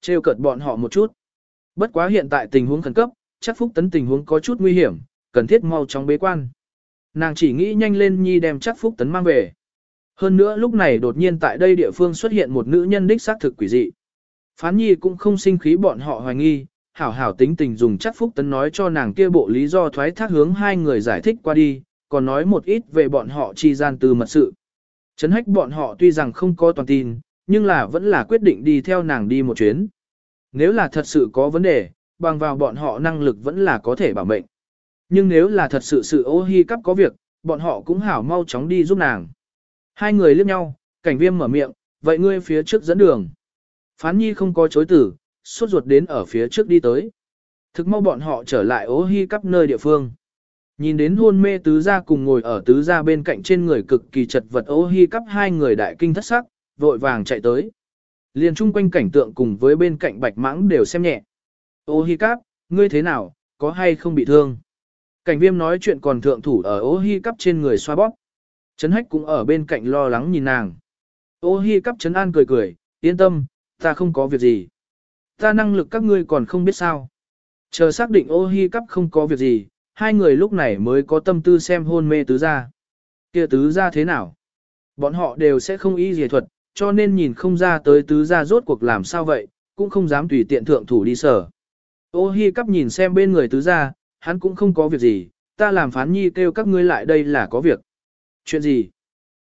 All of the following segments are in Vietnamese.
Trêu cợt bọn họ một chút. Bất quá hiện tại tình huống khẩn cấp, chắc Phúc Tấn tình huống có chút nguy hiểm, cần thiết mau chóng bế quan. Nàng chỉ nghĩ nhanh lên nhi đem chắc Phúc Tấn mang về. Hơn nữa lúc này đột nhiên tại đây địa phương xuất hiện một nữ nhân đích xác thực quỷ dị. Phán nhi cũng không sinh khí bọn họ hoài nghi, hảo hảo tính tình dùng chắc Phúc Tấn nói cho nàng kia bộ lý do thoái thác hướng hai người giải thích qua đi, còn nói một ít về bọn họ chi gian từ mật sự. Chấn hách bọn họ tuy rằng không có toàn tin, nhưng là vẫn là quyết định đi theo nàng đi một chuyến. Nếu là thật sự có vấn đề, bằng vào bọn họ năng lực vẫn là có thể bảo mệnh. Nhưng nếu là thật sự sự ô hi cắp có việc, bọn họ cũng hảo mau chóng đi giúp nàng. Hai người liếc nhau, cảnh viêm mở miệng, vậy ngươi phía trước dẫn đường. Phán nhi không có chối tử, suốt ruột đến ở phía trước đi tới. Thực mau bọn họ trở lại ô hi cắp nơi địa phương. Nhìn đến hôn mê tứ gia cùng ngồi ở tứ gia bên cạnh trên người cực kỳ chật vật ô hi cắp hai người đại kinh thất sắc, vội vàng chạy tới. Liền chung quanh cảnh tượng cùng với bên cạnh bạch mãng đều xem nhẹ. Ô hi cáp, ngươi thế nào, có hay không bị thương? Cảnh viêm nói chuyện còn thượng thủ ở ô hi cắp trên người xoa bóp. Trấn hách cũng ở bên cạnh lo lắng nhìn nàng. Ô hi cắp trấn an cười cười, yên tâm, ta không có việc gì. Ta năng lực các ngươi còn không biết sao. Chờ xác định ô hi cắp không có việc gì, hai người lúc này mới có tâm tư xem hôn mê tứ gia. Kia tứ gia thế nào? Bọn họ đều sẽ không y dề thuật, cho nên nhìn không ra tới tứ gia rốt cuộc làm sao vậy, cũng không dám tùy tiện thượng thủ đi sở. Ô hi cắp nhìn xem bên người tứ gia, hắn cũng không có việc gì, ta làm phán nhi kêu các ngươi lại đây là có việc. Chuyện gì?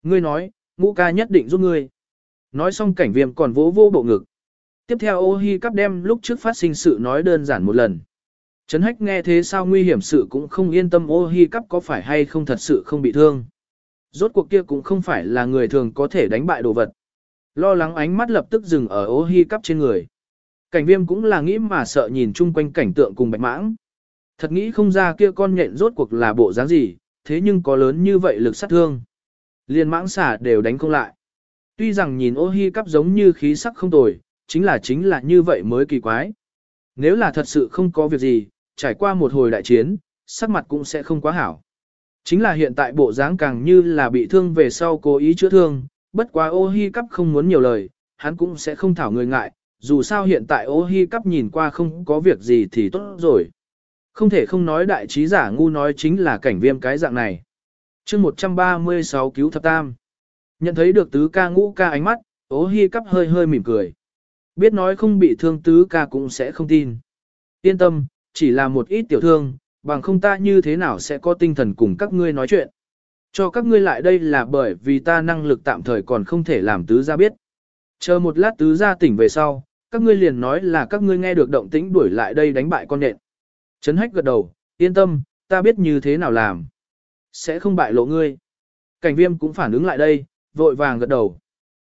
Ngươi nói, ngũ ca nhất định giúp ngươi. Nói xong cảnh viêm còn vỗ vô bộ ngực. Tiếp theo ô hi cắp đem lúc trước phát sinh sự nói đơn giản một lần. Trấn hách nghe thế sao nguy hiểm sự cũng không yên tâm ô hi cắp có phải hay không thật sự không bị thương. Rốt cuộc kia cũng không phải là người thường có thể đánh bại đồ vật. Lo lắng ánh mắt lập tức dừng ở ô hi cắp trên người. Cảnh viêm cũng là nghĩ mà sợ nhìn chung quanh cảnh tượng cùng bạch mãng. Thật nghĩ không ra kia con nhện rốt cuộc là bộ dáng gì, thế nhưng có lớn như vậy lực sát thương. Liên mãng xả đều đánh không lại. Tuy rằng nhìn ô hi cắp giống như khí sắc không tồi, chính là chính là như vậy mới kỳ quái. Nếu là thật sự không có việc gì, trải qua một hồi đại chiến, sắc mặt cũng sẽ không quá hảo. Chính là hiện tại bộ dáng càng như là bị thương về sau cố ý chữa thương, bất quá ô hi cắp không muốn nhiều lời, hắn cũng sẽ không thảo người ngại, dù sao hiện tại ô hi cắp nhìn qua không có việc gì thì tốt rồi. Không thể không nói đại trí giả ngu nói chính là cảnh viêm cái dạng này. chương 136 cứu thập tam. Nhận thấy được tứ ca ngũ ca ánh mắt, ô hi cắp hơi hơi mỉm cười. Biết nói không bị thương tứ ca cũng sẽ không tin. Yên tâm, chỉ là một ít tiểu thương, bằng không ta như thế nào sẽ có tinh thần cùng các ngươi nói chuyện. Cho các ngươi lại đây là bởi vì ta năng lực tạm thời còn không thể làm tứ gia biết. Chờ một lát tứ gia tỉnh về sau, các ngươi liền nói là các ngươi nghe được động tĩnh đuổi lại đây đánh bại con nện. Trấn hách gật đầu, yên tâm, ta biết như thế nào làm. Sẽ không bại lộ ngươi. Cảnh viêm cũng phản ứng lại đây, vội vàng gật đầu.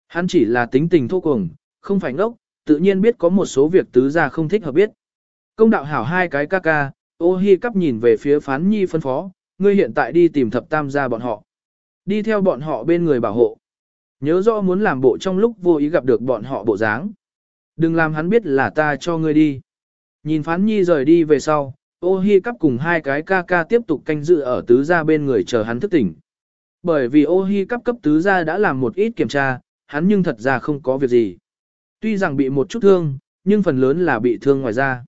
Hắn chỉ là tính tình thô cùng, không phải ngốc, tự nhiên biết có một số việc tứ gia không thích hợp biết. Công đạo hảo hai cái ca ca, ô hi cắp nhìn về phía phán nhi phân phó, ngươi hiện tại đi tìm thập tam gia bọn họ. Đi theo bọn họ bên người bảo hộ. Nhớ rõ muốn làm bộ trong lúc vô ý gặp được bọn họ bộ dáng. Đừng làm hắn biết là ta cho ngươi đi. Nhìn phán nhi rời đi về sau, ô hi cắp cùng hai cái ca ca tiếp tục canh dự ở tứ gia bên người chờ hắn thức tỉnh. Bởi vì ô hi cắp cấp tứ gia đã làm một ít kiểm tra, hắn nhưng thật ra không có việc gì. Tuy rằng bị một chút thương, nhưng phần lớn là bị thương ngoài da.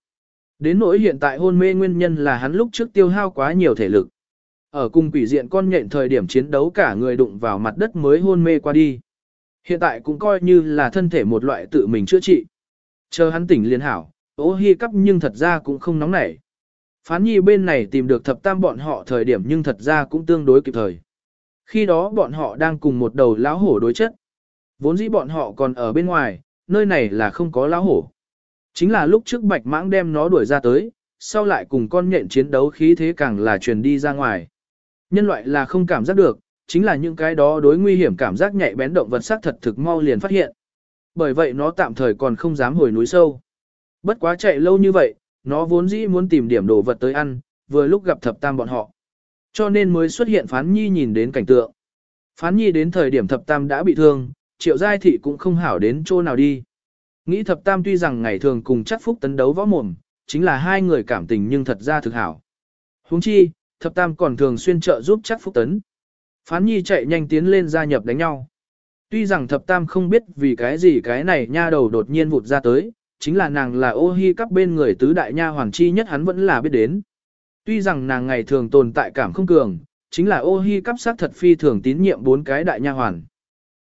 Đến nỗi hiện tại hôn mê nguyên nhân là hắn lúc trước tiêu hao quá nhiều thể lực. Ở cùng quỷ diện con nhện thời điểm chiến đấu cả người đụng vào mặt đất mới hôn mê qua đi. Hiện tại cũng coi như là thân thể một loại tự mình chữa trị. Chờ hắn tỉnh liên hảo, ô hi cắp nhưng thật ra cũng không nóng nảy. Phán nhi bên này tìm được thập tam bọn họ thời điểm nhưng thật ra cũng tương đối kịp thời. Khi đó bọn họ đang cùng một đầu lão hổ đối chất. Vốn dĩ bọn họ còn ở bên ngoài, nơi này là không có lão hổ. Chính là lúc trước bạch mãng đem nó đuổi ra tới, sau lại cùng con nhện chiến đấu khí thế càng là truyền đi ra ngoài. Nhân loại là không cảm giác được, chính là những cái đó đối nguy hiểm cảm giác nhạy bén động vật sắc thật thực mau liền phát hiện. Bởi vậy nó tạm thời còn không dám hồi núi sâu. Bất quá chạy lâu như vậy, nó vốn dĩ muốn tìm điểm đồ vật tới ăn, vừa lúc gặp thập tam bọn họ. Cho nên mới xuất hiện phán nhi nhìn đến cảnh tượng. Phán nhi đến thời điểm thập tam đã bị thương, triệu giai thị cũng không hảo đến chỗ nào đi. Nghĩ thập tam tuy rằng ngày thường cùng chắc phúc tấn đấu võ mồm, chính là hai người cảm tình nhưng thật ra thực hảo. huống chi, thập tam còn thường xuyên trợ giúp chắc phúc tấn. Phán nhi chạy nhanh tiến lên gia nhập đánh nhau. Tuy rằng thập tam không biết vì cái gì cái này nha đầu đột nhiên vụt ra tới, chính là nàng là ô hi các bên người tứ đại nha hoàng chi nhất hắn vẫn là biết đến. Tuy rằng nàng ngày thường tồn tại cảm không cường, chính là ô hi cắp sát thật phi thường tín nhiệm bốn cái đại nha hoàn.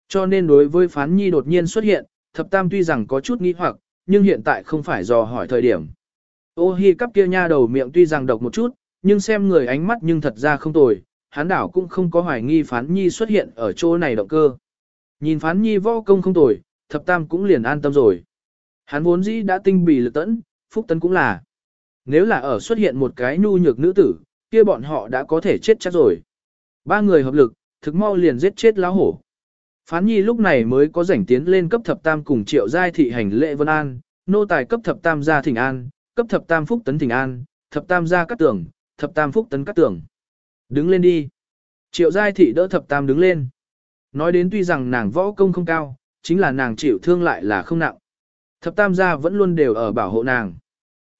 Cho nên đối với phán nhi đột nhiên xuất hiện, thập tam tuy rằng có chút nghi hoặc, nhưng hiện tại không phải dò hỏi thời điểm. Ô hi cắp kia nha đầu miệng tuy rằng độc một chút, nhưng xem người ánh mắt nhưng thật ra không tồi, hắn đảo cũng không có hoài nghi phán nhi xuất hiện ở chỗ này động cơ. Nhìn phán nhi võ công không tồi, thập tam cũng liền an tâm rồi. Hắn vốn dĩ đã tinh bì lực tẫn, phúc tấn cũng là. Nếu là ở xuất hiện một cái nhu nhược nữ tử, kia bọn họ đã có thể chết chắc rồi. Ba người hợp lực, thực mau liền giết chết lão hổ. Phán nhi lúc này mới có rảnh tiến lên cấp thập tam cùng triệu giai thị hành lệ vân an, nô tài cấp thập tam gia thỉnh an, cấp thập tam phúc tấn thỉnh an, thập tam gia cắt tưởng, thập tam phúc tấn cắt tưởng. Đứng lên đi. Triệu giai thị đỡ thập tam đứng lên. Nói đến tuy rằng nàng võ công không cao, chính là nàng chịu thương lại là không nặng. Thập tam gia vẫn luôn đều ở bảo hộ nàng.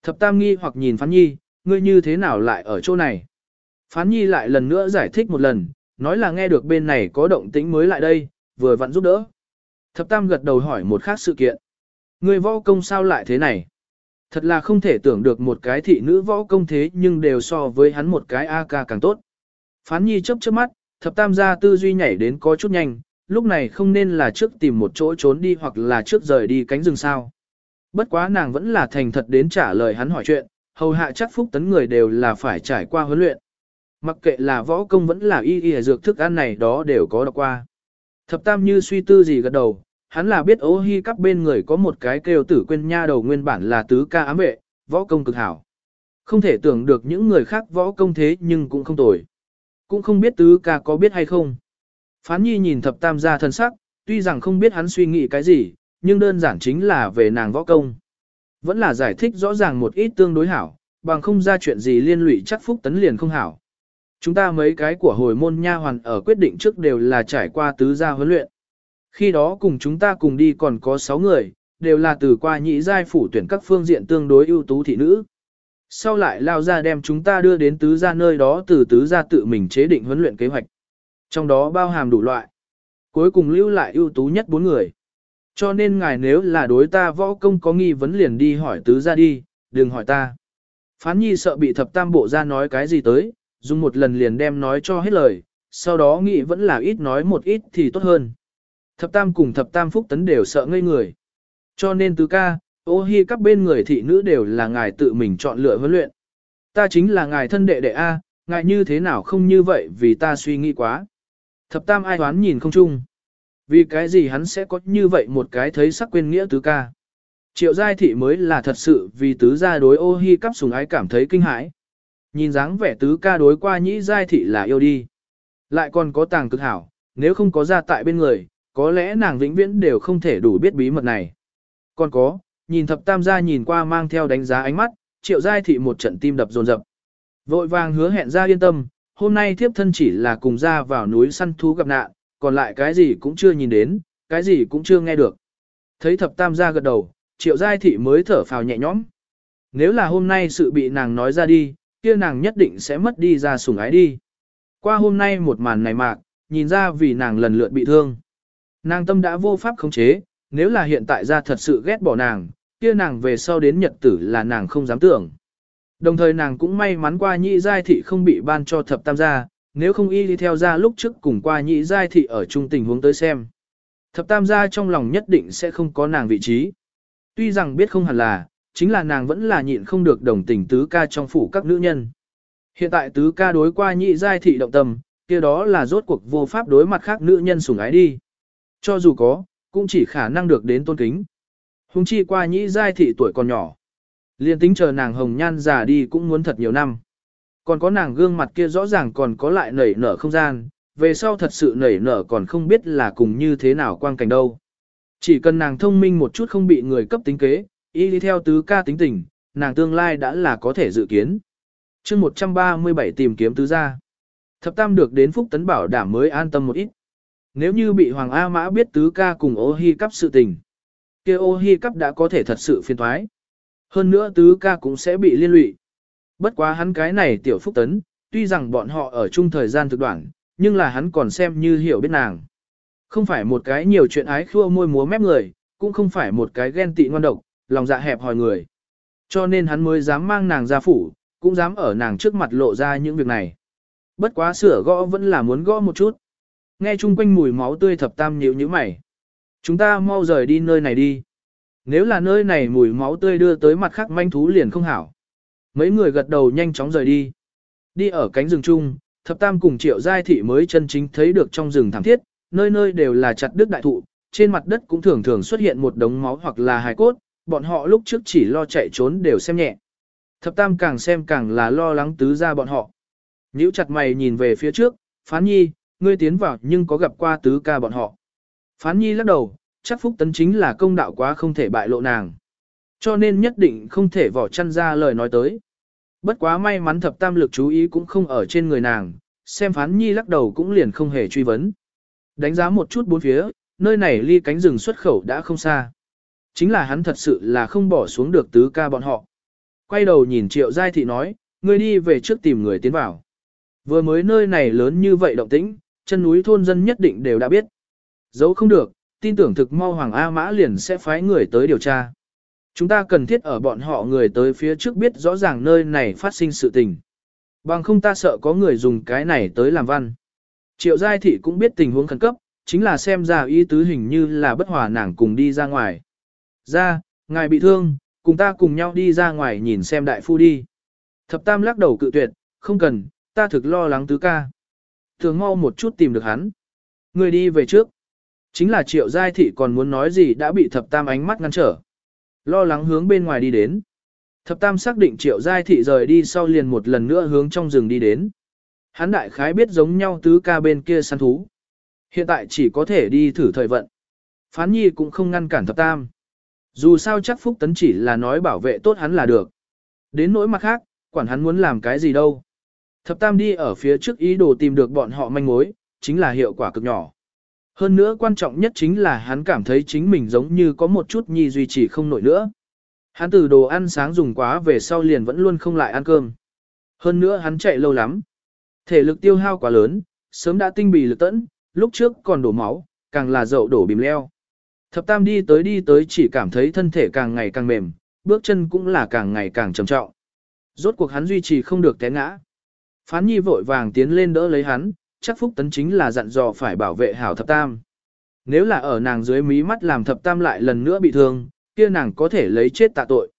Thập tam nghi hoặc nhìn phán nhi, ngươi như thế nào lại ở chỗ này? Phán nhi lại lần nữa giải thích một lần, nói là nghe được bên này có động tĩnh mới lại đây, vừa vặn giúp đỡ. Thập tam gật đầu hỏi một khác sự kiện. Ngươi võ công sao lại thế này? Thật là không thể tưởng được một cái thị nữ võ công thế nhưng đều so với hắn một cái A ca càng tốt. Phán nhi chớp chớp mắt, thập tam gia tư duy nhảy đến có chút nhanh, lúc này không nên là trước tìm một chỗ trốn đi hoặc là trước rời đi cánh rừng sao. Bất quá nàng vẫn là thành thật đến trả lời hắn hỏi chuyện, hầu hạ chắc phúc tấn người đều là phải trải qua huấn luyện. Mặc kệ là võ công vẫn là y y dược thức ăn này đó đều có đọc qua. Thập tam như suy tư gì gật đầu, hắn là biết ô hi các bên người có một cái kêu tử quên nha đầu nguyên bản là tứ ca ám vệ, võ công cực hảo. Không thể tưởng được những người khác võ công thế nhưng cũng không tồi. Cũng không biết tứ ca có biết hay không. Phán nhi nhìn thập tam gia thân sắc, tuy rằng không biết hắn suy nghĩ cái gì, nhưng đơn giản chính là về nàng võ công. Vẫn là giải thích rõ ràng một ít tương đối hảo, bằng không ra chuyện gì liên lụy chắc phúc tấn liền không hảo. Chúng ta mấy cái của hồi môn nha hoàn ở quyết định trước đều là trải qua tứ gia huấn luyện. Khi đó cùng chúng ta cùng đi còn có 6 người, đều là từ qua nhị giai phủ tuyển các phương diện tương đối ưu tú thị nữ. Sau lại lao ra đem chúng ta đưa đến tứ gia nơi đó từ tứ gia tự mình chế định huấn luyện kế hoạch. Trong đó bao hàm đủ loại. Cuối cùng lưu lại ưu tú nhất bốn người. Cho nên ngài nếu là đối ta võ công có nghi vấn liền đi hỏi tứ gia đi, đừng hỏi ta. Phán nhi sợ bị thập tam bộ ra nói cái gì tới, dùng một lần liền đem nói cho hết lời, sau đó nghĩ vẫn là ít nói một ít thì tốt hơn. Thập tam cùng thập tam phúc tấn đều sợ ngây người. Cho nên tứ ca, ô hi các bên người thị nữ đều là ngài tự mình chọn lựa huấn luyện. Ta chính là ngài thân đệ đệ A, ngài như thế nào không như vậy vì ta suy nghĩ quá. Thập tam ai toán nhìn không chung. Vì cái gì hắn sẽ có như vậy một cái thấy sắc quên nghĩa tứ ca. Triệu giai thị mới là thật sự vì tứ gia đối ô hi cắp sùng ái cảm thấy kinh hãi. Nhìn dáng vẻ tứ ca đối qua nhĩ giai thị là yêu đi. Lại còn có tàng cực hảo, nếu không có ra tại bên người, có lẽ nàng vĩnh viễn đều không thể đủ biết bí mật này. Còn có, nhìn thập tam gia nhìn qua mang theo đánh giá ánh mắt, triệu giai thị một trận tim đập dồn dập. Vội vàng hứa hẹn ra yên tâm, hôm nay thiếp thân chỉ là cùng ra vào núi săn thú gặp nạn, còn lại cái gì cũng chưa nhìn đến, cái gì cũng chưa nghe được. Thấy thập tam gia gật đầu, triệu giai thị mới thở phào nhẹ nhõm. Nếu là hôm nay sự bị nàng nói ra đi, kia nàng nhất định sẽ mất đi ra sủng ái đi. Qua hôm nay một màn này mạc, nhìn ra vì nàng lần lượt bị thương. Nàng tâm đã vô pháp khống chế, nếu là hiện tại ra thật sự ghét bỏ nàng, kia nàng về sau đến nhật tử là nàng không dám tưởng. Đồng thời nàng cũng may mắn qua nhị giai thị không bị ban cho thập tam gia, nếu không y đi theo ra lúc trước cùng qua nhị giai thị ở chung tình huống tới xem. Thập tam gia trong lòng nhất định sẽ không có nàng vị trí. Tuy rằng biết không hẳn là, chính là nàng vẫn là nhịn không được đồng tình tứ ca trong phủ các nữ nhân. Hiện tại tứ ca đối qua nhị giai thị động tâm, kia đó là rốt cuộc vô pháp đối mặt khác nữ nhân sủng ái đi. Cho dù có, cũng chỉ khả năng được đến tôn kính. Hùng chi qua nhị giai thị tuổi còn nhỏ. Liên tính chờ nàng hồng nhan già đi cũng muốn thật nhiều năm. Còn có nàng gương mặt kia rõ ràng còn có lại nảy nở không gian, về sau thật sự nảy nở còn không biết là cùng như thế nào quang cảnh đâu. Chỉ cần nàng thông minh một chút không bị người cấp tính kế, y đi theo tứ ca tính tình, nàng tương lai đã là có thể dự kiến. chương 137 tìm kiếm tứ gia. Thập tam được đến phúc tấn bảo đảm mới an tâm một ít. Nếu như bị Hoàng A Mã biết tứ ca cùng ô hi cắp sự tình, kia ô hi cắp đã có thể thật sự phiền thoái. Hơn nữa tứ ca cũng sẽ bị liên lụy. Bất quá hắn cái này tiểu phúc tấn, tuy rằng bọn họ ở chung thời gian thực đoạn, nhưng là hắn còn xem như hiểu biết nàng. Không phải một cái nhiều chuyện ái khua môi múa mép người, cũng không phải một cái ghen tị ngoan độc, lòng dạ hẹp hòi người. Cho nên hắn mới dám mang nàng ra phủ, cũng dám ở nàng trước mặt lộ ra những việc này. Bất quá sửa gõ vẫn là muốn gõ một chút. Nghe chung quanh mùi máu tươi thập tam nhíu như mày. Chúng ta mau rời đi nơi này đi. Nếu là nơi này mùi máu tươi đưa tới mặt khác manh thú liền không hảo. Mấy người gật đầu nhanh chóng rời đi. Đi ở cánh rừng chung, thập tam cùng triệu giai thị mới chân chính thấy được trong rừng thảm thiết, nơi nơi đều là chặt đứt đại thụ, trên mặt đất cũng thường thường xuất hiện một đống máu hoặc là hài cốt, bọn họ lúc trước chỉ lo chạy trốn đều xem nhẹ. Thập tam càng xem càng là lo lắng tứ ra bọn họ. Nhữ chặt mày nhìn về phía trước, phán nhi, ngươi tiến vào nhưng có gặp qua tứ ca bọn họ. Phán nhi lắc đầu, chắc phúc tấn chính là công đạo quá không thể bại lộ nàng. Cho nên nhất định không thể vỏ chăn ra lời nói tới. Bất quá may mắn thập tam lực chú ý cũng không ở trên người nàng, xem phán nhi lắc đầu cũng liền không hề truy vấn. Đánh giá một chút bốn phía, nơi này ly cánh rừng xuất khẩu đã không xa. Chính là hắn thật sự là không bỏ xuống được tứ ca bọn họ. Quay đầu nhìn triệu giai thị nói, ngươi đi về trước tìm người tiến vào. Vừa mới nơi này lớn như vậy động tĩnh, chân núi thôn dân nhất định đều đã biết. Dấu không được, tin tưởng thực mau Hoàng A Mã liền sẽ phái người tới điều tra. Chúng ta cần thiết ở bọn họ người tới phía trước biết rõ ràng nơi này phát sinh sự tình. Bằng không ta sợ có người dùng cái này tới làm văn. Triệu Giai Thị cũng biết tình huống khẩn cấp, chính là xem ra ý tứ hình như là bất hòa nàng cùng đi ra ngoài. Ra, ngài bị thương, cùng ta cùng nhau đi ra ngoài nhìn xem đại phu đi. Thập Tam lắc đầu cự tuyệt, không cần, ta thực lo lắng tứ ca. Thường mau một chút tìm được hắn. Người đi về trước. Chính là triệu giai thị còn muốn nói gì đã bị thập tam ánh mắt ngăn trở. Lo lắng hướng bên ngoài đi đến. Thập tam xác định triệu giai thị rời đi sau liền một lần nữa hướng trong rừng đi đến. Hắn đại khái biết giống nhau tứ ca bên kia săn thú. Hiện tại chỉ có thể đi thử thời vận. Phán nhi cũng không ngăn cản thập tam. Dù sao chắc Phúc Tấn chỉ là nói bảo vệ tốt hắn là được. Đến nỗi mặt khác, quản hắn muốn làm cái gì đâu. Thập tam đi ở phía trước ý đồ tìm được bọn họ manh mối, chính là hiệu quả cực nhỏ. Hơn nữa quan trọng nhất chính là hắn cảm thấy chính mình giống như có một chút nhi duy trì không nổi nữa. Hắn từ đồ ăn sáng dùng quá về sau liền vẫn luôn không lại ăn cơm. Hơn nữa hắn chạy lâu lắm. Thể lực tiêu hao quá lớn, sớm đã tinh bì lực tẫn, lúc trước còn đổ máu, càng là dậu đổ bìm leo. Thập tam đi tới đi tới chỉ cảm thấy thân thể càng ngày càng mềm, bước chân cũng là càng ngày càng trầm trọng. Rốt cuộc hắn duy trì không được té ngã. Phán nhi vội vàng tiến lên đỡ lấy hắn, chắc phúc tấn chính là dặn dò phải bảo vệ hảo thập tam. Nếu là ở nàng dưới mí mắt làm thập tam lại lần nữa bị thương, kia nàng có thể lấy chết tạ tội.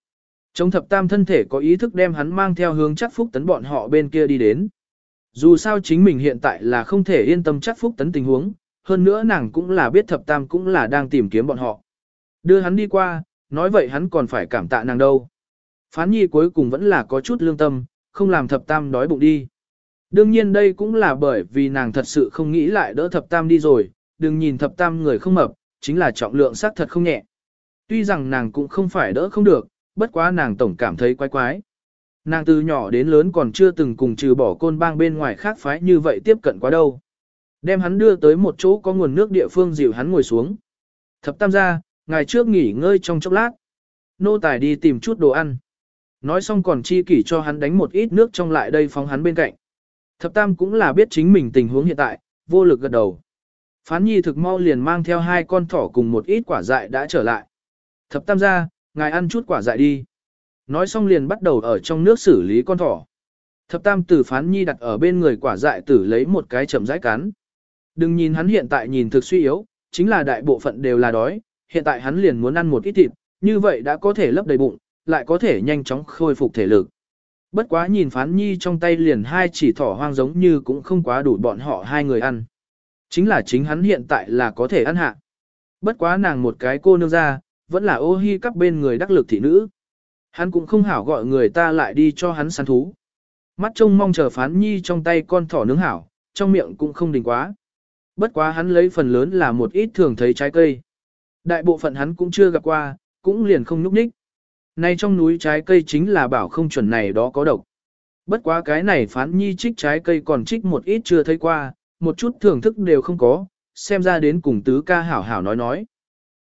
Trong thập tam thân thể có ý thức đem hắn mang theo hướng chắc phúc tấn bọn họ bên kia đi đến. Dù sao chính mình hiện tại là không thể yên tâm chắc phúc tấn tình huống, hơn nữa nàng cũng là biết thập tam cũng là đang tìm kiếm bọn họ. Đưa hắn đi qua, nói vậy hắn còn phải cảm tạ nàng đâu. Phán nhi cuối cùng vẫn là có chút lương tâm, không làm thập tam đói bụng đi. Đương nhiên đây cũng là bởi vì nàng thật sự không nghĩ lại đỡ thập tam đi rồi, đừng nhìn thập tam người không mập, chính là trọng lượng xác thật không nhẹ. Tuy rằng nàng cũng không phải đỡ không được, bất quá nàng tổng cảm thấy quái quái. Nàng từ nhỏ đến lớn còn chưa từng cùng trừ bỏ côn bang bên ngoài khác phái như vậy tiếp cận quá đâu. Đem hắn đưa tới một chỗ có nguồn nước địa phương dịu hắn ngồi xuống. Thập tam ra, ngày trước nghỉ ngơi trong chốc lát. Nô tài đi tìm chút đồ ăn. Nói xong còn chi kỷ cho hắn đánh một ít nước trong lại đây phóng hắn bên cạnh. Thập tam cũng là biết chính mình tình huống hiện tại, vô lực gật đầu. Phán nhi thực mau liền mang theo hai con thỏ cùng một ít quả dại đã trở lại. Thập tam ra, ngài ăn chút quả dại đi. Nói xong liền bắt đầu ở trong nước xử lý con thỏ. Thập tam từ phán nhi đặt ở bên người quả dại tử lấy một cái chậm rãi cắn. Đừng nhìn hắn hiện tại nhìn thực suy yếu, chính là đại bộ phận đều là đói, hiện tại hắn liền muốn ăn một ít thịt, như vậy đã có thể lấp đầy bụng, lại có thể nhanh chóng khôi phục thể lực. Bất quá nhìn phán nhi trong tay liền hai chỉ thỏ hoang giống như cũng không quá đủ bọn họ hai người ăn. Chính là chính hắn hiện tại là có thể ăn hạ. Bất quá nàng một cái cô nương ra, vẫn là ô hi các bên người đắc lực thị nữ. Hắn cũng không hảo gọi người ta lại đi cho hắn săn thú. Mắt trông mong chờ phán nhi trong tay con thỏ nướng hảo, trong miệng cũng không đình quá. Bất quá hắn lấy phần lớn là một ít thường thấy trái cây. Đại bộ phận hắn cũng chưa gặp qua, cũng liền không nhúc nhích. Nay trong núi trái cây chính là bảo không chuẩn này đó có độc. Bất quá cái này phán nhi trích trái cây còn trích một ít chưa thấy qua, một chút thưởng thức đều không có, xem ra đến cùng tứ ca hảo hảo nói nói.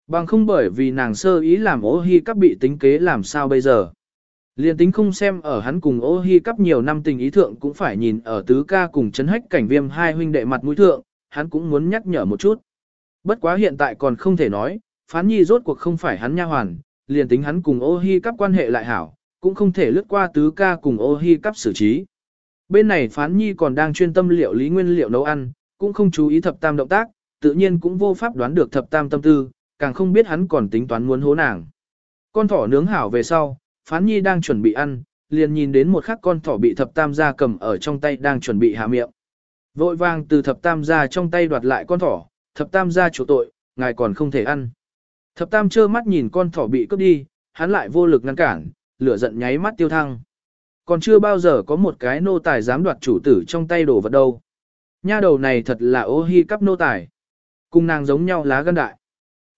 Bằng không bởi vì nàng sơ ý làm ô hi cắp bị tính kế làm sao bây giờ. Liên tính không xem ở hắn cùng ô hi cắp nhiều năm tình ý thượng cũng phải nhìn ở tứ ca cùng chấn hách cảnh viêm hai huynh đệ mặt mũi thượng, hắn cũng muốn nhắc nhở một chút. Bất quá hiện tại còn không thể nói, phán nhi rốt cuộc không phải hắn nha hoàn, liền tính hắn cùng ô hi cắp quan hệ lại hảo, cũng không thể lướt qua tứ ca cùng ô hi cắp xử trí. Bên này phán nhi còn đang chuyên tâm liệu lý nguyên liệu nấu ăn, cũng không chú ý thập tam động tác, tự nhiên cũng vô pháp đoán được thập tam tâm tư, càng không biết hắn còn tính toán muốn hố nàng. Con thỏ nướng hảo về sau, phán nhi đang chuẩn bị ăn, liền nhìn đến một khắc con thỏ bị thập tam gia cầm ở trong tay đang chuẩn bị hạ miệng. Vội vàng từ thập tam gia trong tay đoạt lại con thỏ, thập tam gia chủ tội, ngài còn không thể ăn. Thập tam trơ mắt nhìn con thỏ bị cướp đi, hắn lại vô lực ngăn cản, lửa giận nháy mắt tiêu thăng. Còn chưa bao giờ có một cái nô tài dám đoạt chủ tử trong tay đồ vật đâu. Nha đầu này thật là ô hi cắp nô tài. Cùng nàng giống nhau lá gan đại.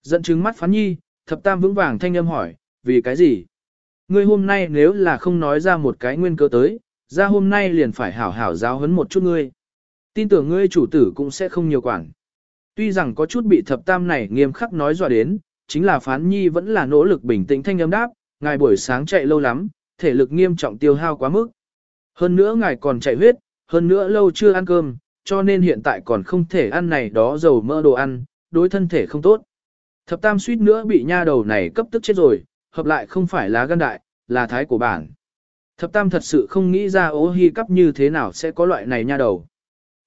Dẫn chứng mắt phán nhi, thập tam vững vàng thanh âm hỏi, vì cái gì? Ngươi hôm nay nếu là không nói ra một cái nguyên cơ tới, ra hôm nay liền phải hảo hảo giáo huấn một chút ngươi. Tin tưởng ngươi chủ tử cũng sẽ không nhiều quản. Tuy rằng có chút bị thập tam này nghiêm khắc nói dọa đến, chính là phán nhi vẫn là nỗ lực bình tĩnh thanh âm đáp, ngài buổi sáng chạy lâu lắm, thể lực nghiêm trọng tiêu hao quá mức. Hơn nữa ngài còn chạy huyết, hơn nữa lâu chưa ăn cơm, cho nên hiện tại còn không thể ăn này đó dầu mỡ đồ ăn, đối thân thể không tốt. Thập tam suýt nữa bị nha đầu này cấp tức chết rồi, hợp lại không phải là gan đại, là thái của bản. Thập tam thật sự không nghĩ ra ố hy cấp như thế nào sẽ có loại này nha đầu.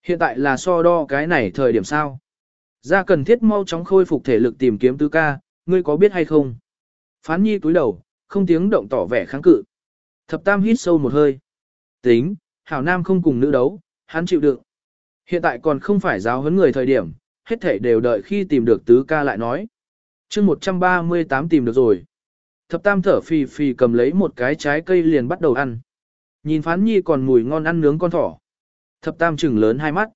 Hiện tại là so đo cái này thời điểm sao. Ra cần thiết mau chóng khôi phục thể lực tìm kiếm tứ ca, ngươi có biết hay không? Phán nhi cúi đầu, không tiếng động tỏ vẻ kháng cự. Thập tam hít sâu một hơi. Tính, hảo nam không cùng nữ đấu, hắn chịu đựng. Hiện tại còn không phải giáo huấn người thời điểm, hết thể đều đợi khi tìm được tứ ca lại nói. chương 138 tìm được rồi. Thập tam thở phì phì cầm lấy một cái trái cây liền bắt đầu ăn. Nhìn phán nhi còn mùi ngon ăn nướng con thỏ. Thập tam trừng lớn hai mắt.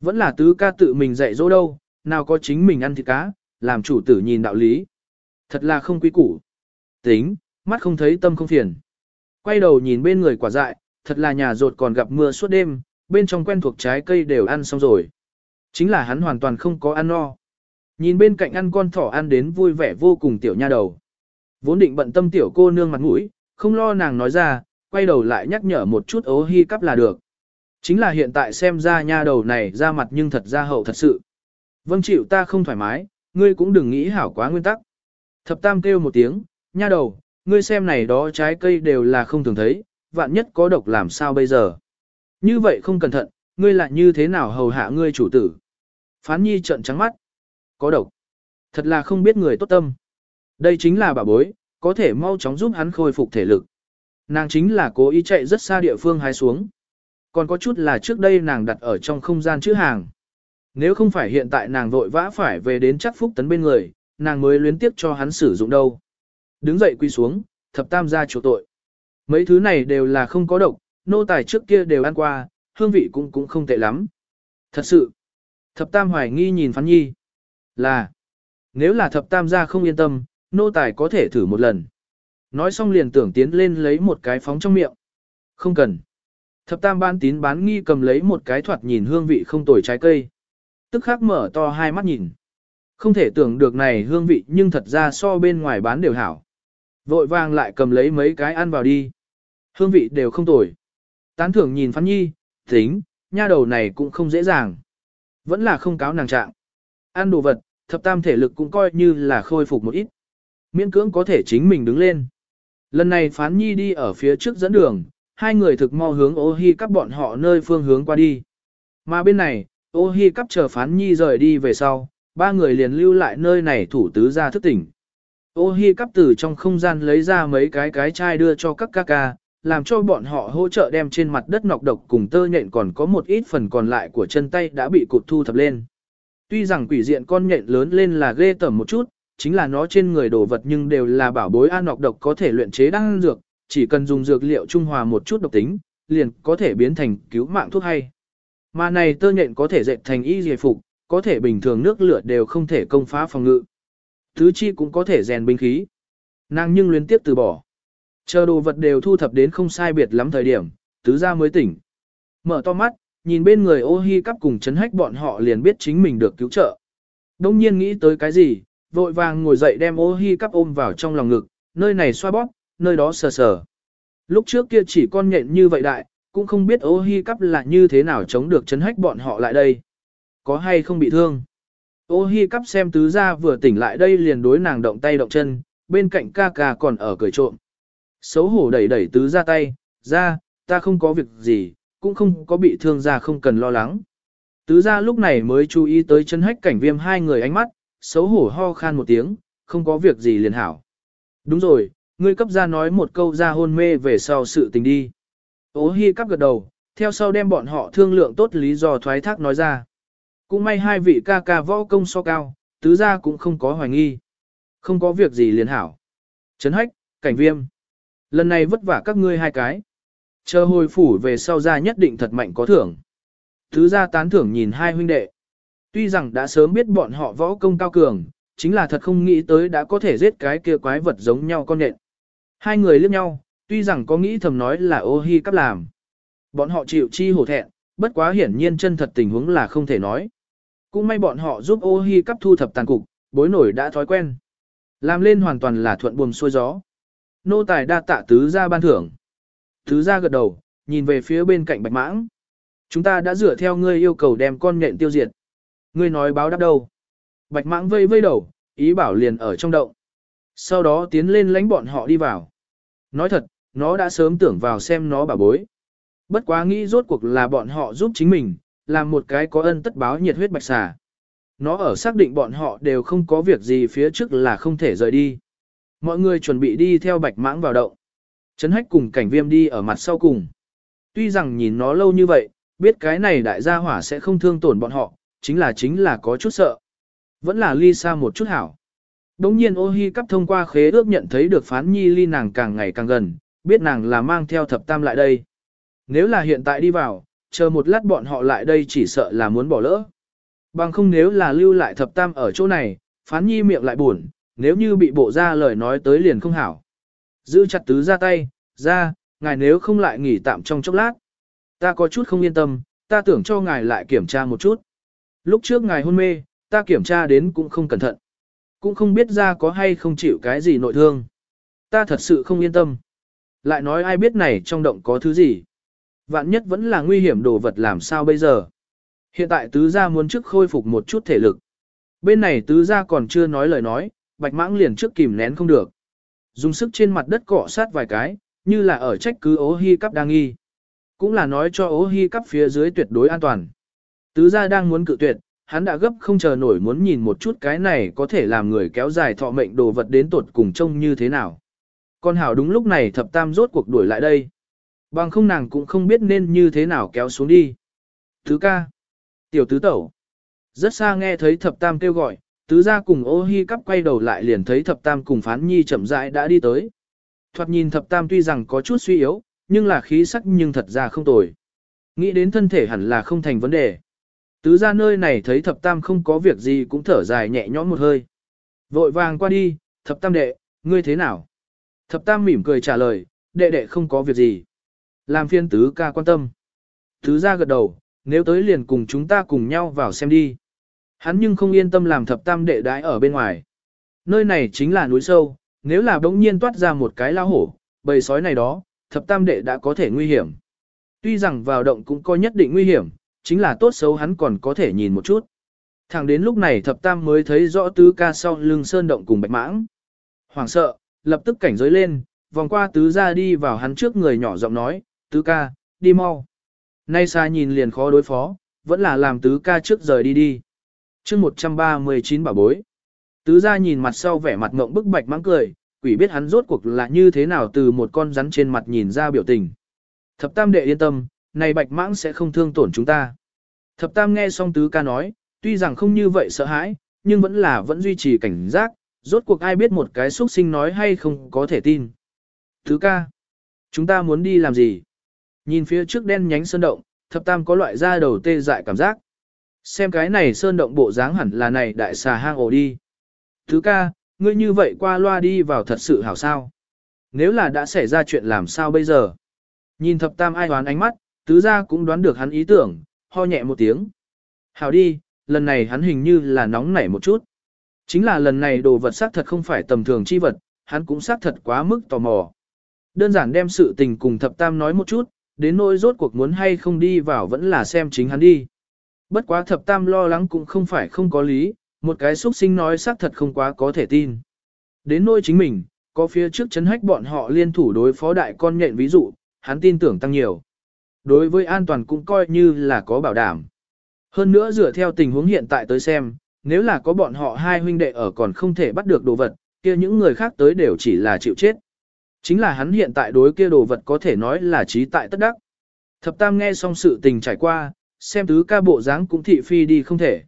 Vẫn là tứ ca tự mình dạy dỗ đâu, nào có chính mình ăn thịt cá, làm chủ tử nhìn đạo lý. Thật là không quý củ. Tính, mắt không thấy tâm không phiền. Quay đầu nhìn bên người quả dại, thật là nhà rột còn gặp mưa suốt đêm, bên trong quen thuộc trái cây đều ăn xong rồi. Chính là hắn hoàn toàn không có ăn no. Nhìn bên cạnh ăn con thỏ ăn đến vui vẻ vô cùng tiểu nha đầu. Vốn định bận tâm tiểu cô nương mặt mũi, không lo nàng nói ra, quay đầu lại nhắc nhở một chút ố hi cắp là được. Chính là hiện tại xem ra nha đầu này ra mặt nhưng thật ra hậu thật sự. Vâng chịu ta không thoải mái, ngươi cũng đừng nghĩ hảo quá nguyên tắc. Thập tam kêu một tiếng, nha đầu, ngươi xem này đó trái cây đều là không thường thấy, vạn nhất có độc làm sao bây giờ. Như vậy không cẩn thận, ngươi lại như thế nào hầu hạ ngươi chủ tử. Phán nhi trợn trắng mắt. Có độc. Thật là không biết người tốt tâm. Đây chính là bà bối, có thể mau chóng giúp hắn khôi phục thể lực. Nàng chính là cố ý chạy rất xa địa phương hái xuống. Còn có chút là trước đây nàng đặt ở trong không gian chữ hàng. Nếu không phải hiện tại nàng vội vã phải về đến chắc phúc tấn bên người, nàng mới luyến tiếp cho hắn sử dụng đâu. Đứng dậy quy xuống, thập tam gia chỗ tội. Mấy thứ này đều là không có độc, nô tài trước kia đều ăn qua, hương vị cũng cũng không tệ lắm. Thật sự, thập tam hoài nghi nhìn phán nhi. Là, nếu là thập tam gia không yên tâm, nô tài có thể thử một lần. Nói xong liền tưởng tiến lên lấy một cái phóng trong miệng. Không cần. Thập tam ban tín bán nghi cầm lấy một cái thoạt nhìn hương vị không tồi trái cây. Tức khắc mở to hai mắt nhìn. Không thể tưởng được này hương vị nhưng thật ra so bên ngoài bán đều hảo. Vội vàng lại cầm lấy mấy cái ăn vào đi. Hương vị đều không tồi. Tán thưởng nhìn Phan Nhi, tính, nha đầu này cũng không dễ dàng. Vẫn là không cáo nàng trạng. Ăn đồ vật, thập tam thể lực cũng coi như là khôi phục một ít. Miễn cưỡng có thể chính mình đứng lên. Lần này Phán Nhi đi ở phía trước dẫn đường, hai người thực mau hướng ô hi các bọn họ nơi phương hướng qua đi. Mà bên này, ô hi cắp chờ Phán Nhi rời đi về sau, ba người liền lưu lại nơi này thủ tứ ra thức tỉnh. Ô hi cắp từ trong không gian lấy ra mấy cái cái chai đưa cho các ca ca, làm cho bọn họ hỗ trợ đem trên mặt đất nọc độc cùng tơ nhện còn có một ít phần còn lại của chân tay đã bị cụt thu thập lên. Tuy rằng quỷ diện con nhện lớn lên là ghê tởm một chút, chính là nó trên người đồ vật nhưng đều là bảo bối an nọc độc có thể luyện chế đăng dược, chỉ cần dùng dược liệu trung hòa một chút độc tính, liền có thể biến thành cứu mạng thuốc hay. Mà này tơ nhện có thể dệt thành y dề phục, có thể bình thường nước lửa đều không thể công phá phòng ngự. Thứ chi cũng có thể rèn binh khí. Nàng nhưng liên tiếp từ bỏ. Chờ đồ vật đều thu thập đến không sai biệt lắm thời điểm, tứ gia mới tỉnh. Mở to mắt, nhìn bên người ô hi cắp cùng chấn hách bọn họ liền biết chính mình được cứu trợ. Đông nhiên nghĩ tới cái gì, vội vàng ngồi dậy đem ô hi cắp ôm vào trong lòng ngực, nơi này xoa bóp, nơi đó sờ sờ. Lúc trước kia chỉ con nhện như vậy đại, cũng không biết ô hi cắp là như thế nào chống được chấn hách bọn họ lại đây. Có hay không bị thương? Ô hi cắp xem tứ gia vừa tỉnh lại đây liền đối nàng động tay động chân, bên cạnh ca ca còn ở cười trộm. Xấu hổ đẩy đẩy tứ ra tay, ra, ta không có việc gì, cũng không có bị thương ra không cần lo lắng. Tứ ra lúc này mới chú ý tới chân hách cảnh viêm hai người ánh mắt, xấu hổ ho khan một tiếng, không có việc gì liền hảo. Đúng rồi, ngươi cấp ra nói một câu ra hôn mê về sau sự tình đi. Ô hi cắp gật đầu, theo sau đem bọn họ thương lượng tốt lý do thoái thác nói ra. Cũng may hai vị ca ca võ công so cao, tứ gia cũng không có hoài nghi. Không có việc gì liền hảo. Trấn hách, cảnh viêm. Lần này vất vả các ngươi hai cái. Chờ hồi phủ về sau ra nhất định thật mạnh có thưởng. Tứ gia tán thưởng nhìn hai huynh đệ. Tuy rằng đã sớm biết bọn họ võ công cao cường, chính là thật không nghĩ tới đã có thể giết cái kia quái vật giống nhau con nện. Hai người liếc nhau, tuy rằng có nghĩ thầm nói là ô hi cắp làm. Bọn họ chịu chi hổ thẹn, bất quá hiển nhiên chân thật tình huống là không thể nói. Cũng may bọn họ giúp ô hi cắp thu thập tàn cục, bối nổi đã thói quen. Làm lên hoàn toàn là thuận buồm xuôi gió. Nô tài đa tạ tứ ra ban thưởng. Tứ ra gật đầu, nhìn về phía bên cạnh bạch mãng. Chúng ta đã dựa theo ngươi yêu cầu đem con nhện tiêu diệt. Ngươi nói báo đáp đâu. Bạch mãng vây vây đầu, ý bảo liền ở trong động. Sau đó tiến lên lánh bọn họ đi vào. Nói thật, nó đã sớm tưởng vào xem nó bà bối. Bất quá nghĩ rốt cuộc là bọn họ giúp chính mình, làm một cái có ân tất báo nhiệt huyết bạch xà. Nó ở xác định bọn họ đều không có việc gì phía trước là không thể rời đi. Mọi người chuẩn bị đi theo bạch mãng vào động. Trấn hách cùng cảnh viêm đi ở mặt sau cùng. Tuy rằng nhìn nó lâu như vậy, biết cái này đại gia hỏa sẽ không thương tổn bọn họ, chính là chính là có chút sợ. Vẫn là ly xa một chút hảo. Đống nhiên ô hi cắp thông qua khế ước nhận thấy được phán nhi ly nàng càng ngày càng gần, biết nàng là mang theo thập tam lại đây. Nếu là hiện tại đi vào, chờ một lát bọn họ lại đây chỉ sợ là muốn bỏ lỡ. Bằng không nếu là lưu lại thập tam ở chỗ này, phán nhi miệng lại buồn, nếu như bị bộ ra lời nói tới liền không hảo. Giữ chặt tứ ra tay, ra, ngài nếu không lại nghỉ tạm trong chốc lát. Ta có chút không yên tâm, ta tưởng cho ngài lại kiểm tra một chút. Lúc trước ngài hôn mê, ta kiểm tra đến cũng không cẩn thận. Cũng không biết ra có hay không chịu cái gì nội thương. Ta thật sự không yên tâm. Lại nói ai biết này trong động có thứ gì. Vạn nhất vẫn là nguy hiểm đồ vật làm sao bây giờ. Hiện tại tứ gia muốn trước khôi phục một chút thể lực. Bên này tứ gia còn chưa nói lời nói, bạch mãng liền trước kìm nén không được. Dùng sức trên mặt đất cọ sát vài cái, như là ở trách cứ ố hy cắp đang nghi. Cũng là nói cho ố hy cắp phía dưới tuyệt đối an toàn. Tứ gia đang muốn cự tuyệt, hắn đã gấp không chờ nổi muốn nhìn một chút cái này có thể làm người kéo dài thọ mệnh đồ vật đến tột cùng trông như thế nào. Con hảo đúng lúc này thập tam rốt cuộc đuổi lại đây. Bằng không nàng cũng không biết nên như thế nào kéo xuống đi. Thứ ca. Tiểu tứ tẩu. Rất xa nghe thấy thập tam kêu gọi, tứ gia cùng ô hi cắp quay đầu lại liền thấy thập tam cùng phán nhi chậm rãi đã đi tới. Thoạt nhìn thập tam tuy rằng có chút suy yếu, nhưng là khí sắc nhưng thật ra không tồi. Nghĩ đến thân thể hẳn là không thành vấn đề. Tứ gia nơi này thấy thập tam không có việc gì cũng thở dài nhẹ nhõm một hơi. Vội vàng qua đi, thập tam đệ, ngươi thế nào? Thập tam mỉm cười trả lời, đệ đệ không có việc gì. Làm phiên tứ ca quan tâm. Tứ gia gật đầu, nếu tới liền cùng chúng ta cùng nhau vào xem đi. Hắn nhưng không yên tâm làm thập tam đệ đái ở bên ngoài. Nơi này chính là núi sâu, nếu là bỗng nhiên toát ra một cái lao hổ, bầy sói này đó, thập tam đệ đã có thể nguy hiểm. Tuy rằng vào động cũng có nhất định nguy hiểm, chính là tốt xấu hắn còn có thể nhìn một chút. Thẳng đến lúc này thập tam mới thấy rõ tứ ca sau lưng sơn động cùng bạch mãng. Hoàng sợ, lập tức cảnh giới lên, vòng qua tứ ra đi vào hắn trước người nhỏ giọng nói, tứ ca, đi mau. Nay xa nhìn liền khó đối phó, vẫn là làm tứ ca trước rời đi đi. chương 139 bảo bối. Tứ ra nhìn mặt sau vẻ mặt ngộng bức bạch mắng cười, quỷ biết hắn rốt cuộc là như thế nào từ một con rắn trên mặt nhìn ra biểu tình. Thập tam đệ yên tâm, này bạch mãng sẽ không thương tổn chúng ta. Thập tam nghe xong tứ ca nói, tuy rằng không như vậy sợ hãi, nhưng vẫn là vẫn duy trì cảnh giác, rốt cuộc ai biết một cái xuất sinh nói hay không có thể tin. Thứ ca, chúng ta muốn đi làm gì? Nhìn phía trước đen nhánh sơn động, thập tam có loại da đầu tê dại cảm giác. Xem cái này sơn động bộ dáng hẳn là này đại xà hang ổ đi. Thứ ca, ngươi như vậy qua loa đi vào thật sự hảo sao. Nếu là đã xảy ra chuyện làm sao bây giờ? Nhìn thập tam ai đoán ánh mắt, tứ gia cũng đoán được hắn ý tưởng, ho nhẹ một tiếng. Hảo đi, lần này hắn hình như là nóng nảy một chút. Chính là lần này đồ vật xác thật không phải tầm thường chi vật, hắn cũng xác thật quá mức tò mò. Đơn giản đem sự tình cùng thập tam nói một chút, đến nỗi rốt cuộc muốn hay không đi vào vẫn là xem chính hắn đi. Bất quá thập tam lo lắng cũng không phải không có lý, một cái xuất sinh nói xác thật không quá có thể tin. Đến nỗi chính mình, có phía trước chấn hách bọn họ liên thủ đối phó đại con nhện ví dụ, hắn tin tưởng tăng nhiều. Đối với an toàn cũng coi như là có bảo đảm. Hơn nữa dựa theo tình huống hiện tại tới xem, nếu là có bọn họ hai huynh đệ ở còn không thể bắt được đồ vật, kia những người khác tới đều chỉ là chịu chết. Chính là hắn hiện tại đối kia đồ vật có thể nói là trí tại tất đắc. Thập Tam nghe xong sự tình trải qua, xem tứ ca bộ dáng cũng thị phi đi không thể.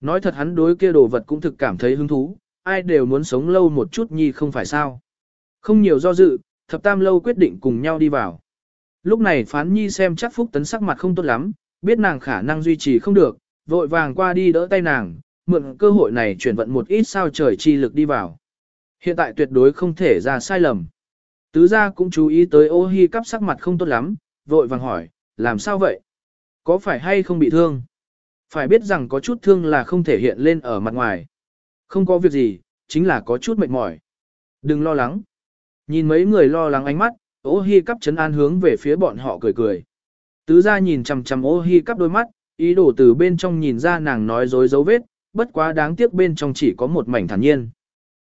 Nói thật hắn đối kia đồ vật cũng thực cảm thấy hứng thú, ai đều muốn sống lâu một chút nhi không phải sao. Không nhiều do dự, thập tam lâu quyết định cùng nhau đi vào. Lúc này phán nhi xem chắc phúc tấn sắc mặt không tốt lắm, biết nàng khả năng duy trì không được, vội vàng qua đi đỡ tay nàng, mượn cơ hội này chuyển vận một ít sao trời chi lực đi vào. Hiện tại tuyệt đối không thể ra sai lầm. Tứ gia cũng chú ý tới ô hi cắp sắc mặt không tốt lắm, vội vàng hỏi, làm sao vậy? Có phải hay không bị thương? Phải biết rằng có chút thương là không thể hiện lên ở mặt ngoài. Không có việc gì, chính là có chút mệt mỏi. Đừng lo lắng. Nhìn mấy người lo lắng ánh mắt, ô hi cắp chấn an hướng về phía bọn họ cười cười. Tứ gia nhìn chằm chằm ô hi cắp đôi mắt, ý đồ từ bên trong nhìn ra nàng nói dối dấu vết, bất quá đáng tiếc bên trong chỉ có một mảnh thản nhiên.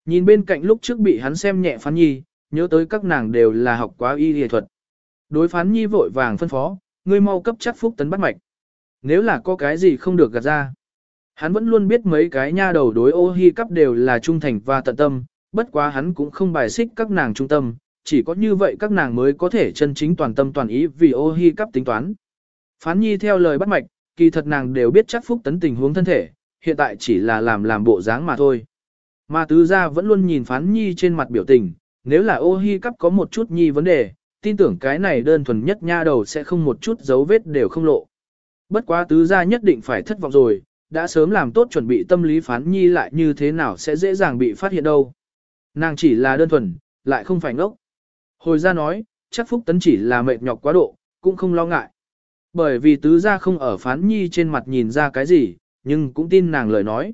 Nhìn bên cạnh lúc trước bị hắn xem nhẹ phán nhi, nhớ tới các nàng đều là học quá y y thuật. Đối phán nhi vội vàng phân phó, ngươi mau cấp chắc phúc tấn bắt mạch. Nếu là có cái gì không được gạt ra. Hắn vẫn luôn biết mấy cái nha đầu đối ô hi cấp đều là trung thành và tận tâm, bất quá hắn cũng không bài xích các nàng trung tâm, chỉ có như vậy các nàng mới có thể chân chính toàn tâm toàn ý vì ô hi cấp tính toán. Phán nhi theo lời bắt mạch, kỳ thật nàng đều biết chắc phúc tấn tình huống thân thể, hiện tại chỉ là làm làm bộ dáng mà thôi. Mà tứ gia vẫn luôn nhìn phán nhi trên mặt biểu tình, nếu là ô hi cắp có một chút nhi vấn đề, tin tưởng cái này đơn thuần nhất nha đầu sẽ không một chút dấu vết đều không lộ. Bất quá tứ gia nhất định phải thất vọng rồi, đã sớm làm tốt chuẩn bị tâm lý phán nhi lại như thế nào sẽ dễ dàng bị phát hiện đâu. Nàng chỉ là đơn thuần, lại không phải ngốc. Hồi ra nói, chắc Phúc Tấn chỉ là mệt nhọc quá độ, cũng không lo ngại. Bởi vì tứ gia không ở phán nhi trên mặt nhìn ra cái gì, nhưng cũng tin nàng lời nói.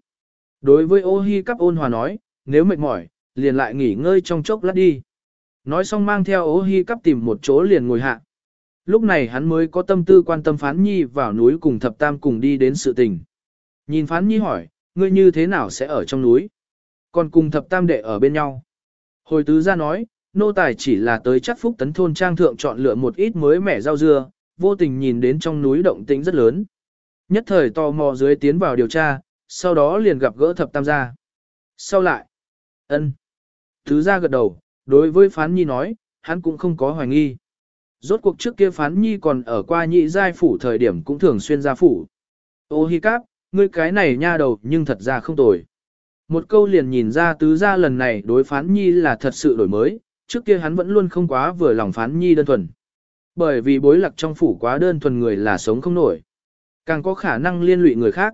Đối với ô hi cắp ôn hòa nói, nếu mệt mỏi, liền lại nghỉ ngơi trong chốc lát đi. Nói xong mang theo ô hi cắp tìm một chỗ liền ngồi hạ. Lúc này hắn mới có tâm tư quan tâm phán nhi vào núi cùng thập tam cùng đi đến sự tình. Nhìn phán nhi hỏi, ngươi như thế nào sẽ ở trong núi? Còn cùng thập tam đệ ở bên nhau. Hồi tứ ra nói, nô tài chỉ là tới chắc phúc tấn thôn trang thượng chọn lựa một ít mới mẻ rau dưa, vô tình nhìn đến trong núi động tĩnh rất lớn. Nhất thời tò mò dưới tiến vào điều tra, sau đó liền gặp gỡ thập tam gia. Sau lại, ân, tứ gia gật đầu, đối với phán nhi nói, hắn cũng không có hoài nghi. Rốt cuộc trước kia phán nhi còn ở qua nhị giai phủ thời điểm cũng thường xuyên ra phủ. Ô hi cáp, ngươi cái này nha đầu nhưng thật ra không tồi. Một câu liền nhìn ra tứ gia lần này đối phán nhi là thật sự đổi mới, trước kia hắn vẫn luôn không quá vừa lòng phán nhi đơn thuần. Bởi vì bối lạc trong phủ quá đơn thuần người là sống không nổi. Càng có khả năng liên lụy người khác.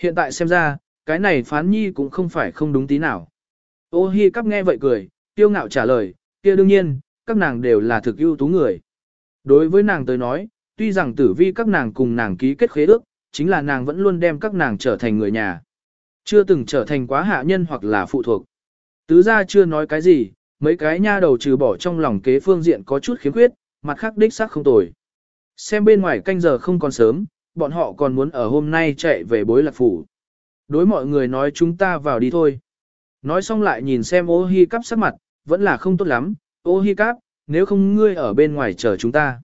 Hiện tại xem ra, cái này phán nhi cũng không phải không đúng tí nào. Ô hi cắp nghe vậy cười, tiêu ngạo trả lời, kia đương nhiên, các nàng đều là thực ưu tú người. Đối với nàng tới nói, tuy rằng tử vi các nàng cùng nàng ký kết khế ước, chính là nàng vẫn luôn đem các nàng trở thành người nhà. Chưa từng trở thành quá hạ nhân hoặc là phụ thuộc. Tứ gia chưa nói cái gì, mấy cái nha đầu trừ bỏ trong lòng kế phương diện có chút khiếm khuyết, mặt khác đích xác không tồi. Xem bên ngoài canh giờ không còn sớm, bọn họ còn muốn ở hôm nay chạy về bối lạc phủ. Đối mọi người nói chúng ta vào đi thôi. Nói xong lại nhìn xem ô hi cắp sắc mặt, vẫn là không tốt lắm, ô hi cắp, nếu không ngươi ở bên ngoài chờ chúng ta.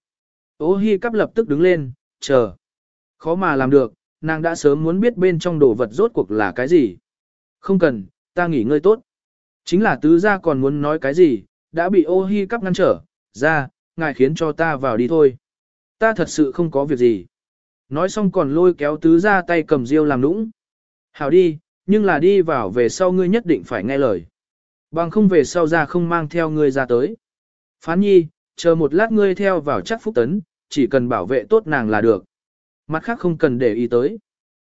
Ô hi cắp lập tức đứng lên, chờ. Khó mà làm được, nàng đã sớm muốn biết bên trong đồ vật rốt cuộc là cái gì. Không cần, ta nghỉ ngơi tốt. Chính là tứ gia còn muốn nói cái gì, đã bị ô hi cắp ngăn trở, ra, ngài khiến cho ta vào đi thôi. Ta thật sự không có việc gì. Nói xong còn lôi kéo tứ gia tay cầm diêu làm nũng. Hảo đi, nhưng là đi vào về sau ngươi nhất định phải nghe lời. Bằng không về sau ra không mang theo ngươi ra tới. Phán nhi, chờ một lát ngươi theo vào chắc phúc tấn, chỉ cần bảo vệ tốt nàng là được. Mặt khác không cần để ý tới.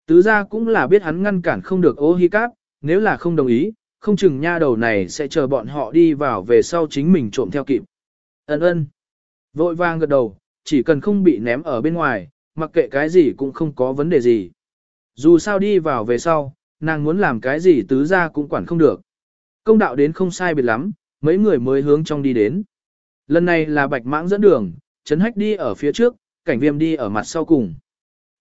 Tứ gia cũng là biết hắn ngăn cản không được ô hi cáp, nếu là không đồng ý, không chừng nha đầu này sẽ chờ bọn họ đi vào về sau chính mình trộm theo kịp. Ấn ơn. Vội vàng gật đầu, chỉ cần không bị ném ở bên ngoài, mặc kệ cái gì cũng không có vấn đề gì. Dù sao đi vào về sau, nàng muốn làm cái gì tứ gia cũng quản không được. Công đạo đến không sai biệt lắm, mấy người mới hướng trong đi đến. Lần này là bạch mãng dẫn đường, Trấn Hách đi ở phía trước, cảnh viêm đi ở mặt sau cùng.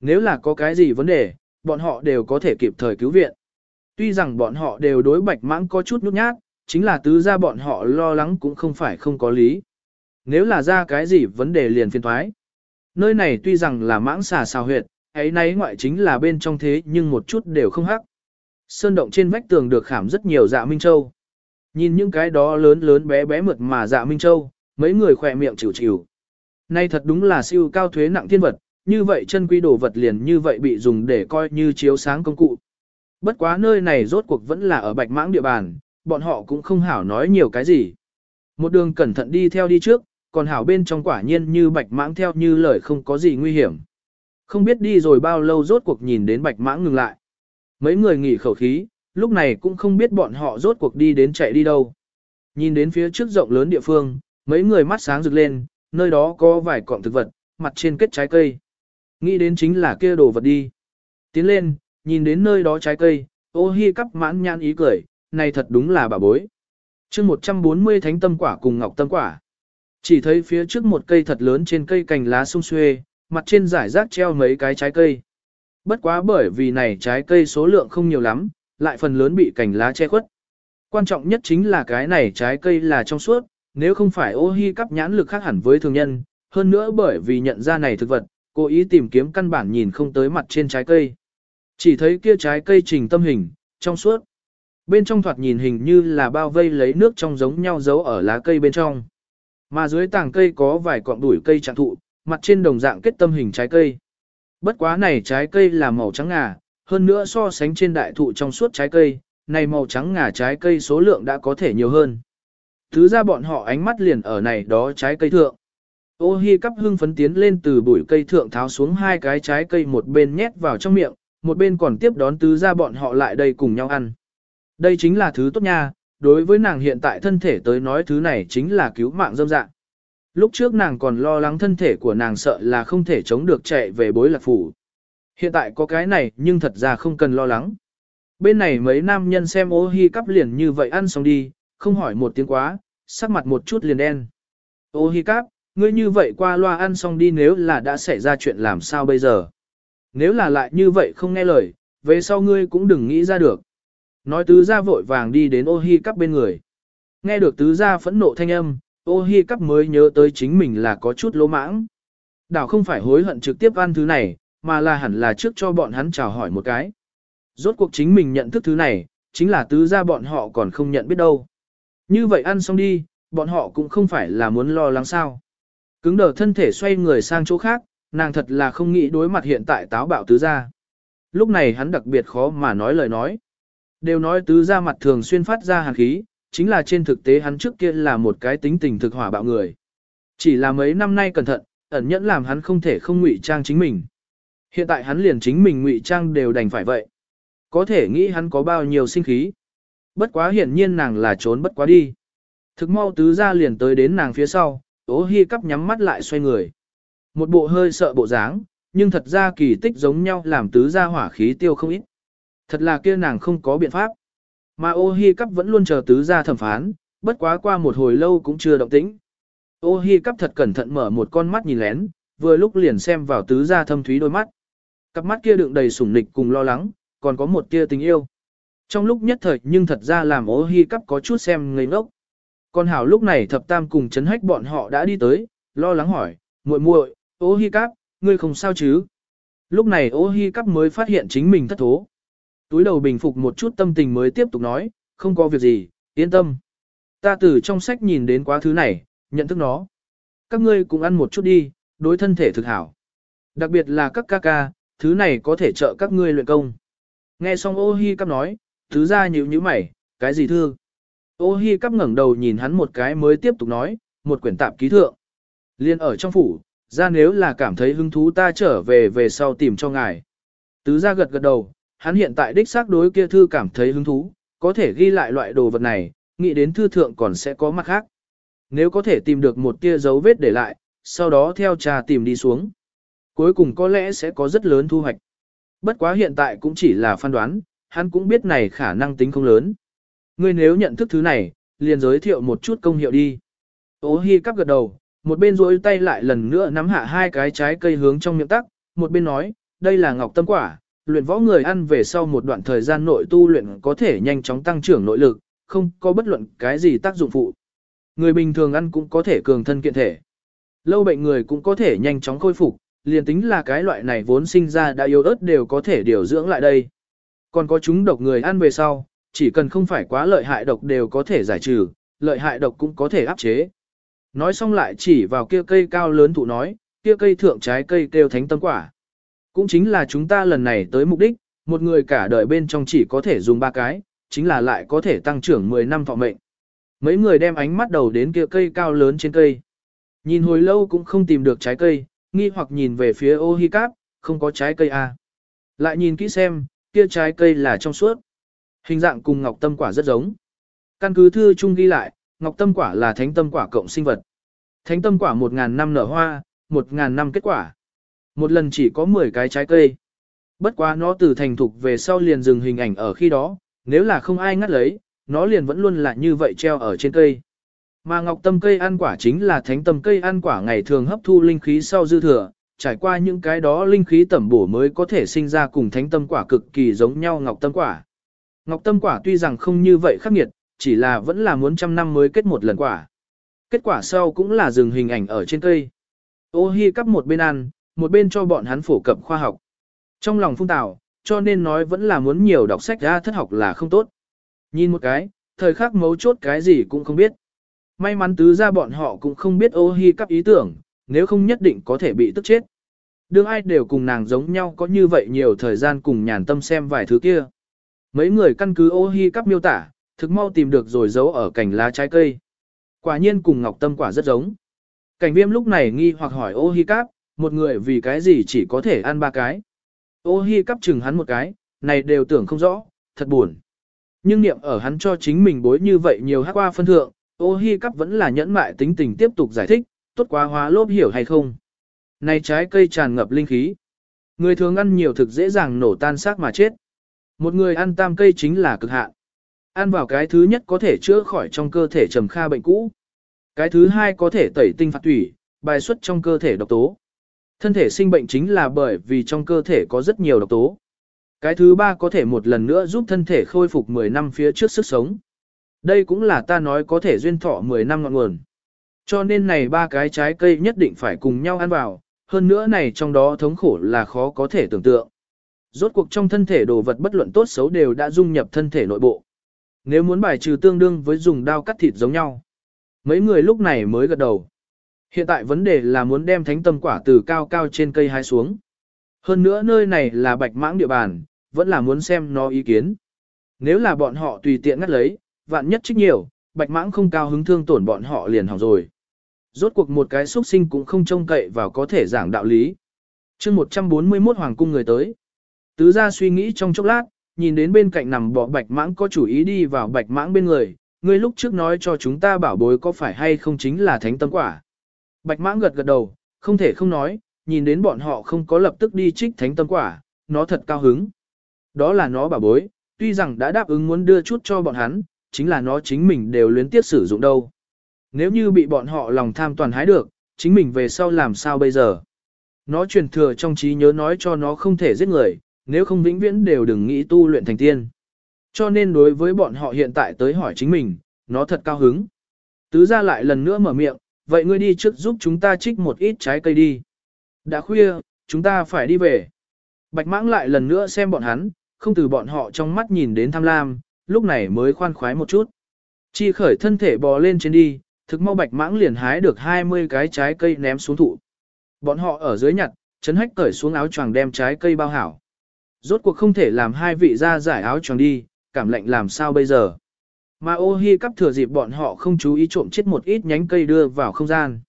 Nếu là có cái gì vấn đề, bọn họ đều có thể kịp thời cứu viện. Tuy rằng bọn họ đều đối bạch mãng có chút nhút nhát, chính là tứ ra bọn họ lo lắng cũng không phải không có lý. Nếu là ra cái gì vấn đề liền phiền thoái. Nơi này tuy rằng là mãng xà xào huyệt, ấy nấy ngoại chính là bên trong thế nhưng một chút đều không hắc. Sơn động trên vách tường được khảm rất nhiều dạ Minh Châu. Nhìn những cái đó lớn lớn bé bé mượt mà dạ Minh Châu, mấy người khỏe miệng chịu chịu. Nay thật đúng là siêu cao thuế nặng thiên vật, như vậy chân quý đồ vật liền như vậy bị dùng để coi như chiếu sáng công cụ. Bất quá nơi này rốt cuộc vẫn là ở bạch mãng địa bàn, bọn họ cũng không hảo nói nhiều cái gì. Một đường cẩn thận đi theo đi trước, còn hảo bên trong quả nhiên như bạch mãng theo như lời không có gì nguy hiểm. Không biết đi rồi bao lâu rốt cuộc nhìn đến bạch mãng ngừng lại. Mấy người nghỉ khẩu khí, lúc này cũng không biết bọn họ rốt cuộc đi đến chạy đi đâu. Nhìn đến phía trước rộng lớn địa phương, mấy người mắt sáng rực lên, nơi đó có vài cọng thực vật, mặt trên kết trái cây. Nghĩ đến chính là kia đồ vật đi. Tiến lên, nhìn đến nơi đó trái cây, ô hi cắp mãn nhan ý cười, này thật đúng là bà bối. chương 140 thánh tâm quả cùng ngọc tâm quả. Chỉ thấy phía trước một cây thật lớn trên cây cành lá sung xuê, mặt trên giải rác treo mấy cái trái cây. Bất quá bởi vì này trái cây số lượng không nhiều lắm, lại phần lớn bị cành lá che khuất. Quan trọng nhất chính là cái này trái cây là trong suốt, nếu không phải ô hi cắp nhãn lực khác hẳn với thường nhân, hơn nữa bởi vì nhận ra này thực vật, cố ý tìm kiếm căn bản nhìn không tới mặt trên trái cây. Chỉ thấy kia trái cây trình tâm hình, trong suốt. Bên trong thoạt nhìn hình như là bao vây lấy nước trong giống nhau giấu ở lá cây bên trong. Mà dưới tàng cây có vài cọng đuổi cây trạng thụ, mặt trên đồng dạng kết tâm hình trái cây. Bất quá này trái cây là màu trắng ngà, hơn nữa so sánh trên đại thụ trong suốt trái cây, này màu trắng ngà trái cây số lượng đã có thể nhiều hơn. Thứ ra bọn họ ánh mắt liền ở này đó trái cây thượng. Ô hi cắp hưng phấn tiến lên từ bụi cây thượng tháo xuống hai cái trái cây một bên nhét vào trong miệng, một bên còn tiếp đón tứ ra bọn họ lại đây cùng nhau ăn. Đây chính là thứ tốt nha, đối với nàng hiện tại thân thể tới nói thứ này chính là cứu mạng dâm dạng. Lúc trước nàng còn lo lắng thân thể của nàng sợ là không thể chống được chạy về bối lạc phủ. Hiện tại có cái này nhưng thật ra không cần lo lắng. Bên này mấy nam nhân xem ô hi cắp liền như vậy ăn xong đi, không hỏi một tiếng quá, sắc mặt một chút liền đen. Ô hi cắp, ngươi như vậy qua loa ăn xong đi nếu là đã xảy ra chuyện làm sao bây giờ. Nếu là lại như vậy không nghe lời, về sau ngươi cũng đừng nghĩ ra được. Nói tứ gia vội vàng đi đến ô hi cắp bên người. Nghe được tứ gia phẫn nộ thanh âm, ô hi cắp mới nhớ tới chính mình là có chút lỗ mãng. Đảo không phải hối hận trực tiếp ăn thứ này, mà là hẳn là trước cho bọn hắn chào hỏi một cái. Rốt cuộc chính mình nhận thức thứ này, chính là tứ gia bọn họ còn không nhận biết đâu. Như vậy ăn xong đi, bọn họ cũng không phải là muốn lo lắng sao. Cứng đờ thân thể xoay người sang chỗ khác, nàng thật là không nghĩ đối mặt hiện tại táo bạo tứ gia. Lúc này hắn đặc biệt khó mà nói lời nói. Đều nói tứ gia mặt thường xuyên phát ra hàn khí, chính là trên thực tế hắn trước kia là một cái tính tình thực hỏa bạo người. Chỉ là mấy năm nay cẩn thận, ẩn nhẫn làm hắn không thể không ngụy trang chính mình. Hiện tại hắn liền chính mình ngụy trang đều đành phải vậy. Có thể nghĩ hắn có bao nhiêu sinh khí. Bất quá hiển nhiên nàng là trốn bất quá đi. Thực mau tứ gia liền tới đến nàng phía sau, ố hi cắp nhắm mắt lại xoay người. Một bộ hơi sợ bộ dáng, nhưng thật ra kỳ tích giống nhau làm tứ gia hỏa khí tiêu không ít. Thật là kia nàng không có biện pháp. Mà ô hi cắp vẫn luôn chờ tứ gia thẩm phán, bất quá qua một hồi lâu cũng chưa động tĩnh. Ô hi cắp thật cẩn thận mở một con mắt nhìn lén, vừa lúc liền xem vào tứ gia thâm thúy đôi mắt. Cặp mắt kia đựng đầy sủng nịch cùng lo lắng, còn có một tia tình yêu. Trong lúc nhất thời nhưng thật ra làm ô hi cắp có chút xem ngây ngốc. Con hảo lúc này thập tam cùng chấn hách bọn họ đã đi tới, lo lắng hỏi, muội muội, ô hi cắp, ngươi không sao chứ? Lúc này ô hi cắp mới phát hiện chính mình thất thố. Túi đầu bình phục một chút tâm tình mới tiếp tục nói, không có việc gì, yên tâm. Ta từ trong sách nhìn đến quá thứ này, nhận thức nó. Các ngươi cùng ăn một chút đi, đối thân thể thực hảo. Đặc biệt là các ca ca, thứ này có thể trợ các ngươi luyện công. Nghe xong ô hi cắp nói, thứ ra nhíu nhíu mày, cái gì thương? Ô hi cắp ngẩng đầu nhìn hắn một cái mới tiếp tục nói, một quyển tạp ký thượng. Liên ở trong phủ, ra nếu là cảm thấy hứng thú ta trở về về sau tìm cho ngài. Tứ ra gật gật đầu, hắn hiện tại đích xác đối kia thư cảm thấy hứng thú, có thể ghi lại loại đồ vật này, nghĩ đến thư thượng còn sẽ có mặt khác. Nếu có thể tìm được một tia dấu vết để lại, sau đó theo trà tìm đi xuống. Cuối cùng có lẽ sẽ có rất lớn thu hoạch. Bất quá hiện tại cũng chỉ là phán đoán, hắn cũng biết này khả năng tính không lớn. Ngươi nếu nhận thức thứ này, liền giới thiệu một chút công hiệu đi. Ô hi cắp gật đầu, một bên rối tay lại lần nữa nắm hạ hai cái trái cây hướng trong miệng tắc, một bên nói, đây là ngọc tâm quả, luyện võ người ăn về sau một đoạn thời gian nội tu luyện có thể nhanh chóng tăng trưởng nội lực, không có bất luận cái gì tác dụng phụ. Người bình thường ăn cũng có thể cường thân kiện thể. Lâu bệnh người cũng có thể nhanh chóng khôi phục, liền tính là cái loại này vốn sinh ra đã yếu ớt đều có thể điều dưỡng lại đây. Còn có chúng độc người ăn về sau, chỉ cần không phải quá lợi hại độc đều có thể giải trừ, lợi hại độc cũng có thể áp chế. Nói xong lại chỉ vào kia cây cao lớn thụ nói, kia cây thượng trái cây kêu thánh tâm quả. Cũng chính là chúng ta lần này tới mục đích, một người cả đời bên trong chỉ có thể dùng ba cái, chính là lại có thể tăng trưởng 10 năm thọ mệnh. Mấy người đem ánh mắt đầu đến kia cây cao lớn trên cây. Nhìn hồi lâu cũng không tìm được trái cây, nghi hoặc nhìn về phía ô hi cáp, không có trái cây à. Lại nhìn kỹ xem, kia trái cây là trong suốt. Hình dạng cùng ngọc tâm quả rất giống. Căn cứ thư chung ghi lại, ngọc tâm quả là thánh tâm quả cộng sinh vật. Thánh tâm quả 1.000 năm nở hoa, 1.000 năm kết quả. Một lần chỉ có 10 cái trái cây. Bất quá nó từ thành thục về sau liền dừng hình ảnh ở khi đó, nếu là không ai ngắt lấy, nó liền vẫn luôn là như vậy treo ở trên cây. Mà ngọc tâm cây ăn quả chính là thánh tâm cây ăn quả ngày thường hấp thu linh khí sau dư thừa, trải qua những cái đó linh khí tẩm bổ mới có thể sinh ra cùng thánh tâm quả cực kỳ giống nhau ngọc tâm quả. Ngọc tâm quả tuy rằng không như vậy khắc nghiệt, chỉ là vẫn là muốn trăm năm mới kết một lần quả. Kết quả sau cũng là dừng hình ảnh ở trên cây. Ô hi cắp một bên ăn, một bên cho bọn hắn phổ cập khoa học. Trong lòng phung tạo, cho nên nói vẫn là muốn nhiều đọc sách ra thất học là không tốt. Nhìn một cái, thời khắc mấu chốt cái gì cũng không biết. May mắn tứ ra bọn họ cũng không biết ô hi các ý tưởng, nếu không nhất định có thể bị tức chết. Đương ai đều cùng nàng giống nhau có như vậy nhiều thời gian cùng nhàn tâm xem vài thứ kia. Mấy người căn cứ ô hi cắp miêu tả, thực mau tìm được rồi giấu ở cành lá trái cây. Quả nhiên cùng ngọc tâm quả rất giống. Cảnh viêm lúc này nghi hoặc hỏi ô hi cắp, một người vì cái gì chỉ có thể ăn ba cái. Ô hi cắp chừng hắn một cái, này đều tưởng không rõ, thật buồn. Nhưng niệm ở hắn cho chính mình bối như vậy nhiều hát qua phân thượng, ô hi cắp vẫn là nhẫn mại tính tình tiếp tục giải thích, tốt quá hóa lốp hiểu hay không. Này trái cây tràn ngập linh khí. Người thường ăn nhiều thực dễ dàng nổ tan xác mà chết. Một người ăn tam cây chính là cực hạn. Ăn vào cái thứ nhất có thể chữa khỏi trong cơ thể trầm kha bệnh cũ. Cái thứ hai có thể tẩy tinh phạt thủy, bài xuất trong cơ thể độc tố. Thân thể sinh bệnh chính là bởi vì trong cơ thể có rất nhiều độc tố. Cái thứ ba có thể một lần nữa giúp thân thể khôi phục 10 năm phía trước sức sống. Đây cũng là ta nói có thể duyên thọ 10 năm ngọn nguồn. Cho nên này ba cái trái cây nhất định phải cùng nhau ăn vào, hơn nữa này trong đó thống khổ là khó có thể tưởng tượng. Rốt cuộc trong thân thể đồ vật bất luận tốt xấu đều đã dung nhập thân thể nội bộ. Nếu muốn bài trừ tương đương với dùng dao cắt thịt giống nhau. Mấy người lúc này mới gật đầu. Hiện tại vấn đề là muốn đem thánh tâm quả từ cao cao trên cây hái xuống. Hơn nữa nơi này là bạch mãng địa bàn, vẫn là muốn xem nó ý kiến. Nếu là bọn họ tùy tiện ngắt lấy, vạn nhất trích nhiều, bạch mãng không cao hứng thương tổn bọn họ liền hỏng rồi. Rốt cuộc một cái xuất sinh cũng không trông cậy vào có thể giảng đạo lý. chương 141 hoàng cung người tới. Tứ ra suy nghĩ trong chốc lát, nhìn đến bên cạnh nằm bỏ bạch mãng có chủ ý đi vào bạch mãng bên người, ngươi lúc trước nói cho chúng ta bảo bối có phải hay không chính là thánh tâm quả. Bạch mãng gật gật đầu, không thể không nói, nhìn đến bọn họ không có lập tức đi trích thánh tâm quả, nó thật cao hứng. Đó là nó bảo bối, tuy rằng đã đáp ứng muốn đưa chút cho bọn hắn, chính là nó chính mình đều luyến tiếc sử dụng đâu. Nếu như bị bọn họ lòng tham toàn hái được, chính mình về sau làm sao bây giờ? Nó truyền thừa trong trí nhớ nói cho nó không thể giết người, nếu không vĩnh viễn đều đừng nghĩ tu luyện thành tiên. Cho nên đối với bọn họ hiện tại tới hỏi chính mình, nó thật cao hứng. Tứ ra lại lần nữa mở miệng, vậy ngươi đi trước giúp chúng ta trích một ít trái cây đi. Đã khuya, chúng ta phải đi về. Bạch mãng lại lần nữa xem bọn hắn, không từ bọn họ trong mắt nhìn đến tham lam, lúc này mới khoan khoái một chút. Chi khởi thân thể bò lên trên đi, thực mau bạch mãng liền hái được 20 cái trái cây ném xuống thụ. Bọn họ ở dưới nhặt, chấn hách cởi xuống áo choàng đem trái cây bao hảo. Rốt cuộc không thể làm hai vị ra giải áo choàng đi, cảm lạnh làm sao bây giờ. Mà ô hi cắp thừa dịp bọn họ không chú ý trộm chết một ít nhánh cây đưa vào không gian.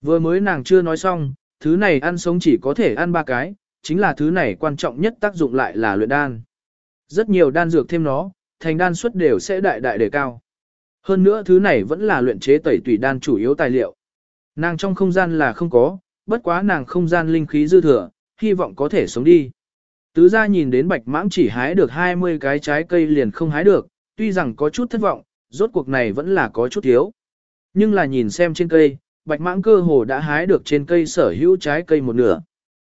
Vừa mới nàng chưa nói xong, thứ này ăn sống chỉ có thể ăn ba cái, chính là thứ này quan trọng nhất tác dụng lại là luyện đan. Rất nhiều đan dược thêm nó, thành đan suất đều sẽ đại đại đề cao. Hơn nữa thứ này vẫn là luyện chế tẩy tùy đan chủ yếu tài liệu. Nàng trong không gian là không có, bất quá nàng không gian linh khí dư thừa, hy vọng có thể sống đi. Tứ gia nhìn đến bạch mãng chỉ hái được 20 cái trái cây liền không hái được, tuy rằng có chút thất vọng, rốt cuộc này vẫn là có chút thiếu. Nhưng là nhìn xem trên cây, bạch mãng cơ hồ đã hái được trên cây sở hữu trái cây một nửa.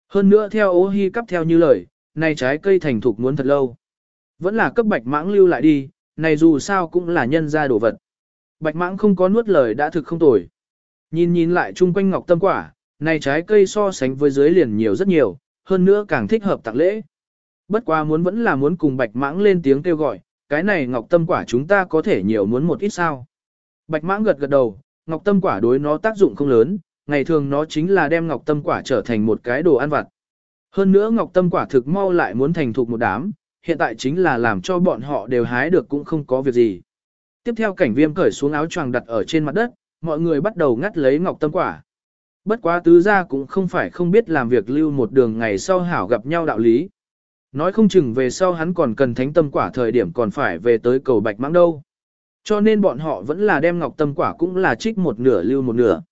Hơn nữa theo ô hi cắp theo như lời, này trái cây thành thục muốn thật lâu. Vẫn là cấp bạch mãng lưu lại đi, này dù sao cũng là nhân gia đồ vật. Bạch mãng không có nuốt lời đã thực không tồi. Nhìn nhìn lại chung quanh ngọc tâm quả, này trái cây so sánh với dưới liền nhiều rất nhiều, hơn nữa càng thích hợp tặng lễ. Bất quá muốn vẫn là muốn cùng bạch mãng lên tiếng kêu gọi, cái này ngọc tâm quả chúng ta có thể nhiều muốn một ít sao. Bạch mãng gật gật đầu, ngọc tâm quả đối nó tác dụng không lớn, ngày thường nó chính là đem ngọc tâm quả trở thành một cái đồ ăn vặt. Hơn nữa ngọc tâm quả thực mau lại muốn thành thục một đám, hiện tại chính là làm cho bọn họ đều hái được cũng không có việc gì. Tiếp theo cảnh viêm cởi xuống áo choàng đặt ở trên mặt đất, mọi người bắt đầu ngắt lấy ngọc tâm quả. Bất quá tứ gia cũng không phải không biết làm việc lưu một đường ngày sau hảo gặp nhau đạo lý. Nói không chừng về sau hắn còn cần thánh tâm quả thời điểm còn phải về tới cầu bạch mãng đâu. Cho nên bọn họ vẫn là đem ngọc tâm quả cũng là trích một nửa lưu một nửa.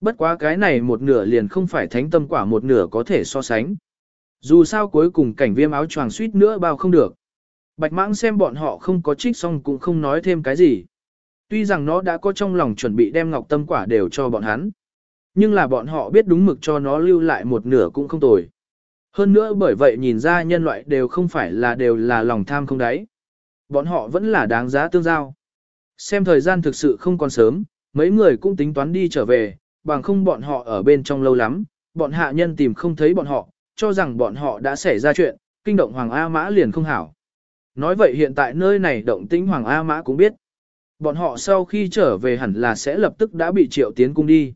Bất quá cái này một nửa liền không phải thánh tâm quả một nửa có thể so sánh. Dù sao cuối cùng cảnh viêm áo choàng suýt nữa bao không được. Bạch mãng xem bọn họ không có trích xong cũng không nói thêm cái gì. Tuy rằng nó đã có trong lòng chuẩn bị đem ngọc tâm quả đều cho bọn hắn. Nhưng là bọn họ biết đúng mực cho nó lưu lại một nửa cũng không tồi. Hơn nữa bởi vậy nhìn ra nhân loại đều không phải là đều là lòng tham không đáy. Bọn họ vẫn là đáng giá tương giao. Xem thời gian thực sự không còn sớm, mấy người cũng tính toán đi trở về, bằng không bọn họ ở bên trong lâu lắm, bọn hạ nhân tìm không thấy bọn họ, cho rằng bọn họ đã xảy ra chuyện, kinh động Hoàng A Mã liền không hảo. Nói vậy hiện tại nơi này động tĩnh Hoàng A Mã cũng biết. Bọn họ sau khi trở về hẳn là sẽ lập tức đã bị triệu tiến cung đi.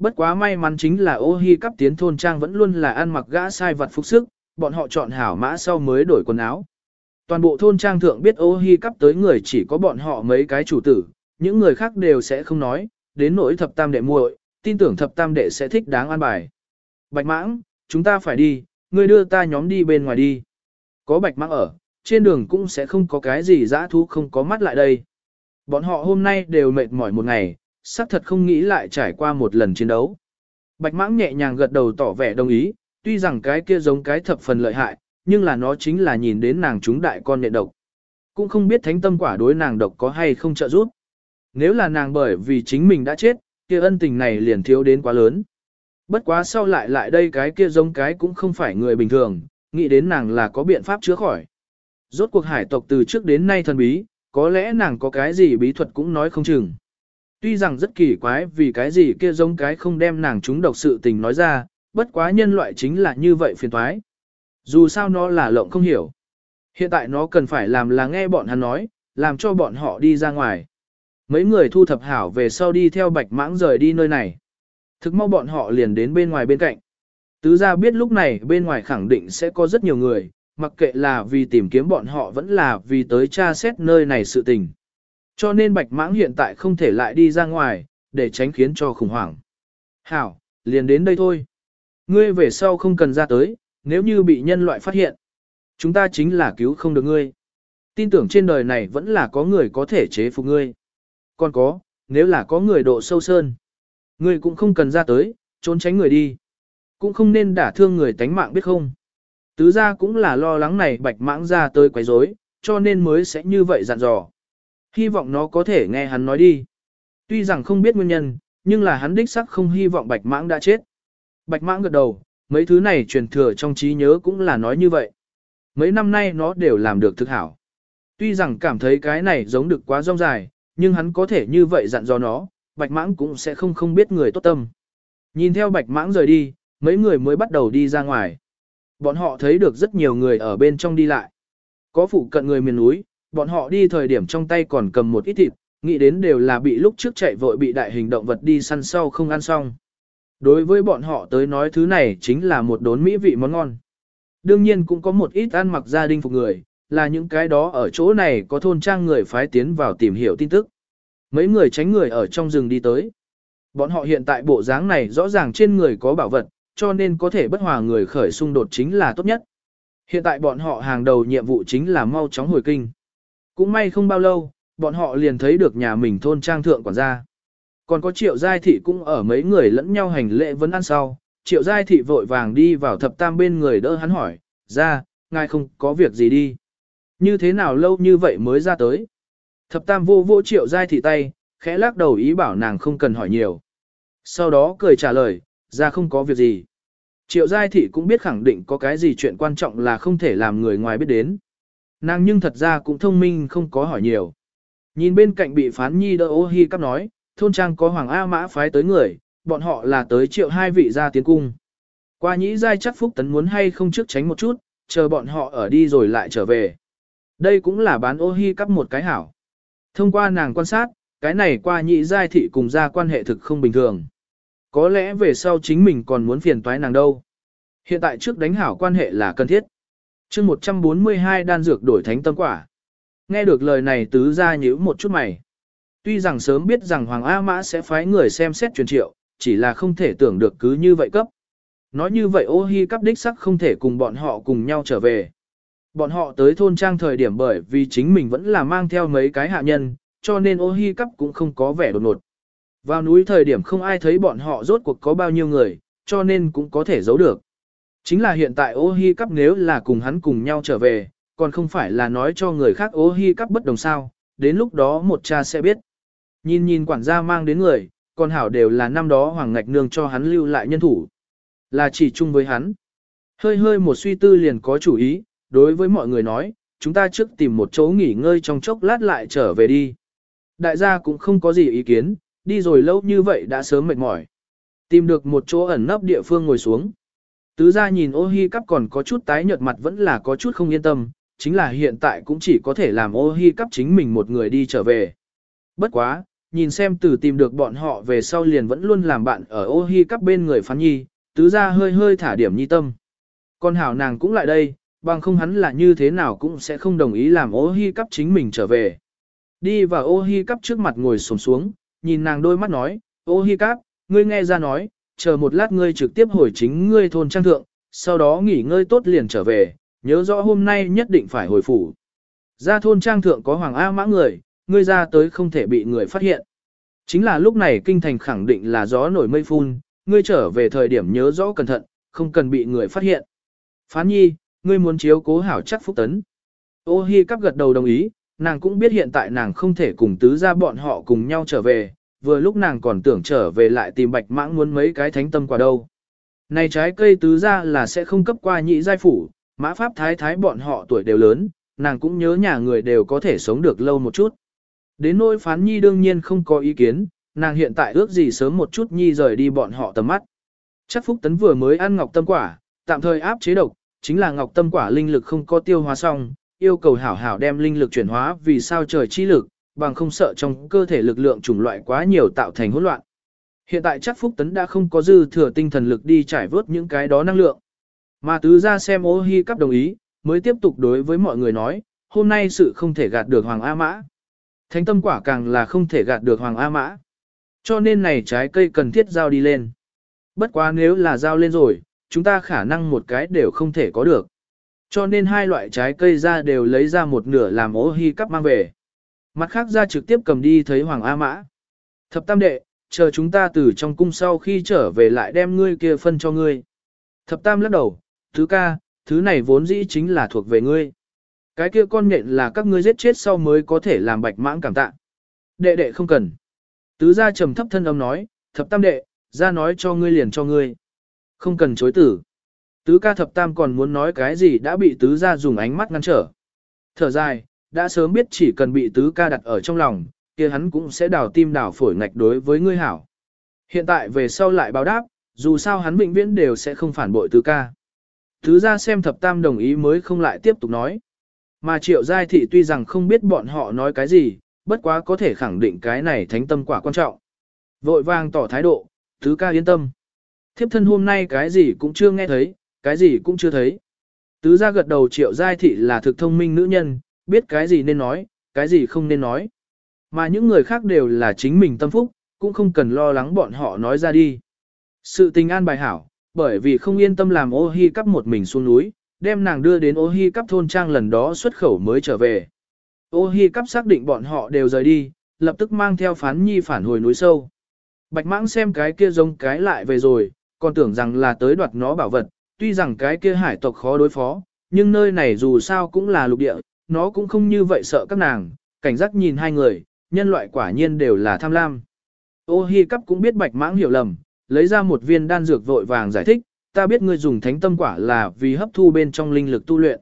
Bất quá may mắn chính là ô hi cắp tiến thôn trang vẫn luôn là ăn mặc gã sai vật phục sức, bọn họ chọn hảo mã sau mới đổi quần áo. Toàn bộ thôn trang thượng biết ô hi cắp tới người chỉ có bọn họ mấy cái chủ tử, những người khác đều sẽ không nói, đến nỗi thập tam đệ muội, tin tưởng thập tam đệ sẽ thích đáng an bài. Bạch mãng, chúng ta phải đi, ngươi đưa ta nhóm đi bên ngoài đi. Có bạch mãng ở, trên đường cũng sẽ không có cái gì dã thú không có mắt lại đây. Bọn họ hôm nay đều mệt mỏi một ngày, xác thật không nghĩ lại trải qua một lần chiến đấu. Bạch mãng nhẹ nhàng gật đầu tỏ vẻ đồng ý, tuy rằng cái kia giống cái thập phần lợi hại, nhưng là nó chính là nhìn đến nàng chúng đại con nhện độc. Cũng không biết thánh tâm quả đối nàng độc có hay không trợ giúp. Nếu là nàng bởi vì chính mình đã chết, kia ân tình này liền thiếu đến quá lớn. Bất quá sau lại lại đây cái kia giống cái cũng không phải người bình thường, nghĩ đến nàng là có biện pháp chữa khỏi. Rốt cuộc hải tộc từ trước đến nay thần bí, có lẽ nàng có cái gì bí thuật cũng nói không chừng. Tuy rằng rất kỳ quái vì cái gì kia giống cái không đem nàng chúng độc sự tình nói ra, bất quá nhân loại chính là như vậy phiền toái. Dù sao nó là lộng không hiểu. Hiện tại nó cần phải làm là nghe bọn hắn nói, làm cho bọn họ đi ra ngoài. Mấy người thu thập hảo về sau đi theo bạch mãng rời đi nơi này. Thực mau bọn họ liền đến bên ngoài bên cạnh. Tứ ra biết lúc này bên ngoài khẳng định sẽ có rất nhiều người, mặc kệ là vì tìm kiếm bọn họ vẫn là vì tới tra xét nơi này sự tình. Cho nên bạch mãng hiện tại không thể lại đi ra ngoài, để tránh khiến cho khủng hoảng. Hảo, liền đến đây thôi. Ngươi về sau không cần ra tới, nếu như bị nhân loại phát hiện. Chúng ta chính là cứu không được ngươi. Tin tưởng trên đời này vẫn là có người có thể chế phục ngươi. Còn có, nếu là có người độ sâu sơn. Ngươi cũng không cần ra tới, trốn tránh người đi. Cũng không nên đả thương người tánh mạng biết không. Tứ gia cũng là lo lắng này bạch mãng ra tới quấy rối, cho nên mới sẽ như vậy dặn dò. Hy vọng nó có thể nghe hắn nói đi. Tuy rằng không biết nguyên nhân, nhưng là hắn đích sắc không hy vọng bạch mãng đã chết. Bạch mãng gật đầu, mấy thứ này truyền thừa trong trí nhớ cũng là nói như vậy. Mấy năm nay nó đều làm được thực hảo. Tuy rằng cảm thấy cái này giống được quá rong dài, nhưng hắn có thể như vậy dặn dò nó, bạch mãng cũng sẽ không không biết người tốt tâm. Nhìn theo bạch mãng rời đi, mấy người mới bắt đầu đi ra ngoài. Bọn họ thấy được rất nhiều người ở bên trong đi lại. Có phụ cận người miền núi, bọn họ đi thời điểm trong tay còn cầm một ít thịt, nghĩ đến đều là bị lúc trước chạy vội bị đại hình động vật đi săn sau không ăn xong. Đối với bọn họ tới nói thứ này chính là một đốn mỹ vị món ngon. Đương nhiên cũng có một ít ăn mặc gia đình phục người, là những cái đó ở chỗ này có thôn trang người phái tiến vào tìm hiểu tin tức. Mấy người tránh người ở trong rừng đi tới. Bọn họ hiện tại bộ dáng này rõ ràng trên người có bảo vật, cho nên có thể bất hòa người khởi xung đột chính là tốt nhất. Hiện tại bọn họ hàng đầu nhiệm vụ chính là mau chóng hồi kinh. Cũng may không bao lâu, bọn họ liền thấy được nhà mình thôn trang thượng quản gia. Còn có triệu giai thị cũng ở mấy người lẫn nhau hành lễ vấn ăn sau. Triệu giai thị vội vàng đi vào thập tam bên người đỡ hắn hỏi, ra, ngài không có việc gì đi. Như thế nào lâu như vậy mới ra tới. Thập tam vô vô triệu giai thị tay, khẽ lắc đầu ý bảo nàng không cần hỏi nhiều. Sau đó cười trả lời, ra không có việc gì. Triệu giai thị cũng biết khẳng định có cái gì chuyện quan trọng là không thể làm người ngoài biết đến. Nàng nhưng thật ra cũng thông minh không có hỏi nhiều. Nhìn bên cạnh bị phán nhi đỡ ô hi cắp nói, thôn trang có hoàng A mã phái tới người, bọn họ là tới triệu hai vị ra tiến cung. Qua nhĩ giai chắc phúc tấn muốn hay không trước tránh một chút, chờ bọn họ ở đi rồi lại trở về. Đây cũng là bán ô hi cắp một cái hảo. Thông qua nàng quan sát, cái này qua nhĩ giai thị cùng ra quan hệ thực không bình thường. Có lẽ về sau chính mình còn muốn phiền toái nàng đâu. Hiện tại trước đánh hảo quan hệ là cần thiết chương 142 đan dược đổi thánh tâm quả. Nghe được lời này tứ ra nhíu một chút mày. Tuy rằng sớm biết rằng Hoàng A Mã sẽ phái người xem xét truyền triệu, chỉ là không thể tưởng được cứ như vậy cấp. Nói như vậy ô hi cắp đích sắc không thể cùng bọn họ cùng nhau trở về. Bọn họ tới thôn trang thời điểm bởi vì chính mình vẫn là mang theo mấy cái hạ nhân, cho nên ô hi cắp cũng không có vẻ đột ngột. Vào núi thời điểm không ai thấy bọn họ rốt cuộc có bao nhiêu người, cho nên cũng có thể giấu được. Chính là hiện tại ô hi cắp nếu là cùng hắn cùng nhau trở về, còn không phải là nói cho người khác ô hi cắp bất đồng sao, đến lúc đó một cha sẽ biết. Nhìn nhìn quản gia mang đến người, còn hảo đều là năm đó hoàng ngạch nương cho hắn lưu lại nhân thủ. Là chỉ chung với hắn. Hơi hơi một suy tư liền có chủ ý, đối với mọi người nói, chúng ta trước tìm một chỗ nghỉ ngơi trong chốc lát lại trở về đi. Đại gia cũng không có gì ý kiến, đi rồi lâu như vậy đã sớm mệt mỏi. Tìm được một chỗ ẩn nấp địa phương ngồi xuống. Tứ gia nhìn ô hi cắp còn có chút tái nhợt mặt vẫn là có chút không yên tâm, chính là hiện tại cũng chỉ có thể làm ô hi cắp chính mình một người đi trở về. Bất quá, nhìn xem từ tìm được bọn họ về sau liền vẫn luôn làm bạn ở ô hi cắp bên người phán nhi, tứ gia hơi hơi thả điểm nhi tâm. Con hảo nàng cũng lại đây, bằng không hắn là như thế nào cũng sẽ không đồng ý làm ô hi cắp chính mình trở về. Đi vào ô hi cắp trước mặt ngồi xuống xuống, nhìn nàng đôi mắt nói, ô hi cắp, ngươi nghe ra nói, chờ một lát ngươi trực tiếp hồi chính ngươi thôn trang thượng, sau đó nghỉ ngơi tốt liền trở về, nhớ rõ hôm nay nhất định phải hồi phủ. Ra thôn trang thượng có hoàng A mã người, ngươi ra tới không thể bị người phát hiện. Chính là lúc này kinh thành khẳng định là gió nổi mây phun, ngươi trở về thời điểm nhớ rõ cẩn thận, không cần bị người phát hiện. Phán nhi, ngươi muốn chiếu cố hảo chắc phúc tấn. Ô hi cắp gật đầu đồng ý, nàng cũng biết hiện tại nàng không thể cùng tứ ra bọn họ cùng nhau trở về, vừa lúc nàng còn tưởng trở về lại tìm bạch mãng muốn mấy cái thánh tâm quả đâu. Này trái cây tứ ra là sẽ không cấp qua nhị giai phủ, mã pháp thái thái bọn họ tuổi đều lớn, nàng cũng nhớ nhà người đều có thể sống được lâu một chút. Đến nỗi phán nhi đương nhiên không có ý kiến, nàng hiện tại ước gì sớm một chút nhi rời đi bọn họ tầm mắt. Chắc Phúc Tấn vừa mới ăn ngọc tâm quả, tạm thời áp chế độc, chính là ngọc tâm quả linh lực không có tiêu hóa xong, yêu cầu hảo hảo đem linh lực chuyển hóa vì sao trời chi lực, bằng không sợ trong cơ thể lực lượng chủng loại quá nhiều tạo thành hỗn loạn. Hiện tại chắc Phúc Tấn đã không có dư thừa tinh thần lực đi trải vớt những cái đó năng lượng. Mà tứ ra xem ô hi cắp đồng ý, mới tiếp tục đối với mọi người nói, hôm nay sự không thể gạt được Hoàng A Mã. Thánh tâm quả càng là không thể gạt được Hoàng A Mã. Cho nên này trái cây cần thiết giao đi lên. Bất quá nếu là giao lên rồi, chúng ta khả năng một cái đều không thể có được. Cho nên hai loại trái cây ra đều lấy ra một nửa làm ô hi cắp mang về. Mặt khác ra trực tiếp cầm đi thấy Hoàng A Mã. Thập tam đệ, chờ chúng ta từ trong cung sau khi trở về lại đem ngươi kia phân cho ngươi. Thập tam lắc đầu, thứ ca, thứ này vốn dĩ chính là thuộc về ngươi. Cái kia con nhện là các ngươi giết chết sau mới có thể làm bạch mãng cảm tạ. Đệ đệ không cần. Tứ gia trầm thấp thân âm nói, thập tam đệ, ra nói cho ngươi liền cho ngươi. Không cần chối tử. Tứ ca thập tam còn muốn nói cái gì đã bị tứ gia dùng ánh mắt ngăn trở. Thở dài, đã sớm biết chỉ cần bị tứ ca đặt ở trong lòng, kia hắn cũng sẽ đào tim đào phổi ngạch đối với ngươi hảo. Hiện tại về sau lại báo đáp, dù sao hắn vĩnh viễn đều sẽ không phản bội tứ ca. Tứ gia xem thập tam đồng ý mới không lại tiếp tục nói. Mà triệu giai thị tuy rằng không biết bọn họ nói cái gì, bất quá có thể khẳng định cái này thánh tâm quả quan trọng. Vội vàng tỏ thái độ, tứ ca yên tâm. Thiếp thân hôm nay cái gì cũng chưa nghe thấy, cái gì cũng chưa thấy. Tứ gia gật đầu triệu giai thị là thực thông minh nữ nhân, biết cái gì nên nói, cái gì không nên nói. Mà những người khác đều là chính mình tâm phúc, cũng không cần lo lắng bọn họ nói ra đi. Sự tình an bài hảo, bởi vì không yên tâm làm ô hi cắp một mình xuống núi, đem nàng đưa đến ô hi cắp thôn trang lần đó xuất khẩu mới trở về. Ô hi cắp xác định bọn họ đều rời đi, lập tức mang theo phán nhi phản hồi núi sâu. Bạch mãng xem cái kia giống cái lại về rồi, còn tưởng rằng là tới đoạt nó bảo vật, tuy rằng cái kia hải tộc khó đối phó, nhưng nơi này dù sao cũng là lục địa, nó cũng không như vậy sợ các nàng, cảnh giác nhìn hai người, nhân loại quả nhiên đều là tham lam. Ô hi cắp cũng biết bạch mãng hiểu lầm, lấy ra một viên đan dược vội vàng giải thích, ta biết ngươi dùng thánh tâm quả là vì hấp thu bên trong linh lực tu luyện.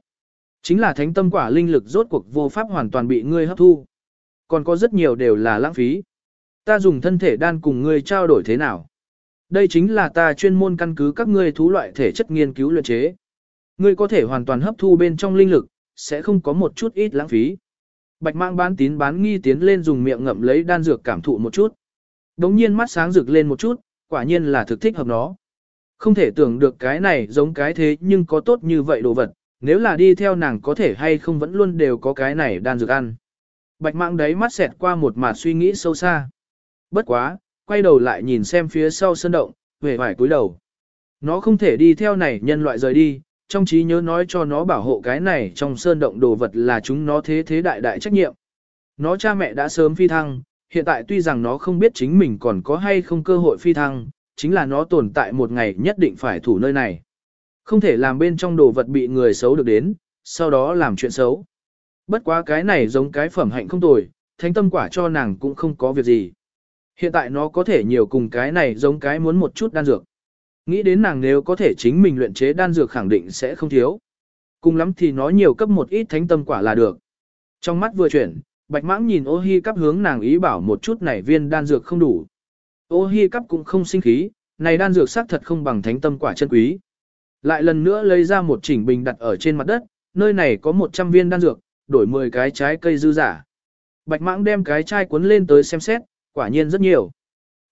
Chính là thánh tâm quả linh lực rốt cuộc vô pháp hoàn toàn bị ngươi hấp thu. Còn có rất nhiều đều là lãng phí. Ta dùng thân thể đan cùng ngươi trao đổi thế nào? Đây chính là ta chuyên môn căn cứ các ngươi thú loại thể chất nghiên cứu luyện chế. Ngươi có thể hoàn toàn hấp thu bên trong linh lực, sẽ không có một chút ít lãng phí. Bạch mang bán tín bán nghi tiến lên dùng miệng ngậm lấy đan dược cảm thụ một chút. Đống nhiên mắt sáng rực lên một chút, quả nhiên là thực thích hợp nó. Không thể tưởng được cái này giống cái thế nhưng có tốt như vậy đồ vật, nếu là đi theo nàng có thể hay không vẫn luôn đều có cái này đan dược ăn. Bạch mạng đấy mắt xẹt qua một mặt suy nghĩ sâu xa. Bất quá, quay đầu lại nhìn xem phía sau sân động, về vải cúi đầu. Nó không thể đi theo này nhân loại rời đi, trong trí nhớ nói cho nó bảo hộ cái này trong sơn động đồ vật là chúng nó thế thế đại đại trách nhiệm. Nó cha mẹ đã sớm phi thăng, hiện tại tuy rằng nó không biết chính mình còn có hay không cơ hội phi thăng, chính là nó tồn tại một ngày nhất định phải thủ nơi này. Không thể làm bên trong đồ vật bị người xấu được đến, sau đó làm chuyện xấu. Bất quá cái này giống cái phẩm hạnh không tồi, thánh tâm quả cho nàng cũng không có việc gì. Hiện tại nó có thể nhiều cùng cái này giống cái muốn một chút đan dược. Nghĩ đến nàng nếu có thể chính mình luyện chế đan dược khẳng định sẽ không thiếu. Cùng lắm thì nói nhiều cấp một ít thánh tâm quả là được. Trong mắt vừa chuyển, bạch mãng nhìn ô hi cắp hướng nàng ý bảo một chút này viên đan dược không đủ. Ô hi cắp cũng không sinh khí, này đan dược xác thật không bằng thánh tâm quả chân quý. Lại lần nữa lấy ra một chỉnh bình đặt ở trên mặt đất, nơi này có 100 viên đan dược, đổi 10 cái trái cây dư giả. Bạch mãng đem cái chai cuốn lên tới xem xét, quả nhiên rất nhiều.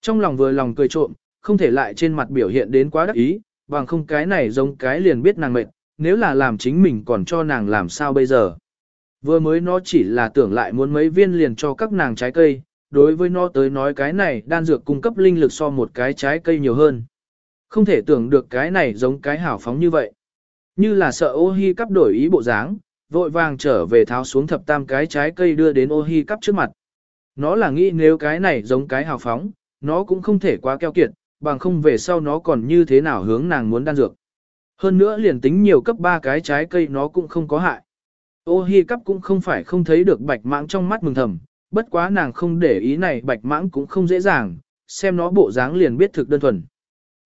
Trong lòng vừa lòng cười trộm, không thể lại trên mặt biểu hiện đến quá đắc ý, bằng không cái này giống cái liền biết nàng mệt, nếu là làm chính mình còn cho nàng làm sao bây giờ. Vừa mới nó chỉ là tưởng lại muốn mấy viên liền cho các nàng trái cây, đối với nó tới nói cái này đan dược cung cấp linh lực so một cái trái cây nhiều hơn. Không thể tưởng được cái này giống cái hảo phóng như vậy. Như là sợ ô hi cắp đổi ý bộ dáng, vội vàng trở về tháo xuống thập tam cái trái cây đưa đến ô hi cắp trước mặt. Nó là nghĩ nếu cái này giống cái hào phóng, nó cũng không thể quá keo kiệt, bằng không về sau nó còn như thế nào hướng nàng muốn đan dược. Hơn nữa liền tính nhiều cấp ba cái trái cây nó cũng không có hại. Ô hi cắp cũng không phải không thấy được bạch mãng trong mắt mừng thầm, bất quá nàng không để ý này bạch mãng cũng không dễ dàng, xem nó bộ dáng liền biết thực đơn thuần.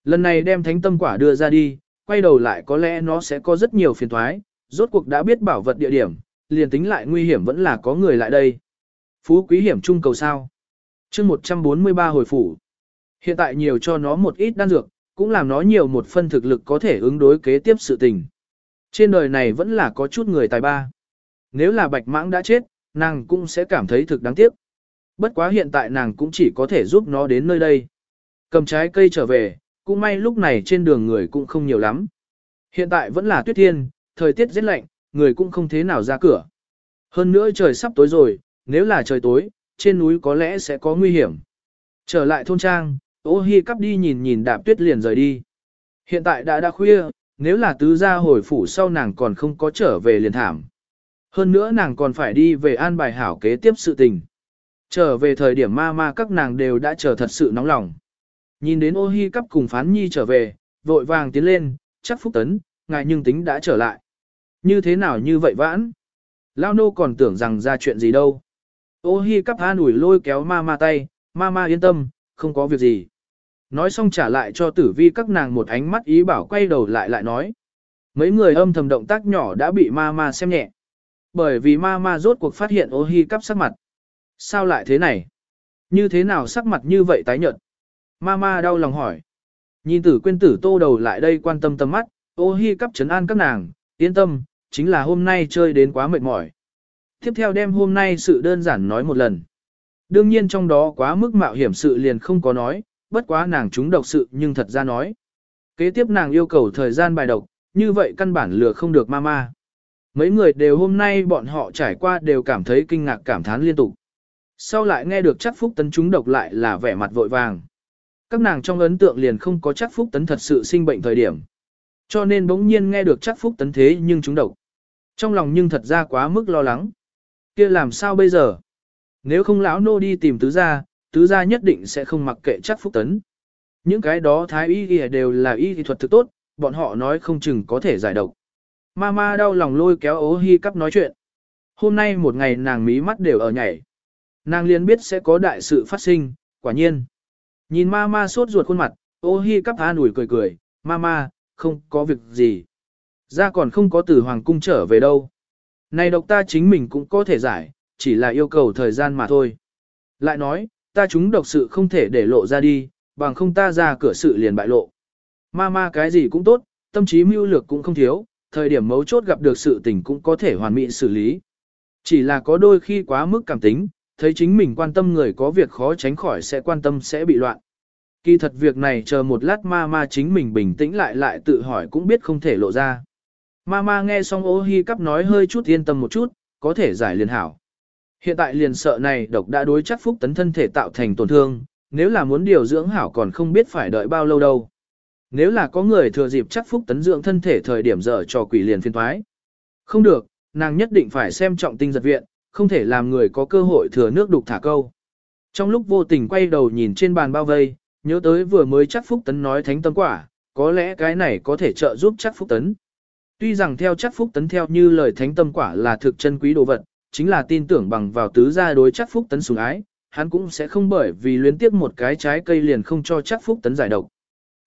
Lần này đem thánh tâm quả đưa ra đi, quay đầu lại có lẽ nó sẽ có rất nhiều phiền thoái, rốt cuộc đã biết bảo vật địa điểm, liền tính lại nguy hiểm vẫn là có người lại đây. Phú quý hiểm trung cầu sao. chương 143 hồi phủ. Hiện tại nhiều cho nó một ít đan dược, cũng làm nó nhiều một phân thực lực có thể ứng đối kế tiếp sự tình. Trên đời này vẫn là có chút người tài ba. Nếu là bạch mãng đã chết, nàng cũng sẽ cảm thấy thực đáng tiếc. Bất quá hiện tại nàng cũng chỉ có thể giúp nó đến nơi đây. Cầm trái cây trở về, cũng may lúc này trên đường người cũng không nhiều lắm. Hiện tại vẫn là tuyết thiên, thời tiết rất lạnh, người cũng không thế nào ra cửa. Hơn nữa trời sắp tối rồi, nếu là trời tối, trên núi có lẽ sẽ có nguy hiểm. Trở lại thôn trang, ô hi cắp đi nhìn nhìn đạp tuyết liền rời đi. Hiện tại đã đã khuya, nếu là tứ gia hồi phủ sau nàng còn không có trở về liền thảm. Hơn nữa nàng còn phải đi về an bài hảo kế tiếp sự tình. Trở về thời điểm ma ma các nàng đều đã chờ thật sự nóng lòng. Nhìn đến ô hi cắp cùng phán nhi trở về, vội vàng tiến lên, chắc phúc tấn, ngài nhưng tính đã trở lại. Như thế nào như vậy vãn? Lao nô còn tưởng rằng ra chuyện gì đâu. Ô hi cắp an ủi lôi kéo ma ma tay, ma ma yên tâm, không có việc gì. Nói xong trả lại cho tử vi các nàng một ánh mắt ý bảo quay đầu lại lại nói. Mấy người âm thầm động tác nhỏ đã bị ma ma xem nhẹ. Bởi vì ma ma rốt cuộc phát hiện ô hi cắp sắc mặt. Sao lại thế này? Như thế nào sắc mặt như vậy tái nhợt? Ma ma đau lòng hỏi. Nhìn tử quên tử tô đầu lại đây quan tâm tầm mắt, ô hi cắp chấn an các nàng, yên tâm, chính là hôm nay chơi đến quá mệt mỏi. Tiếp theo đem hôm nay sự đơn giản nói một lần. Đương nhiên trong đó quá mức mạo hiểm sự liền không có nói, bất quá nàng chúng độc sự nhưng thật ra nói. Kế tiếp nàng yêu cầu thời gian bài độc, như vậy căn bản lừa không được mama. Mấy người đều hôm nay bọn họ trải qua đều cảm thấy kinh ngạc cảm thán liên tục. Sau lại nghe được chắc phúc tấn chúng độc lại là vẻ mặt vội vàng. Các nàng trong ấn tượng liền không có chắc phúc tấn thật sự sinh bệnh thời điểm. Cho nên bỗng nhiên nghe được chắc phúc tấn thế nhưng chúng độc. Trong lòng nhưng thật ra quá mức lo lắng. kia làm sao bây giờ? Nếu không lão nô đi tìm tứ gia, tứ gia nhất định sẽ không mặc kệ chắc phúc tấn. Những cái đó thái y y đều là y thuật thực tốt, bọn họ nói không chừng có thể giải độc. Mama đau lòng lôi kéo ố hi cắp nói chuyện. Hôm nay một ngày nàng mí mắt đều ở nhảy. Nàng liền biết sẽ có đại sự phát sinh, quả nhiên. Nhìn mama sốt ruột khuôn mặt, ô hi cắp an ủi cười cười, mama, không có việc gì. Ra còn không có từ hoàng cung trở về đâu. Này độc ta chính mình cũng có thể giải, chỉ là yêu cầu thời gian mà thôi. Lại nói, ta chúng độc sự không thể để lộ ra đi, bằng không ta ra cửa sự liền bại lộ. Ma ma cái gì cũng tốt, tâm trí mưu lược cũng không thiếu, thời điểm mấu chốt gặp được sự tình cũng có thể hoàn mỹ xử lý. Chỉ là có đôi khi quá mức cảm tính, thấy chính mình quan tâm người có việc khó tránh khỏi sẽ quan tâm sẽ bị loạn. Kỳ thật việc này chờ một lát ma ma chính mình bình tĩnh lại lại tự hỏi cũng biết không thể lộ ra. Ma ma nghe xong ô hi cắp nói hơi chút yên tâm một chút, có thể giải liền hảo. Hiện tại liền sợ này độc đã đối chắc phúc tấn thân thể tạo thành tổn thương, nếu là muốn điều dưỡng hảo còn không biết phải đợi bao lâu đâu. Nếu là có người thừa dịp chắc phúc tấn dưỡng thân thể thời điểm dở cho quỷ liền phiên thoái. Không được, nàng nhất định phải xem trọng tinh giật viện, không thể làm người có cơ hội thừa nước đục thả câu. Trong lúc vô tình quay đầu nhìn trên bàn bao vây, nhớ tới vừa mới chắc phúc tấn nói thánh tâm quả, có lẽ cái này có thể trợ giúp chắc phúc tấn. Tuy rằng theo chắc phúc tấn theo như lời thánh tâm quả là thực chân quý đồ vật, chính là tin tưởng bằng vào tứ gia đối chắc phúc tấn sủng ái, hắn cũng sẽ không bởi vì luyến tiếp một cái trái cây liền không cho chắc phúc tấn giải độc.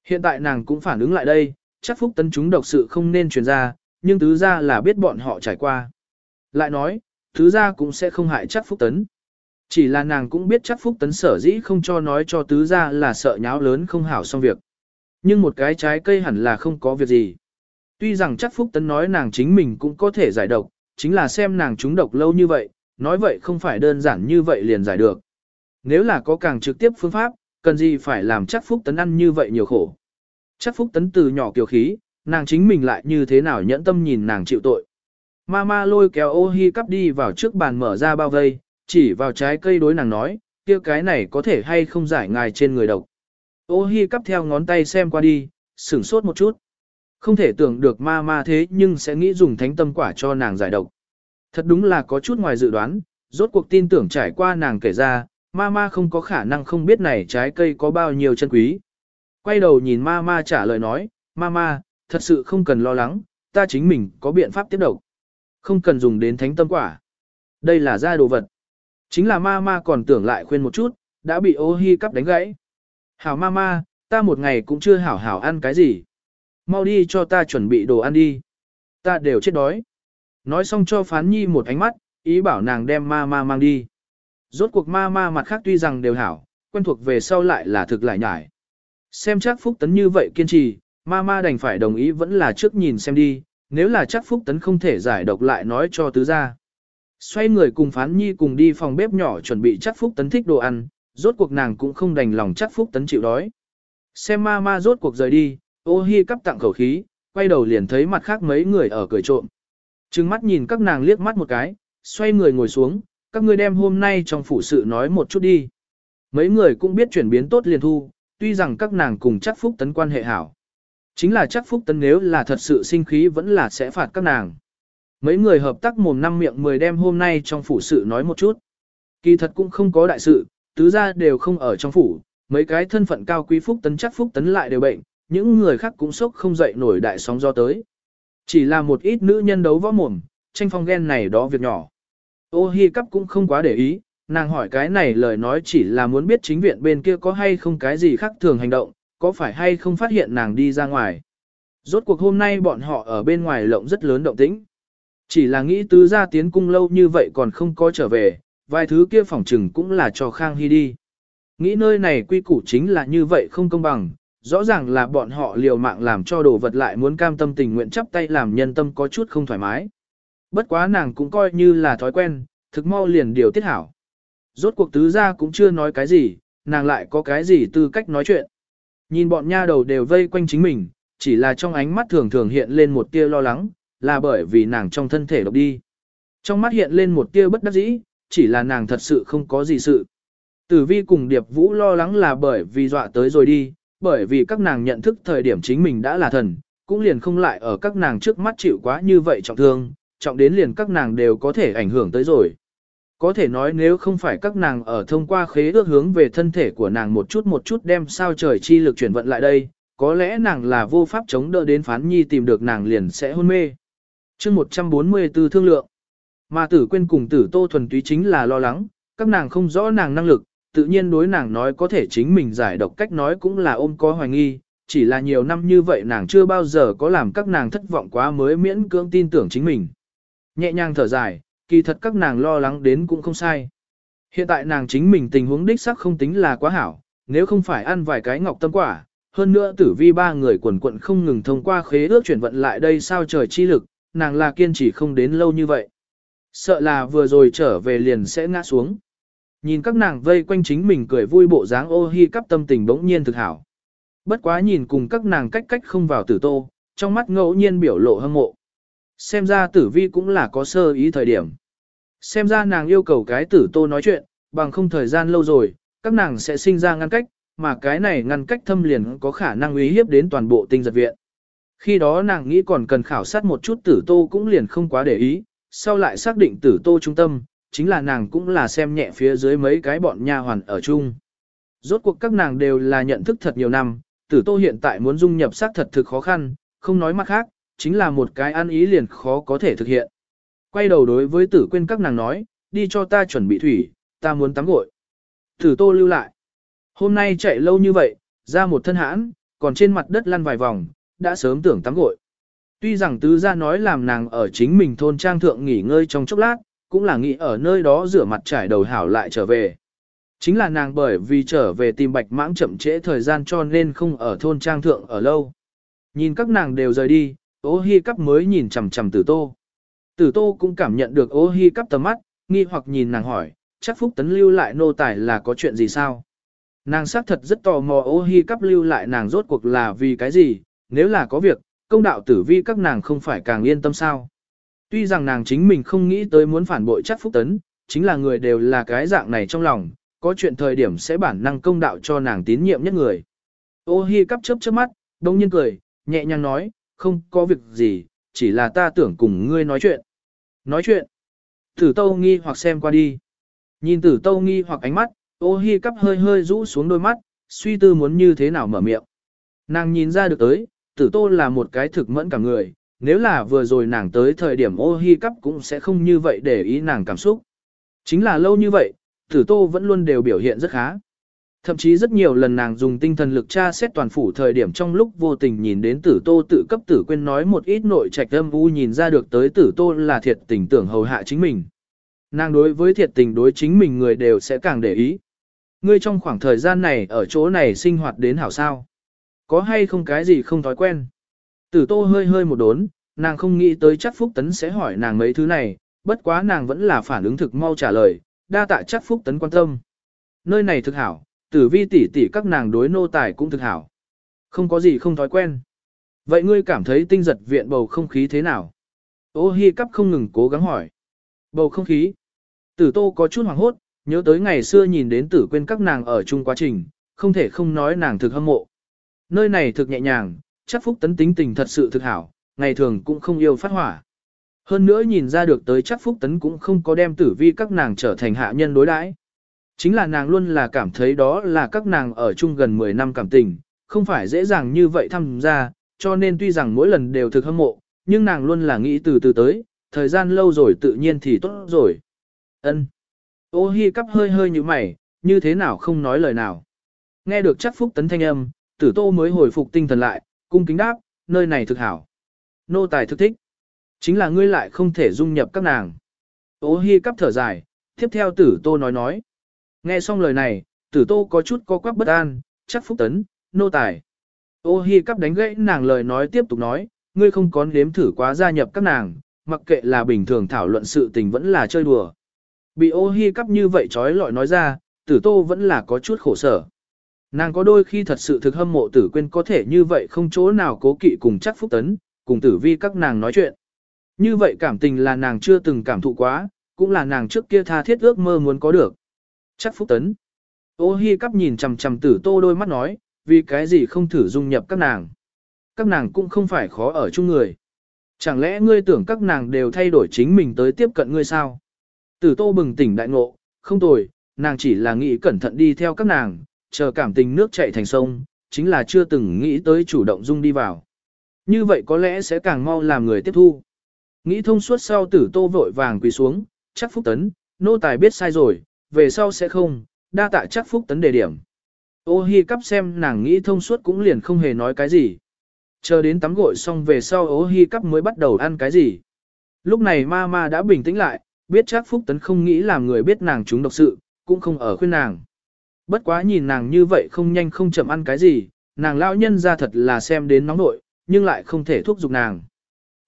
Hiện tại nàng cũng phản ứng lại đây, chắc phúc tấn chúng độc sự không nên truyền ra, nhưng tứ gia là biết bọn họ trải qua. Lại nói, tứ gia cũng sẽ không hại chắc phúc tấn. Chỉ là nàng cũng biết chắc phúc tấn sở dĩ không cho nói cho tứ gia là sợ nháo lớn không hảo xong việc. Nhưng một cái trái cây hẳn là không có việc gì. Tuy rằng chắc phúc tấn nói nàng chính mình cũng có thể giải độc, chính là xem nàng trúng độc lâu như vậy, nói vậy không phải đơn giản như vậy liền giải được. Nếu là có càng trực tiếp phương pháp, cần gì phải làm chắc phúc tấn ăn như vậy nhiều khổ. Chắc phúc tấn từ nhỏ kiều khí, nàng chính mình lại như thế nào nhẫn tâm nhìn nàng chịu tội. Mama lôi kéo ô hi cắp đi vào trước bàn mở ra bao vây, chỉ vào trái cây đối nàng nói, kia cái này có thể hay không giải ngài trên người độc. Ô hi cắp theo ngón tay xem qua đi, sửng sốt một chút. Không thể tưởng được ma ma thế nhưng sẽ nghĩ dùng thánh tâm quả cho nàng giải độc. Thật đúng là có chút ngoài dự đoán, rốt cuộc tin tưởng trải qua nàng kể ra, ma ma không có khả năng không biết này trái cây có bao nhiêu chân quý. Quay đầu nhìn ma ma trả lời nói, ma ma, thật sự không cần lo lắng, ta chính mình có biện pháp tiếp độc. Không cần dùng đến thánh tâm quả. Đây là gia đồ vật. Chính là ma ma còn tưởng lại khuyên một chút, đã bị ô hi cắp đánh gãy. Hảo ma ma, ta một ngày cũng chưa hảo hảo ăn cái gì. Mau đi cho ta chuẩn bị đồ ăn đi. Ta đều chết đói. Nói xong cho phán nhi một ánh mắt, ý bảo nàng đem ma ma mang đi. Rốt cuộc ma ma mặt khác tuy rằng đều hảo, quen thuộc về sau lại là thực lại nhải. Xem chắc Phúc Tấn như vậy kiên trì, ma ma đành phải đồng ý vẫn là trước nhìn xem đi, nếu là chắc Phúc Tấn không thể giải độc lại nói cho tứ gia. Xoay người cùng phán nhi cùng đi phòng bếp nhỏ chuẩn bị chắc Phúc Tấn thích đồ ăn, rốt cuộc nàng cũng không đành lòng chắc Phúc Tấn chịu đói. Xem ma ma rốt cuộc rời đi, ô hi cắp tặng khẩu khí, quay đầu liền thấy mặt khác mấy người ở cười trộm. Trừng mắt nhìn các nàng liếc mắt một cái, xoay người ngồi xuống, các ngươi đem hôm nay trong phủ sự nói một chút đi. Mấy người cũng biết chuyển biến tốt liền thu, tuy rằng các nàng cùng chắc phúc tấn quan hệ hảo. Chính là chắc phúc tấn nếu là thật sự sinh khí vẫn là sẽ phạt các nàng. Mấy người hợp tác mồm năm miệng mười đem hôm nay trong phủ sự nói một chút. Kỳ thật cũng không có đại sự, tứ gia đều không ở trong phủ, mấy cái thân phận cao quý phúc tấn chắc phúc tấn lại đều bệnh, những người khác cũng sốc không dậy nổi đại sóng do tới. Chỉ là một ít nữ nhân đấu võ mồm, tranh phong ghen này đó việc nhỏ. Ô hi cắp cũng không quá để ý, nàng hỏi cái này lời nói chỉ là muốn biết chính viện bên kia có hay không cái gì khác thường hành động, có phải hay không phát hiện nàng đi ra ngoài. Rốt cuộc hôm nay bọn họ ở bên ngoài lộng rất lớn động tĩnh. Chỉ là nghĩ tứ gia tiến cung lâu như vậy còn không có trở về, vài thứ kia phỏng trừng cũng là cho Khang Hy đi. Nghĩ nơi này quy củ chính là như vậy không công bằng, rõ ràng là bọn họ liều mạng làm cho đồ vật lại muốn cam tâm tình nguyện chắp tay làm nhân tâm có chút không thoải mái. Bất quá nàng cũng coi như là thói quen, thực mau liền điều tiết hảo. Rốt cuộc tứ gia cũng chưa nói cái gì, nàng lại có cái gì tư cách nói chuyện. Nhìn bọn nha đầu đều vây quanh chính mình, chỉ là trong ánh mắt thường thường hiện lên một tia lo lắng, là bởi vì nàng trong thân thể độc đi. Trong mắt hiện lên một tia bất đắc dĩ, chỉ là nàng thật sự không có gì sự. Tử vi cùng Điệp Vũ lo lắng là bởi vì dọa tới rồi đi, bởi vì các nàng nhận thức thời điểm chính mình đã là thần, cũng liền không lại ở các nàng trước mắt chịu quá như vậy trọng thương, trọng đến liền các nàng đều có thể ảnh hưởng tới rồi. Có thể nói nếu không phải các nàng ở thông qua khế ước hướng về thân thể của nàng một chút một chút đem sao trời chi lực chuyển vận lại đây, có lẽ nàng là vô pháp chống đỡ đến phán nhi tìm được nàng liền sẽ hôn mê. chương 144 thương lượng, mà tử quên cùng tử tô thuần túy chính là lo lắng, các nàng không rõ nàng năng lực, tự nhiên đối nàng nói có thể chính mình giải độc cách nói cũng là ôm có hoài nghi, chỉ là nhiều năm như vậy nàng chưa bao giờ có làm các nàng thất vọng quá mới miễn cưỡng tin tưởng chính mình. Nhẹ nhàng thở dài, kỳ thật các nàng lo lắng đến cũng không sai. Hiện tại nàng chính mình tình huống đích sắc không tính là quá hảo, nếu không phải ăn vài cái ngọc tâm quả, hơn nữa tử vi ba người quần quận không ngừng thông qua khế ước chuyển vận lại đây sao trời chi lực, nàng là kiên trì không đến lâu như vậy. Sợ là vừa rồi trở về liền sẽ ngã xuống. Nhìn các nàng vây quanh chính mình cười vui bộ dáng ô hi cắp tâm tình bỗng nhiên thực hảo. Bất quá nhìn cùng các nàng cách cách không vào tử tô, trong mắt ngẫu nhiên biểu lộ hâm mộ. Xem ra tử vi cũng là có sơ ý thời điểm. Xem ra nàng yêu cầu cái tử tô nói chuyện, bằng không thời gian lâu rồi, các nàng sẽ sinh ra ngăn cách, mà cái này ngăn cách thâm liền có khả năng uy hiếp đến toàn bộ tinh giật viện. Khi đó nàng nghĩ còn cần khảo sát một chút tử tô cũng liền không quá để ý, sau lại xác định tử tô trung tâm, chính là nàng cũng là xem nhẹ phía dưới mấy cái bọn nha hoàn ở chung. Rốt cuộc các nàng đều là nhận thức thật nhiều năm, tử tô hiện tại muốn dung nhập xác thật thực khó khăn, không nói mặt khác, chính là một cái ăn ý liền khó có thể thực hiện. Quay đầu đối với tử quên các nàng nói, đi cho ta chuẩn bị thủy, ta muốn tắm gội. Tử tô lưu lại. Hôm nay chạy lâu như vậy, ra một thân hãn, còn trên mặt đất lăn vài vòng, đã sớm tưởng tắm gội. Tuy rằng tứ gia nói làm nàng ở chính mình thôn trang thượng nghỉ ngơi trong chốc lát, cũng là nghĩ ở nơi đó rửa mặt trải đầu hảo lại trở về. Chính là nàng bởi vì trở về tìm bạch mãng chậm trễ thời gian cho nên không ở thôn trang thượng ở lâu. Nhìn các nàng đều rời đi, ô hi cắp mới nhìn chằm chằm tử tô. Tử tô cũng cảm nhận được ô hi cắp tầm mắt, nghi hoặc nhìn nàng hỏi, chắc phúc tấn lưu lại nô tài là có chuyện gì sao? Nàng xác thật rất tò mò ô hi cắp lưu lại nàng rốt cuộc là vì cái gì, nếu là có việc, công đạo tử vi các nàng không phải càng yên tâm sao. Tuy rằng nàng chính mình không nghĩ tới muốn phản bội chắc phúc tấn, chính là người đều là cái dạng này trong lòng, có chuyện thời điểm sẽ bản năng công đạo cho nàng tín nhiệm nhất người. Ô hi cắp chớp chớp mắt, đông nhiên cười, nhẹ nhàng nói, không có việc gì, chỉ là ta tưởng cùng ngươi nói chuyện. Nói chuyện. Tử tâu nghi hoặc xem qua đi. Nhìn tử tâu nghi hoặc ánh mắt, ô hi cắp hơi hơi rũ xuống đôi mắt, suy tư muốn như thế nào mở miệng. Nàng nhìn ra được tới, tử tô là một cái thực mẫn cả người, nếu là vừa rồi nàng tới thời điểm ô hi cắp cũng sẽ không như vậy để ý nàng cảm xúc. Chính là lâu như vậy, tử tô vẫn luôn đều biểu hiện rất khá. Thậm chí rất nhiều lần nàng dùng tinh thần lực tra xét toàn phủ thời điểm trong lúc vô tình nhìn đến tử tô tự cấp tử quên nói một ít nội trạch âm u nhìn ra được tới tử tô là thiệt tình tưởng hầu hạ chính mình. Nàng đối với thiệt tình đối chính mình người đều sẽ càng để ý. Ngươi trong khoảng thời gian này ở chỗ này sinh hoạt đến hảo sao. Có hay không cái gì không thói quen? Tử tô hơi hơi một đốn, nàng không nghĩ tới chắc Phúc Tấn sẽ hỏi nàng mấy thứ này, bất quá nàng vẫn là phản ứng thực mau trả lời, đa tạ chắc Phúc Tấn quan tâm. Nơi này thực hảo, tử vi tỷ tỷ các nàng đối nô tài cũng thực hảo. Không có gì không thói quen. Vậy ngươi cảm thấy tinh giật viện bầu không khí thế nào? Ô hi cắp không ngừng cố gắng hỏi. Bầu không khí. Tử tô có chút hoảng hốt, nhớ tới ngày xưa nhìn đến tử quên các nàng ở chung quá trình, không thể không nói nàng thực hâm mộ. Nơi này thực nhẹ nhàng, chắc phúc tấn tính tình thật sự thực hảo, ngày thường cũng không yêu phát hỏa. Hơn nữa nhìn ra được tới chắc phúc tấn cũng không có đem tử vi các nàng trở thành hạ nhân đối đãi. Chính là nàng luôn là cảm thấy đó là các nàng ở chung gần 10 năm cảm tình, không phải dễ dàng như vậy tham gia, cho nên tuy rằng mỗi lần đều thực hâm mộ, nhưng nàng luôn là nghĩ từ từ tới, thời gian lâu rồi tự nhiên thì tốt rồi. Ân. Ô hi cắp hơi hơi như mày, như thế nào không nói lời nào. Nghe được chắc phúc tấn thanh âm, tử tô mới hồi phục tinh thần lại, cung kính đáp, nơi này thực hảo. Nô tài thực thích. Chính là ngươi lại không thể dung nhập các nàng. Ô hi cắp thở dài, tiếp theo tử tô nói nói. Nghe xong lời này, tử tô có chút co quắp bất an, chắc phúc tấn, nô tài. Ô hi cắp đánh gãy nàng lời nói tiếp tục nói, ngươi không có nếm thử quá gia nhập các nàng, mặc kệ là bình thường thảo luận sự tình vẫn là chơi đùa. Bị ô hi cắp như vậy trói lọi nói ra, tử tô vẫn là có chút khổ sở. Nàng có đôi khi thật sự thực hâm mộ tử quên có thể như vậy không chỗ nào cố kỵ cùng chắc phúc tấn, cùng tử vi các nàng nói chuyện. Như vậy cảm tình là nàng chưa từng cảm thụ quá, cũng là nàng trước kia tha thiết ước mơ muốn có được. Chắc phúc tấn. Ô hi cắp nhìn chằm chằm tử tô đôi mắt nói, vì cái gì không thử dung nhập các nàng. Các nàng cũng không phải khó ở chung người. Chẳng lẽ ngươi tưởng các nàng đều thay đổi chính mình tới tiếp cận ngươi sao? Tử tô bừng tỉnh đại ngộ, không tồi, nàng chỉ là nghĩ cẩn thận đi theo các nàng, chờ cảm tình nước chảy thành sông, chính là chưa từng nghĩ tới chủ động dung đi vào. Như vậy có lẽ sẽ càng mau làm người tiếp thu. Nghĩ thông suốt sau tử tô vội vàng quỳ xuống, chắc phúc tấn, nô tài biết sai rồi, về sau sẽ không, đa tạ chắc phúc tấn đề điểm. Ô hi cắp xem nàng nghĩ thông suốt cũng liền không hề nói cái gì. Chờ đến tắm gội xong về sau ô hi cắp mới bắt đầu ăn cái gì. Lúc này ma ma đã bình tĩnh lại, biết chắc Phúc Tấn không nghĩ làm người biết nàng chúng độc sự, cũng không ở khuyên nàng. Bất quá nhìn nàng như vậy không nhanh không chậm ăn cái gì, nàng lão nhân ra thật là xem đến nóng nội, nhưng lại không thể thúc giục nàng.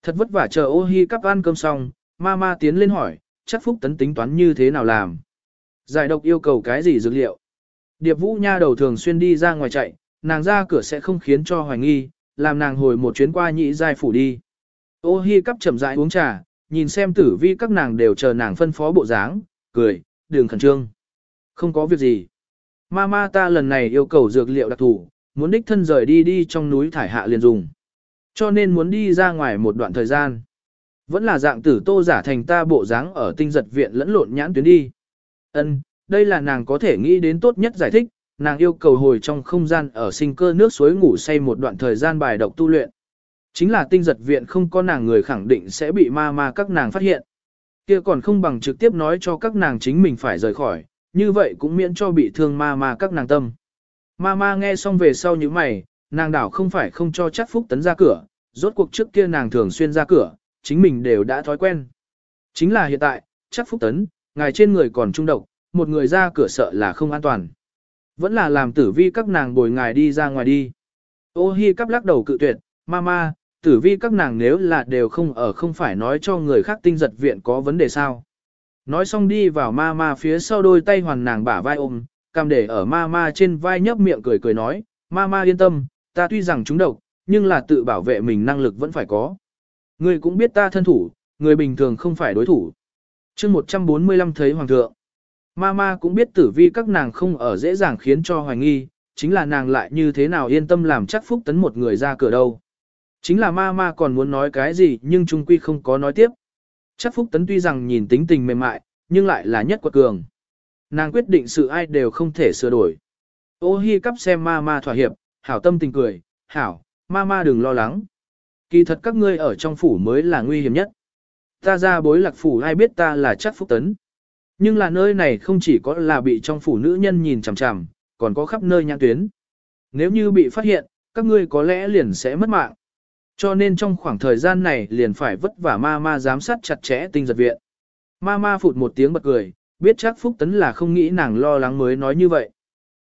Thật vất vả chờ ô hi cắp ăn cơm xong, ma ma tiến lên hỏi, chắc Phúc Tấn tính toán như thế nào làm. Giải độc yêu cầu cái gì dược liệu. Điệp Vũ Nha đầu thường xuyên đi ra ngoài chạy, nàng ra cửa sẽ không khiến cho hoài nghi, làm nàng hồi một chuyến qua nhị giai phủ đi. Ô hi cắp chậm rãi uống trà, nhìn xem tử vi các nàng đều chờ nàng phân phó bộ dáng, cười, đường khẩn trương. Không có việc gì. Mama ta lần này yêu cầu dược liệu đặc thù, muốn đích thân rời đi đi trong núi thải hạ liền dùng. Cho nên muốn đi ra ngoài một đoạn thời gian. Vẫn là dạng tử tô giả thành ta bộ dáng ở tinh giật viện lẫn lộn nhãn tuyến đi. Ân, đây là nàng có thể nghĩ đến tốt nhất giải thích, nàng yêu cầu hồi trong không gian ở sinh cơ nước suối ngủ say một đoạn thời gian bài độc tu luyện. Chính là tinh giật viện không có nàng người khẳng định sẽ bị ma ma các nàng phát hiện. kia còn không bằng trực tiếp nói cho các nàng chính mình phải rời khỏi, như vậy cũng miễn cho bị thương ma ma các nàng tâm. Ma ma nghe xong về sau như mày, nàng đảo không phải không cho chắc phúc tấn ra cửa, rốt cuộc trước kia nàng thường xuyên ra cửa, chính mình đều đã thói quen. Chính là hiện tại, chắc phúc tấn, ngài trên người còn trung độc, một người ra cửa sợ là không an toàn. Vẫn là làm tử vi các nàng bồi ngài đi ra ngoài đi. Ô hi cắp lắc đầu cự tuyệt, mama, tử vi các nàng nếu là đều không ở không phải nói cho người khác tinh giật viện có vấn đề sao. Nói xong đi vào ma ma phía sau đôi tay hoàn nàng bả vai ôm, cầm để ở ma ma trên vai nhấp miệng cười cười nói, ma ma yên tâm, ta tuy rằng chúng độc, nhưng là tự bảo vệ mình năng lực vẫn phải có. Người cũng biết ta thân thủ, người bình thường không phải đối thủ. chương 145 thấy hoàng thượng. Ma ma cũng biết tử vi các nàng không ở dễ dàng khiến cho hoài nghi, chính là nàng lại như thế nào yên tâm làm chắc phúc tấn một người ra cửa đâu. Chính là ma ma còn muốn nói cái gì nhưng trung quy không có nói tiếp. Chắc phúc tấn tuy rằng nhìn tính tình mềm mại, nhưng lại là nhất quật cường. Nàng quyết định sự ai đều không thể sửa đổi. Ô hi cắp xem ma ma thỏa hiệp, hảo tâm tình cười, hảo, ma ma đừng lo lắng. Kỳ thật các ngươi ở trong phủ mới là nguy hiểm nhất. Ta ra bối lạc phủ ai biết ta là chắc phúc tấn. Nhưng là nơi này không chỉ có là bị trong phủ nữ nhân nhìn chằm chằm, còn có khắp nơi nhãn tuyến. Nếu như bị phát hiện, các ngươi có lẽ liền sẽ mất mạng. Cho nên trong khoảng thời gian này liền phải vất vả ma ma giám sát chặt chẽ tinh giật viện. Ma ma phụt một tiếng bật cười, biết chắc Phúc Tấn là không nghĩ nàng lo lắng mới nói như vậy.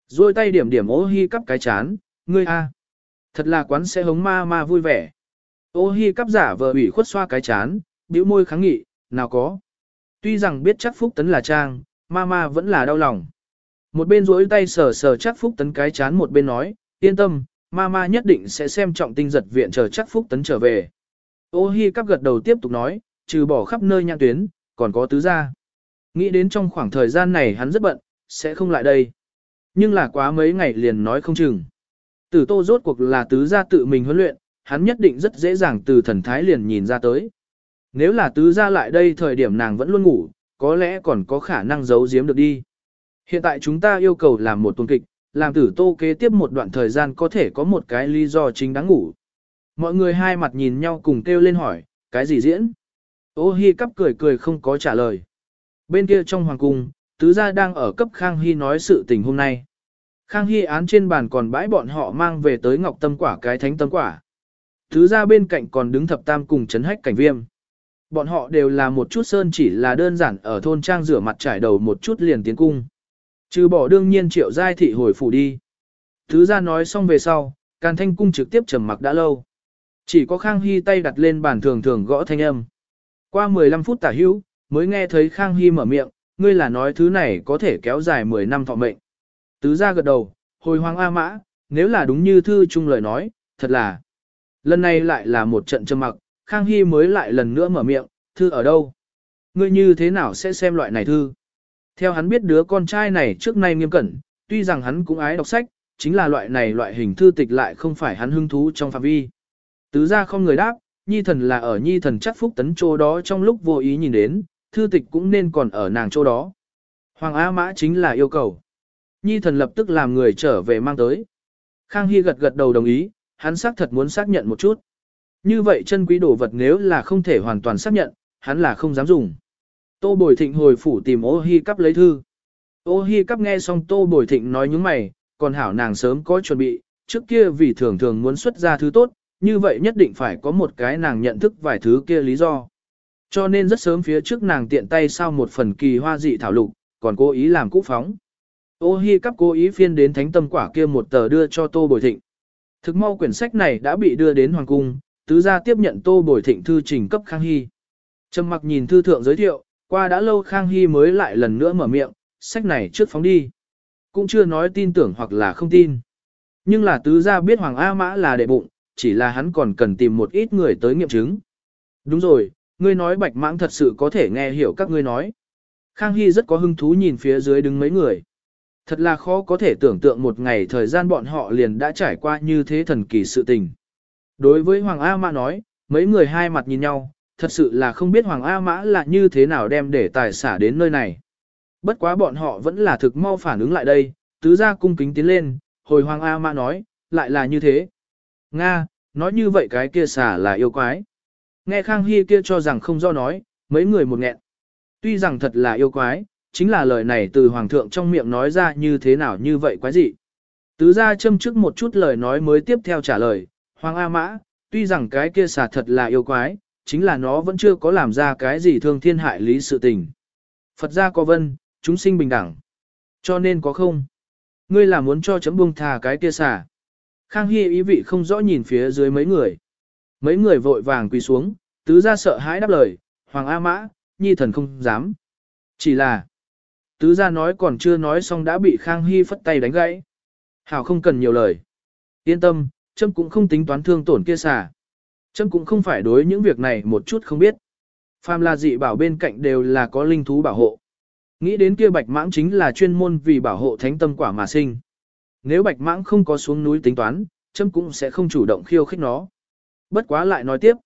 Rồi tay điểm điểm ô hi cắp cái chán, ngươi a, Thật là quán sẽ hống ma ma vui vẻ. Ô hi cắp giả vờ ủy khuất xoa cái chán, bĩu môi kháng nghị, nào có. Tuy rằng biết chắc Phúc Tấn là trang, ma ma vẫn là đau lòng. Một bên rỗi tay sờ sờ chắc Phúc Tấn cái chán một bên nói, yên tâm, Mama nhất định sẽ xem trọng tinh giật viện chờ chắc Phúc Tấn trở về. Ô hi cắp gật đầu tiếp tục nói, trừ bỏ khắp nơi nhãn tuyến, còn có tứ gia. Nghĩ đến trong khoảng thời gian này hắn rất bận, sẽ không lại đây. Nhưng là quá mấy ngày liền nói không chừng. Tử tô rốt cuộc là tứ gia tự mình huấn luyện, hắn nhất định rất dễ dàng từ thần thái liền nhìn ra tới. Nếu là tứ gia lại đây thời điểm nàng vẫn luôn ngủ, có lẽ còn có khả năng giấu giếm được đi. Hiện tại chúng ta yêu cầu làm một tuần kịch, làm tử tô kế tiếp một đoạn thời gian có thể có một cái lý do chính đáng ngủ. Mọi người hai mặt nhìn nhau cùng kêu lên hỏi, cái gì diễn? Ô hi cắp cười cười không có trả lời. Bên kia trong hoàng cung, tứ gia đang ở cấp Khang Hy nói sự tình hôm nay. Khang Hy án trên bàn còn bãi bọn họ mang về tới ngọc tâm quả cái thánh tâm quả. Tứ gia bên cạnh còn đứng thập tam cùng chấn hách cảnh viêm. Bọn họ đều là một chút sơn chỉ là đơn giản ở thôn trang rửa mặt trải đầu một chút liền tiến cung. Trừ bỏ đương nhiên triệu giai thị hồi phủ đi. Thứ ra nói xong về sau, Càn Thanh Cung trực tiếp trầm mặc đã lâu. Chỉ có Khang Hy tay đặt lên bàn thường thường gõ thanh âm. Qua 15 phút tả hữu, mới nghe thấy Khang Hy mở miệng, ngươi là nói thứ này có thể kéo dài 10 năm thọ mệnh. Tứ ra gật đầu, hồi hoàng A mã, nếu là đúng như thư chung lời nói, thật là. Lần này lại là một trận trầm mặc, Khang Hy mới lại lần nữa mở miệng, thư ở đâu? Ngươi như thế nào sẽ xem loại này thư? Theo hắn biết đứa con trai này trước nay nghiêm cẩn, tuy rằng hắn cũng ái đọc sách, chính là loại này loại hình thư tịch lại không phải hắn hứng thú trong phạm vi. Tứ ra không người đáp, nhi thần là ở nhi thần chắc phúc tấn chỗ đó trong lúc vô ý nhìn đến, thư tịch cũng nên còn ở nàng chỗ đó. Hoàng A Mã chính là yêu cầu. Nhi thần lập tức làm người trở về mang tới. Khang Hy gật gật đầu đồng ý, hắn xác thật muốn xác nhận một chút. Như vậy chân quý đồ vật nếu là không thể hoàn toàn xác nhận, hắn là không dám dùng. Tô Bồi Thịnh hồi phủ tìm ô hi cắp lấy thư. Ô hi cắp nghe xong Tô Bồi Thịnh nói những mày, còn hảo nàng sớm có chuẩn bị, trước kia vì thường thường muốn xuất ra thứ tốt, như vậy nhất định phải có một cái nàng nhận thức vài thứ kia lý do. Cho nên rất sớm phía trước nàng tiện tay sao một phần kỳ hoa dị thảo lục, còn cố ý làm cũ phóng. Ô hi cắp cố ý phiên đến thánh tâm quả kia một tờ đưa cho tô bồi thịnh. Thực mau quyển sách này đã bị đưa đến hoàng cung, tứ gia tiếp nhận tô bồi thịnh thư trình cấp Khang Hy. Trầm mặc nhìn thư thượng giới thiệu, qua đã lâu Khang Hy mới lại lần nữa mở miệng, sách này trước phóng đi. Cũng chưa nói tin tưởng hoặc là không tin. Nhưng là tứ gia biết Hoàng A Mã là đệ bụng, chỉ là hắn còn cần tìm một ít người tới nghiệm chứng. Đúng rồi, ngươi nói bạch mãng thật sự có thể nghe hiểu các ngươi nói. Khang Hy rất có hứng thú nhìn phía dưới đứng mấy người. Thật là khó có thể tưởng tượng một ngày thời gian bọn họ liền đã trải qua như thế thần kỳ sự tình. Đối với Hoàng A Mã nói, mấy người hai mặt nhìn nhau, thật sự là không biết Hoàng A Mã là như thế nào đem để tài xả đến nơi này. Bất quá bọn họ vẫn là thực mau phản ứng lại đây, tứ gia cung kính tiến lên, hồi Hoàng A Mã nói, lại là như thế. Nga, nói như vậy cái kia xả là yêu quái. Nghe Khang Hy kia cho rằng không do nói, mấy người một nghẹn. Tuy rằng thật là yêu quái, chính là lời này từ Hoàng thượng trong miệng nói ra như thế nào như vậy quái gì. Tứ gia châm trước một chút lời nói mới tiếp theo trả lời, Hoàng A Mã, tuy rằng cái kia xả thật là yêu quái, chính là nó vẫn chưa có làm ra cái gì thương thiên hại lý sự tình. Phật gia có vân, chúng sinh bình đẳng. Cho nên có không? Ngươi là muốn cho chấm buông thà cái kia xả. Khang Hy ý vị không rõ nhìn phía dưới mấy người. Mấy người vội vàng quỳ xuống, tứ gia sợ hãi đáp lời, Hoàng A Mã, nhi thần không dám. Chỉ là, tứ gia nói còn chưa nói xong đã bị Khang Hy phất tay đánh gãy. Hảo không cần nhiều lời. Yên tâm, chấm cũng không tính toán thương tổn kia xả. Trâm cũng không phải đối những việc này một chút không biết. Phàm là dị bảo bên cạnh đều là có linh thú bảo hộ. Nghĩ đến kia bạch mãng chính là chuyên môn vì bảo hộ thánh tâm quả mà sinh. Nếu bạch mãng không có xuống núi tính toán, Trâm cũng sẽ không chủ động khiêu khích nó. Bất quá lại nói tiếp.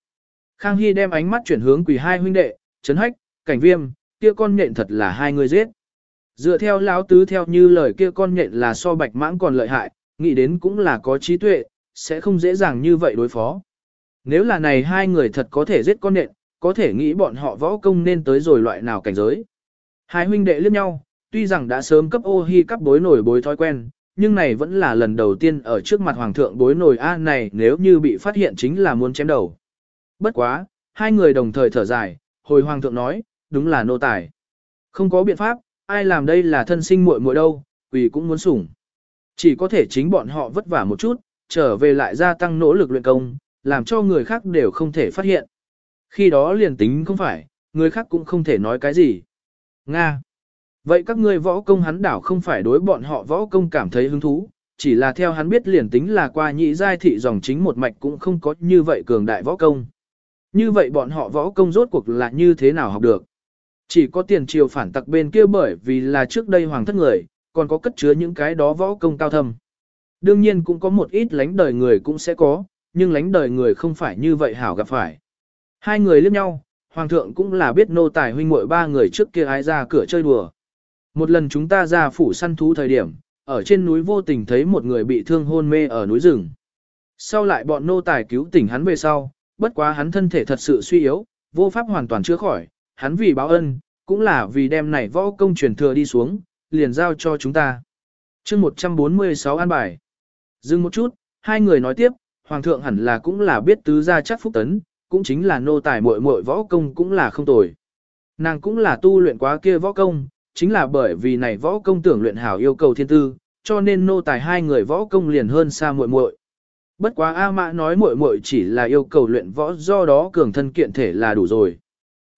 Khang Hy đem ánh mắt chuyển hướng quỷ hai huynh đệ, chấn hách, cảnh viêm, kia con nhện thật là hai người giết. Dựa theo lão tứ theo như lời kia con nhện là so bạch mãng còn lợi hại, nghĩ đến cũng là có trí tuệ, sẽ không dễ dàng như vậy đối phó. Nếu là này hai người thật có thể giết con nện, có thể nghĩ bọn họ võ công nên tới rồi loại nào cảnh giới. Hai huynh đệ liếc nhau, tuy rằng đã sớm cấp ô hi cấp bối nổi bối thói quen, nhưng này vẫn là lần đầu tiên ở trước mặt hoàng thượng bối nổi A này nếu như bị phát hiện chính là muốn chém đầu. Bất quá, hai người đồng thời thở dài, hồi hoàng thượng nói, đúng là nô tài. Không có biện pháp, ai làm đây là thân sinh muội muội đâu, quỷ cũng muốn sủng. Chỉ có thể chính bọn họ vất vả một chút, trở về lại gia tăng nỗ lực luyện công, làm cho người khác đều không thể phát hiện. Khi đó liền tính không phải, người khác cũng không thể nói cái gì. Nga. Vậy các ngươi võ công hắn đảo không phải đối bọn họ võ công cảm thấy hứng thú, chỉ là theo hắn biết liền tính là qua nhị giai thị dòng chính một mạch cũng không có như vậy cường đại võ công. Như vậy bọn họ võ công rốt cuộc là như thế nào học được? Chỉ có tiền triều phản tặc bên kia bởi vì là trước đây hoàng thất người, còn có cất chứa những cái đó võ công cao thâm. Đương nhiên cũng có một ít lánh đời người cũng sẽ có, nhưng lánh đời người không phải như vậy hảo gặp phải. Hai người liếc nhau, hoàng thượng cũng là biết nô tài huynh muội ba người trước kia ai ra cửa chơi đùa. Một lần chúng ta ra phủ săn thú thời điểm, ở trên núi vô tình thấy một người bị thương hôn mê ở núi rừng. Sau lại bọn nô tài cứu tỉnh hắn về sau, bất quá hắn thân thể thật sự suy yếu, vô pháp hoàn toàn chữa khỏi, hắn vì báo ân, cũng là vì đem này võ công truyền thừa đi xuống, liền giao cho chúng ta. chương 146 an bài. Dừng một chút, hai người nói tiếp, hoàng thượng hẳn là cũng là biết tứ gia chắc phúc tấn, cũng chính là nô tài muội muội võ công cũng là không tồi. Nàng cũng là tu luyện quá kia võ công, chính là bởi vì này võ công tưởng luyện hảo yêu cầu thiên tư, cho nên nô tài hai người võ công liền hơn xa muội muội. Bất quá A Mã nói muội muội chỉ là yêu cầu luyện võ do đó cường thân kiện thể là đủ rồi.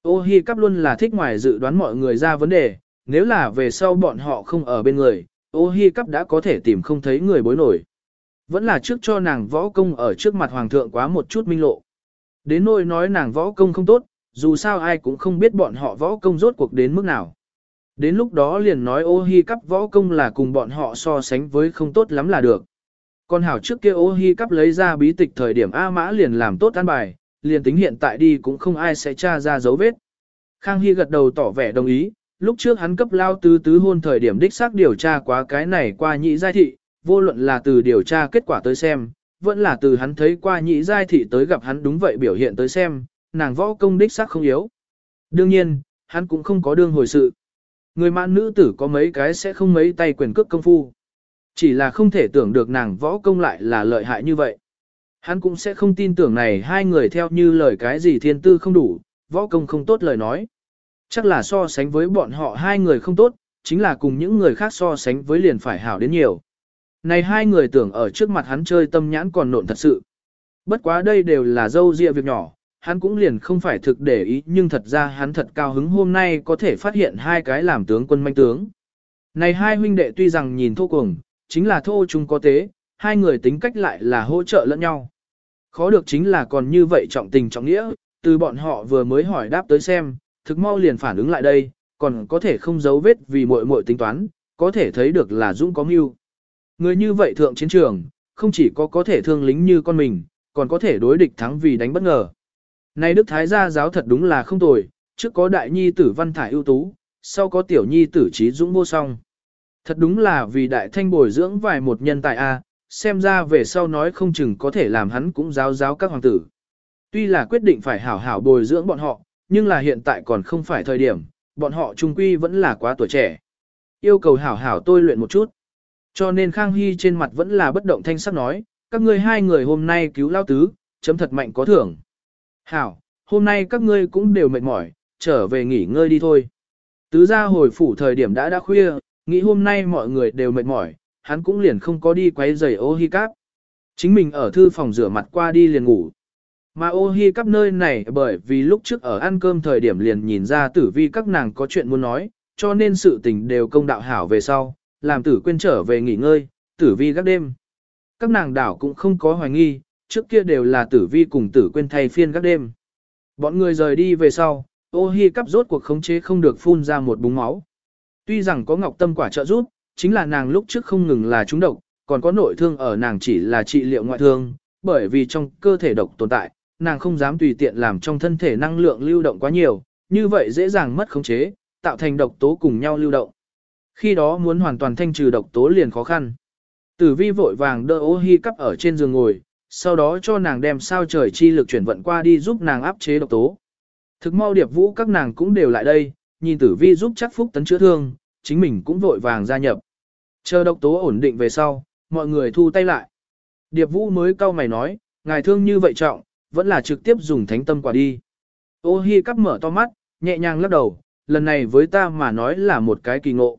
Ô Hi Cắp luôn là thích ngoài dự đoán mọi người ra vấn đề, nếu là về sau bọn họ không ở bên người, Ô Hi Cắp đã có thể tìm không thấy người bối nổi. Vẫn là trước cho nàng võ công ở trước mặt hoàng thượng quá một chút minh lộ. Đến nỗi nói nàng võ công không tốt, dù sao ai cũng không biết bọn họ võ công rốt cuộc đến mức nào. Đến lúc đó liền nói ô hi cắp võ công là cùng bọn họ so sánh với không tốt lắm là được. Còn hảo trước kia ô hi cắp lấy ra bí tịch thời điểm A mã liền làm tốt an bài, liền tính hiện tại đi cũng không ai sẽ tra ra dấu vết. Khang Hy gật đầu tỏ vẻ đồng ý, lúc trước hắn cấp lao tứ tứ hôn thời điểm đích xác điều tra quá cái này qua nhị giai thị, vô luận là từ điều tra kết quả tới xem, vẫn là từ hắn thấy qua nhị giai thị tới gặp hắn đúng vậy biểu hiện tới xem, nàng võ công đích xác không yếu. Đương nhiên, hắn cũng không có đương hồi sự. Người mãn nữ tử có mấy cái sẽ không mấy tay quyền cước công phu. Chỉ là không thể tưởng được nàng võ công lại là lợi hại như vậy. Hắn cũng sẽ không tin tưởng này hai người theo như lời cái gì thiên tư không đủ, võ công không tốt lời nói. Chắc là so sánh với bọn họ hai người không tốt, chính là cùng những người khác so sánh với liền phải hảo đến nhiều. Này hai người tưởng ở trước mặt hắn chơi tâm nhãn còn nộn thật sự. Bất quá đây đều là dâu dịa việc nhỏ, hắn cũng liền không phải thực để ý nhưng thật ra hắn thật cao hứng hôm nay có thể phát hiện hai cái làm tướng quân manh tướng. Này hai huynh đệ tuy rằng nhìn thô cùng, chính là thô chúng có tế, hai người tính cách lại là hỗ trợ lẫn nhau. Khó được chính là còn như vậy trọng tình trọng nghĩa, từ bọn họ vừa mới hỏi đáp tới xem, thực mau liền phản ứng lại đây, còn có thể không giấu vết vì muội muội tính toán, có thể thấy được là Dũng có mưu. Người như vậy thượng chiến trường, không chỉ có có thể thương lính như con mình, còn có thể đối địch thắng vì đánh bất ngờ. Này Đức Thái gia giáo thật đúng là không tồi, trước có đại nhi tử văn thải ưu tú, sau có tiểu nhi tử trí dũng vô song. Thật đúng là vì đại thanh bồi dưỡng vài một nhân tài A, xem ra về sau nói không chừng có thể làm hắn cũng giáo giáo các hoàng tử. Tuy là quyết định phải hảo hảo bồi dưỡng bọn họ, nhưng là hiện tại còn không phải thời điểm, bọn họ trung quy vẫn là quá tuổi trẻ. Yêu cầu hảo hảo tôi luyện một chút. Cho nên Khang Hy trên mặt vẫn là bất động thanh sắc nói, các ngươi hai người hôm nay cứu lao tứ, chấm thật mạnh có thưởng. Hảo, hôm nay các ngươi cũng đều mệt mỏi, trở về nghỉ ngơi đi thôi. Tứ ra hồi phủ thời điểm đã đã khuya, nghĩ hôm nay mọi người đều mệt mỏi, hắn cũng liền không có đi quấy giày ô hi cáp. Chính mình ở thư phòng rửa mặt qua đi liền ngủ. Mà ô hi cắp nơi này bởi vì lúc trước ở ăn cơm thời điểm liền nhìn ra tử vi các nàng có chuyện muốn nói, cho nên sự tình đều công đạo hảo về sau, làm tử quên trở về nghỉ ngơi, tử vi gác đêm. Các nàng đảo cũng không có hoài nghi, trước kia đều là tử vi cùng tử quên thay phiên gác đêm. Bọn người rời đi về sau, ô hi cắp rốt cuộc khống chế không được phun ra một búng máu. Tuy rằng có ngọc tâm quả trợ giúp, chính là nàng lúc trước không ngừng là trúng độc, còn có nội thương ở nàng chỉ là trị liệu ngoại thương, bởi vì trong cơ thể độc tồn tại, nàng không dám tùy tiện làm trong thân thể năng lượng lưu động quá nhiều, như vậy dễ dàng mất khống chế, tạo thành độc tố cùng nhau lưu động. Khi đó muốn hoàn toàn thanh trừ độc tố liền khó khăn. Tử vi vội vàng đỡ ô hi cắp ở trên giường ngồi, sau đó cho nàng đem sao trời chi lực chuyển vận qua đi giúp nàng áp chế độc tố. Thực mau điệp vũ các nàng cũng đều lại đây, nhìn tử vi giúp chắc phúc tấn chữa thương, chính mình cũng vội vàng gia nhập. Chờ độc tố ổn định về sau, mọi người thu tay lại. Điệp vũ mới cau mày nói, ngài thương như vậy trọng, vẫn là trực tiếp dùng thánh tâm quả đi. Ô hi cắp mở to mắt, nhẹ nhàng lắc đầu, lần này với ta mà nói là một cái kỳ ngộ.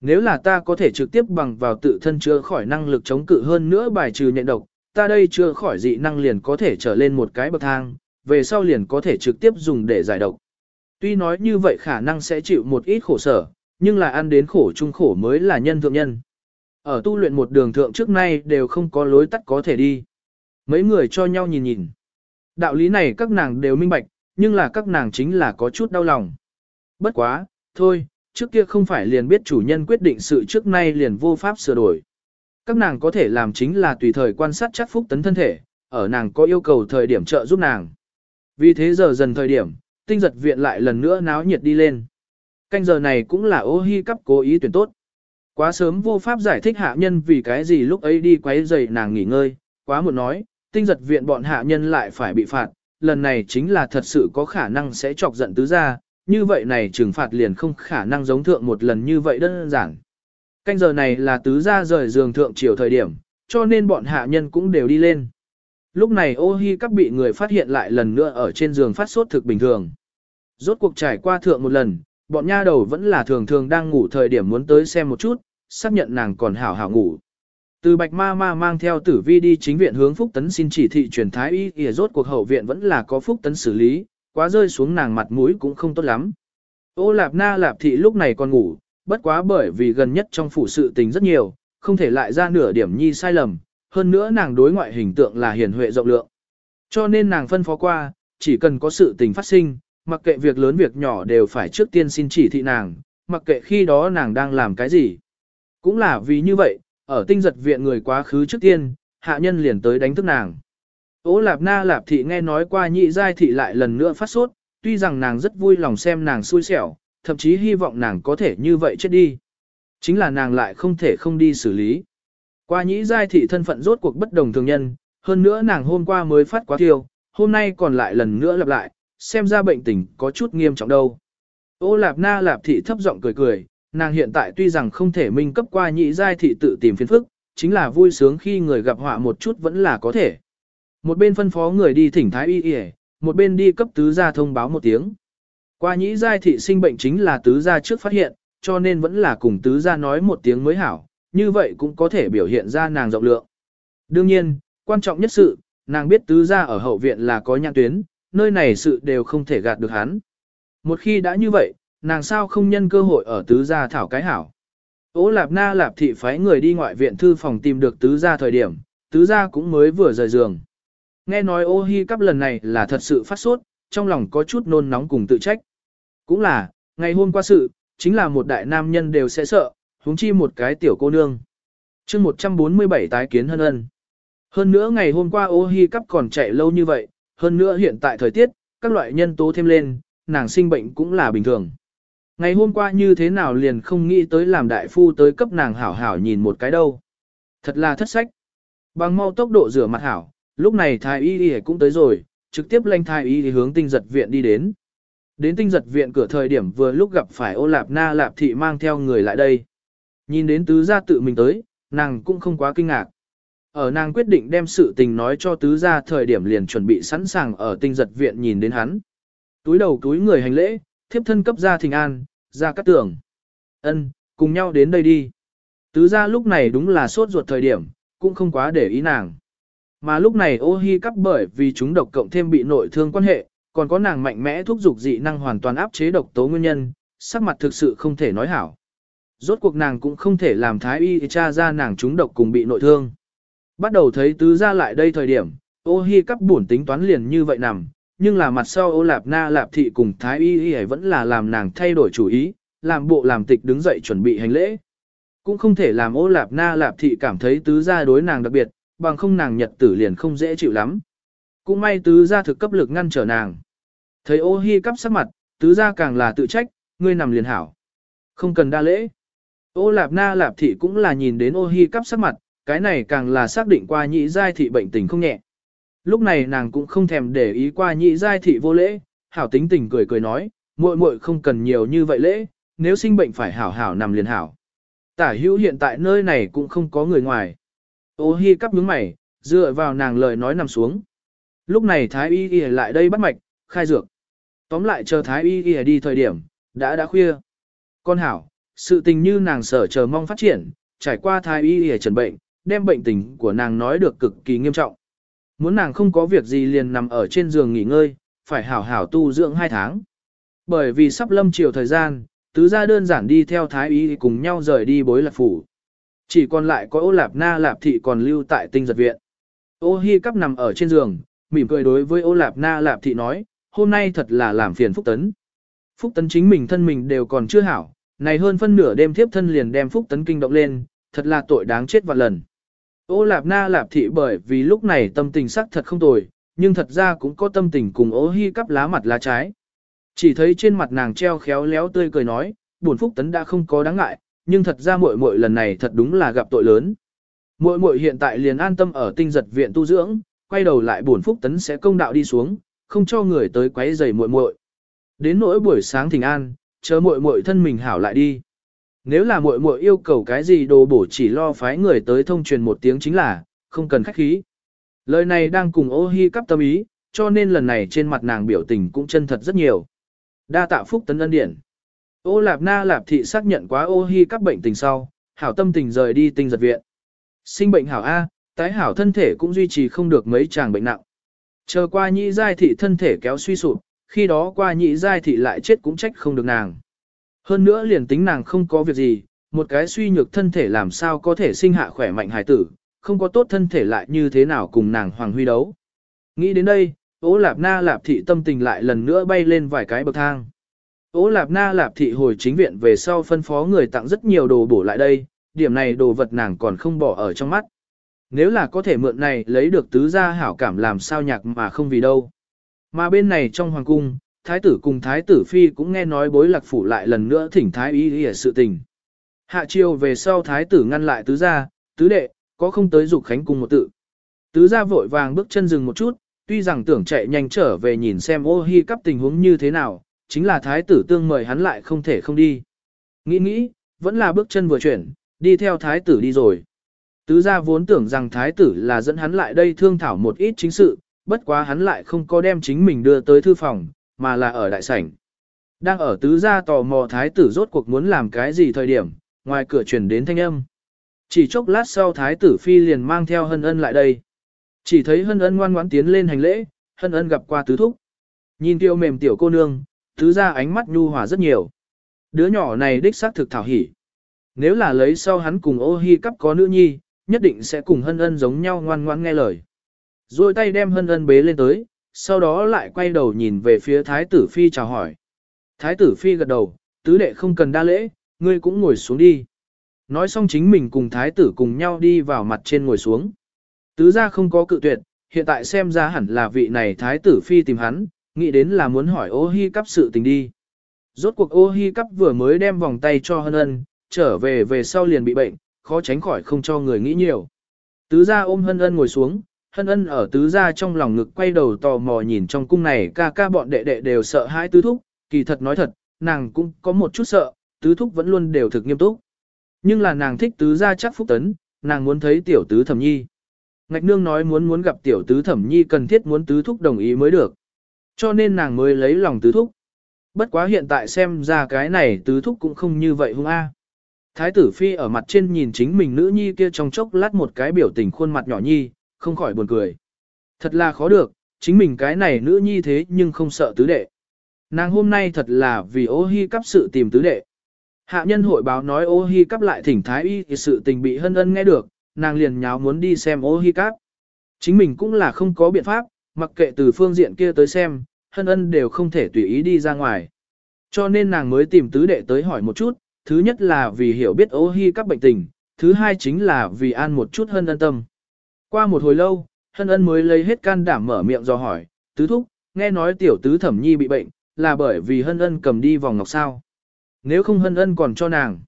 Nếu là ta có thể trực tiếp bằng vào tự thân chữa khỏi năng lực chống cự hơn nữa bài trừ nhện độc, ta đây chữa khỏi dị năng liền có thể trở lên một cái bậc thang, về sau liền có thể trực tiếp dùng để giải độc. Tuy nói như vậy khả năng sẽ chịu một ít khổ sở, nhưng là ăn đến khổ chung khổ mới là nhân thượng nhân. Ở tu luyện một đường thượng trước nay đều không có lối tắt có thể đi. Mấy người cho nhau nhìn nhìn. Đạo lý này các nàng đều minh bạch, nhưng là các nàng chính là có chút đau lòng. Bất quá, thôi, trước kia không phải liền biết chủ nhân quyết định sự trước nay liền vô pháp sửa đổi. Các nàng có thể làm chính là tùy thời quan sát chắc phúc tấn thân thể, ở nàng có yêu cầu thời điểm trợ giúp nàng. Vì thế giờ dần thời điểm, tinh giật viện lại lần nữa náo nhiệt đi lên. Canh giờ này cũng là ô hi cấp cố ý tuyển tốt. Quá sớm vô pháp giải thích hạ nhân vì cái gì lúc ấy đi quấy giày nàng nghỉ ngơi, quá muộn nói, tinh giật viện bọn hạ nhân lại phải bị phạt, lần này chính là thật sự có khả năng sẽ chọc giận tứ gia, như vậy này trừng phạt liền không khả năng giống thượng một lần như vậy đơn giản. Canh giờ này là tứ gia rời giường thượng chiều thời điểm, cho nên bọn hạ nhân cũng đều đi lên. Lúc này ô hi các bị người phát hiện lại lần nữa ở trên giường phát sốt thực bình thường. Rốt cuộc trải qua thượng một lần, bọn nha đầu vẫn là thường thường đang ngủ thời điểm muốn tới xem một chút, xác nhận nàng còn hảo hảo ngủ. Từ bạch ma ma mang theo tử vi đi chính viện hướng phúc tấn xin chỉ thị truyền thái y ỉa rốt cuộc hậu viện vẫn là có phúc tấn xử lý, quá rơi xuống nàng mặt mũi cũng không tốt lắm. Ô lạp na lạp thị lúc này còn ngủ, bất quá bởi vì gần nhất trong phủ sự tình rất nhiều, không thể lại ra nửa điểm nhi sai lầm, hơn nữa nàng đối ngoại hình tượng là hiền huệ rộng lượng. Cho nên nàng phân phó qua, chỉ cần có sự tình phát sinh, mặc kệ việc lớn việc nhỏ đều phải trước tiên xin chỉ thị nàng, mặc kệ khi đó nàng đang làm cái gì. Cũng là vì như vậy, ở tinh giật viện người quá khứ trước tiên, hạ nhân liền tới đánh thức nàng. Ô lạp na lạp thị nghe nói qua nhị giai thị lại lần nữa phát sốt, tuy rằng nàng rất vui lòng xem nàng xui xẻo, thậm chí hy vọng nàng có thể như vậy chết đi. Chính là nàng lại không thể không đi xử lý. Qua nhị giai thị thân phận rốt cuộc bất đồng thường nhân, hơn nữa nàng hôm qua mới phát quá tiêu, hôm nay còn lại lần nữa lặp lại, xem ra bệnh tình có chút nghiêm trọng đâu. Ô lạp na lạp thị thấp giọng cười cười, nàng hiện tại tuy rằng không thể minh cấp qua nhị giai thị tự tìm phiền phức, chính là vui sướng khi người gặp họa một chút vẫn là có thể. Một bên phân phó người đi thỉnh thái y y, một bên đi cấp tứ gia thông báo một tiếng. Qua nhĩ giai thị sinh bệnh chính là tứ gia trước phát hiện, cho nên vẫn là cùng tứ gia nói một tiếng mới hảo, như vậy cũng có thể biểu hiện ra nàng rộng lượng. Đương nhiên, quan trọng nhất sự, nàng biết tứ gia ở hậu viện là có nhãn tuyến, nơi này sự đều không thể gạt được hắn. Một khi đã như vậy, nàng sao không nhân cơ hội ở tứ gia thảo cái hảo. Ô Lạp Na Lạp thị phái người đi ngoại viện thư phòng tìm được tứ gia thời điểm, tứ gia cũng mới vừa rời giường. Nghe nói ô hi cắp lần này là thật sự phát sốt, trong lòng có chút nôn nóng cùng tự trách. Cũng là, ngày hôm qua sự, chính là một đại nam nhân đều sẽ sợ, huống chi một cái tiểu cô nương. chương 147 tái kiến hân ân. Hơn nữa ngày hôm qua ô hi cắp còn chạy lâu như vậy, hơn nữa hiện tại thời tiết, các loại nhân tố thêm lên, nàng sinh bệnh cũng là bình thường. Ngày hôm qua như thế nào liền không nghĩ tới làm đại phu tới cấp nàng hảo hảo nhìn một cái đâu. Thật là thất sách. Bằng mau tốc độ rửa mặt hảo, lúc này thái y y cũng tới rồi, trực tiếp lanh thái y hướng tinh giật viện đi đến. Đến tinh giật viện cửa thời điểm vừa lúc gặp phải ô lạp na lạp thị mang theo người lại đây. Nhìn đến tứ gia tự mình tới, nàng cũng không quá kinh ngạc. Ở nàng quyết định đem sự tình nói cho tứ gia thời điểm liền chuẩn bị sẵn sàng ở tinh giật viện nhìn đến hắn. Túi đầu túi người hành lễ, thiếp thân cấp gia thình an, ra cắt tưởng. ân cùng nhau đến đây đi. Tứ gia lúc này đúng là sốt ruột thời điểm, cũng không quá để ý nàng. Mà lúc này ô hi cắp bởi vì chúng độc cộng thêm bị nội thương quan hệ, còn có nàng mạnh mẽ thúc giục dị năng hoàn toàn áp chế độc tố nguyên nhân, sắc mặt thực sự không thể nói hảo. Rốt cuộc nàng cũng không thể làm thái y tra ra nàng chúng độc cùng bị nội thương. Bắt đầu thấy tứ gia lại đây thời điểm, ô hi cắp buồn tính toán liền như vậy nằm, nhưng là mặt sau ô lạp na lạp thị cùng thái y y vẫn là làm nàng thay đổi chủ ý, làm bộ làm tịch đứng dậy chuẩn bị hành lễ. Cũng không thể làm ô lạp na lạp thị cảm thấy tứ gia đối nàng đặc biệt, bằng không nàng nhật tử liền không dễ chịu lắm. Cũng may tứ gia thực cấp lực ngăn trở nàng. Thấy ô hi cắp sắc mặt, tứ gia càng là tự trách, ngươi nằm liền hảo. Không cần đa lễ. Ô lạp na lạp thị cũng là nhìn đến ô hi cắp sắc mặt, cái này càng là xác định qua nhị giai thị bệnh tình không nhẹ. Lúc này nàng cũng không thèm để ý qua nhị giai thị vô lễ, hảo tính tình cười cười nói, muội muội không cần nhiều như vậy lễ, nếu sinh bệnh phải hảo hảo nằm liền hảo. Tả hữu hiện tại nơi này cũng không có người ngoài. Ô hi cắp nhướng mày, dựa vào nàng lời nói nằm xuống. Lúc này thái y y lại đây bắt mạch, khai dược. Tóm lại chờ thái y y đi thời điểm, đã đã khuya. Con hảo, sự tình như nàng sở chờ mong phát triển, trải qua thái y y trần bệnh, đem bệnh tình của nàng nói được cực kỳ nghiêm trọng. Muốn nàng không có việc gì liền nằm ở trên giường nghỉ ngơi, phải hảo hảo tu dưỡng hai tháng. Bởi vì sắp lâm chiều thời gian, tứ gia đơn giản đi theo thái y cùng nhau rời đi bối lạc phủ. Chỉ còn lại có ô lạp na lạp thị còn lưu tại tinh giật viện. Ô hi cắp nằm ở trên giường, mỉm cười đối với ô lạp na lạp thị nói, hôm nay thật là làm phiền Phúc Tấn. Phúc Tấn chính mình thân mình đều còn chưa hảo, này hơn phân nửa đêm thiếp thân liền đem Phúc Tấn kinh động lên, thật là tội đáng chết vạn lần. Ô lạp na lạp thị bởi vì lúc này tâm tình sắc thật không tồi, nhưng thật ra cũng có tâm tình cùng ô hi cắp lá mặt lá trái. Chỉ thấy trên mặt nàng treo khéo léo tươi cười nói, buồn phúc tấn đã không có đáng ngại, nhưng thật ra muội muội lần này thật đúng là gặp tội lớn. Muội muội hiện tại liền an tâm ở tinh giật viện tu dưỡng, quay đầu lại buồn phúc tấn sẽ công đạo đi xuống, không cho người tới quấy rầy muội muội. Đến nỗi buổi sáng thỉnh an, chờ muội muội thân mình hảo lại đi. Nếu là muội muội yêu cầu cái gì đồ bổ chỉ lo phái người tới thông truyền một tiếng chính là, không cần khách khí. Lời này đang cùng ô hi cắp tâm ý, cho nên lần này trên mặt nàng biểu tình cũng chân thật rất nhiều. Đa tạ phúc tấn ân điển. Ô lạp na lạp thị xác nhận quá ô hi các bệnh tình sau, hảo tâm tình rời đi tinh giật viện. Sinh bệnh hảo A, tái hảo thân thể cũng duy trì không được mấy chàng bệnh nặng. Chờ qua nhị giai thị thân thể kéo suy sụp, khi đó qua nhị giai thị lại chết cũng trách không được nàng. Hơn nữa liền tính nàng không có việc gì, một cái suy nhược thân thể làm sao có thể sinh hạ khỏe mạnh hài tử, không có tốt thân thể lại như thế nào cùng nàng hoàng huy đấu. Nghĩ đến đây, ố lạp na lạp thị tâm tình lại lần nữa bay lên vài cái bậc thang. Ô lạp na lạp thị hồi chính viện về sau phân phó người tặng rất nhiều đồ bổ lại đây, điểm này đồ vật nàng còn không bỏ ở trong mắt. Nếu là có thể mượn này lấy được tứ gia hảo cảm làm sao nhạc mà không vì đâu. Mà bên này trong hoàng cung, thái tử cùng thái tử phi cũng nghe nói bối lạc phủ lại lần nữa thỉnh thái y ý sự tình. Hạ chiều về sau thái tử ngăn lại tứ gia, tứ đệ, có không tới dục khánh cùng một tự. Tứ gia vội vàng bước chân dừng một chút, tuy rằng tưởng chạy nhanh trở về nhìn xem ô hi cắp tình huống như thế nào, chính là thái tử tương mời hắn lại không thể không đi. Nghĩ nghĩ, vẫn là bước chân vừa chuyển, đi theo thái tử đi rồi. Tứ gia vốn tưởng rằng thái tử là dẫn hắn lại đây thương thảo một ít chính sự, bất quá hắn lại không có đem chính mình đưa tới thư phòng, mà là ở đại sảnh. Đang ở tứ gia tò mò thái tử rốt cuộc muốn làm cái gì thời điểm, ngoài cửa truyền đến thanh âm. Chỉ chốc lát sau thái tử phi liền mang theo hân ân lại đây. Chỉ thấy hân ân ngoan ngoãn tiến lên hành lễ, hân ân gặp qua tứ thúc. Nhìn tiêu mềm tiểu cô nương, thứ gia ánh mắt nhu hòa rất nhiều. Đứa nhỏ này đích xác thực thảo hỉ. Nếu là lấy sau hắn cùng ô hi cắp có nữ nhi, nhất định sẽ cùng hân ân giống nhau ngoan ngoan nghe lời. Rồi tay đem hân ân bế lên tới, sau đó lại quay đầu nhìn về phía thái tử phi chào hỏi. Thái tử phi gật đầu, tứ đệ không cần đa lễ, ngươi cũng ngồi xuống đi. Nói xong chính mình cùng thái tử cùng nhau đi vào mặt trên ngồi xuống. Tứ gia không có cự tuyệt, hiện tại xem ra hẳn là vị này thái tử phi tìm hắn, nghĩ đến là muốn hỏi ô hi cắp sự tình đi. Rốt cuộc ô hi cắp vừa mới đem vòng tay cho hân ân, trở về về sau liền bị bệnh, khó tránh khỏi không cho người nghĩ nhiều. Tứ gia ôm hân ân ngồi xuống, hân ân ở tứ gia trong lòng ngực quay đầu tò mò nhìn trong cung này ca ca bọn đệ đệ đều sợ hãi tứ thúc, kỳ thật nói thật, nàng cũng có một chút sợ, tứ thúc vẫn luôn đều thực nghiêm túc. Nhưng là nàng thích tứ gia chắc phúc tấn, nàng muốn thấy tiểu tứ thẩm nhi. Ngạch nương nói muốn muốn gặp tiểu tứ thẩm nhi cần thiết muốn tứ thúc đồng ý mới được. Cho nên nàng mới lấy lòng tứ thúc. Bất quá hiện tại xem ra cái này tứ thúc cũng không như vậy hung a. Thái tử phi ở mặt trên nhìn chính mình nữ nhi kia trong chốc lát một cái biểu tình khuôn mặt nhỏ nhi, không khỏi buồn cười. Thật là khó được, chính mình cái này nữ nhi thế nhưng không sợ tứ đệ. Nàng hôm nay thật là vì ô hi cắp sự tìm tứ đệ. Hạ nhân hội báo nói ô hi cắp lại thỉnh thái y thì sự tình bị hân ân nghe được, nàng liền nháo muốn đi xem ô hi cắp. Chính mình cũng là không có biện pháp, mặc kệ từ phương diện kia tới xem, hân ân đều không thể tùy ý đi ra ngoài. Cho nên nàng mới tìm tứ đệ tới hỏi một chút, thứ nhất là vì hiểu biết ô hi các bệnh tình, thứ hai chính là vì an một chút hân ân tâm. Qua một hồi lâu, hân ân mới lấy hết can đảm mở miệng do hỏi, tứ thúc, nghe nói tiểu tứ thẩm nhi bị bệnh, là bởi vì hân ân cầm đi vòng ngọc sao. Nếu không hân ân còn cho nàng.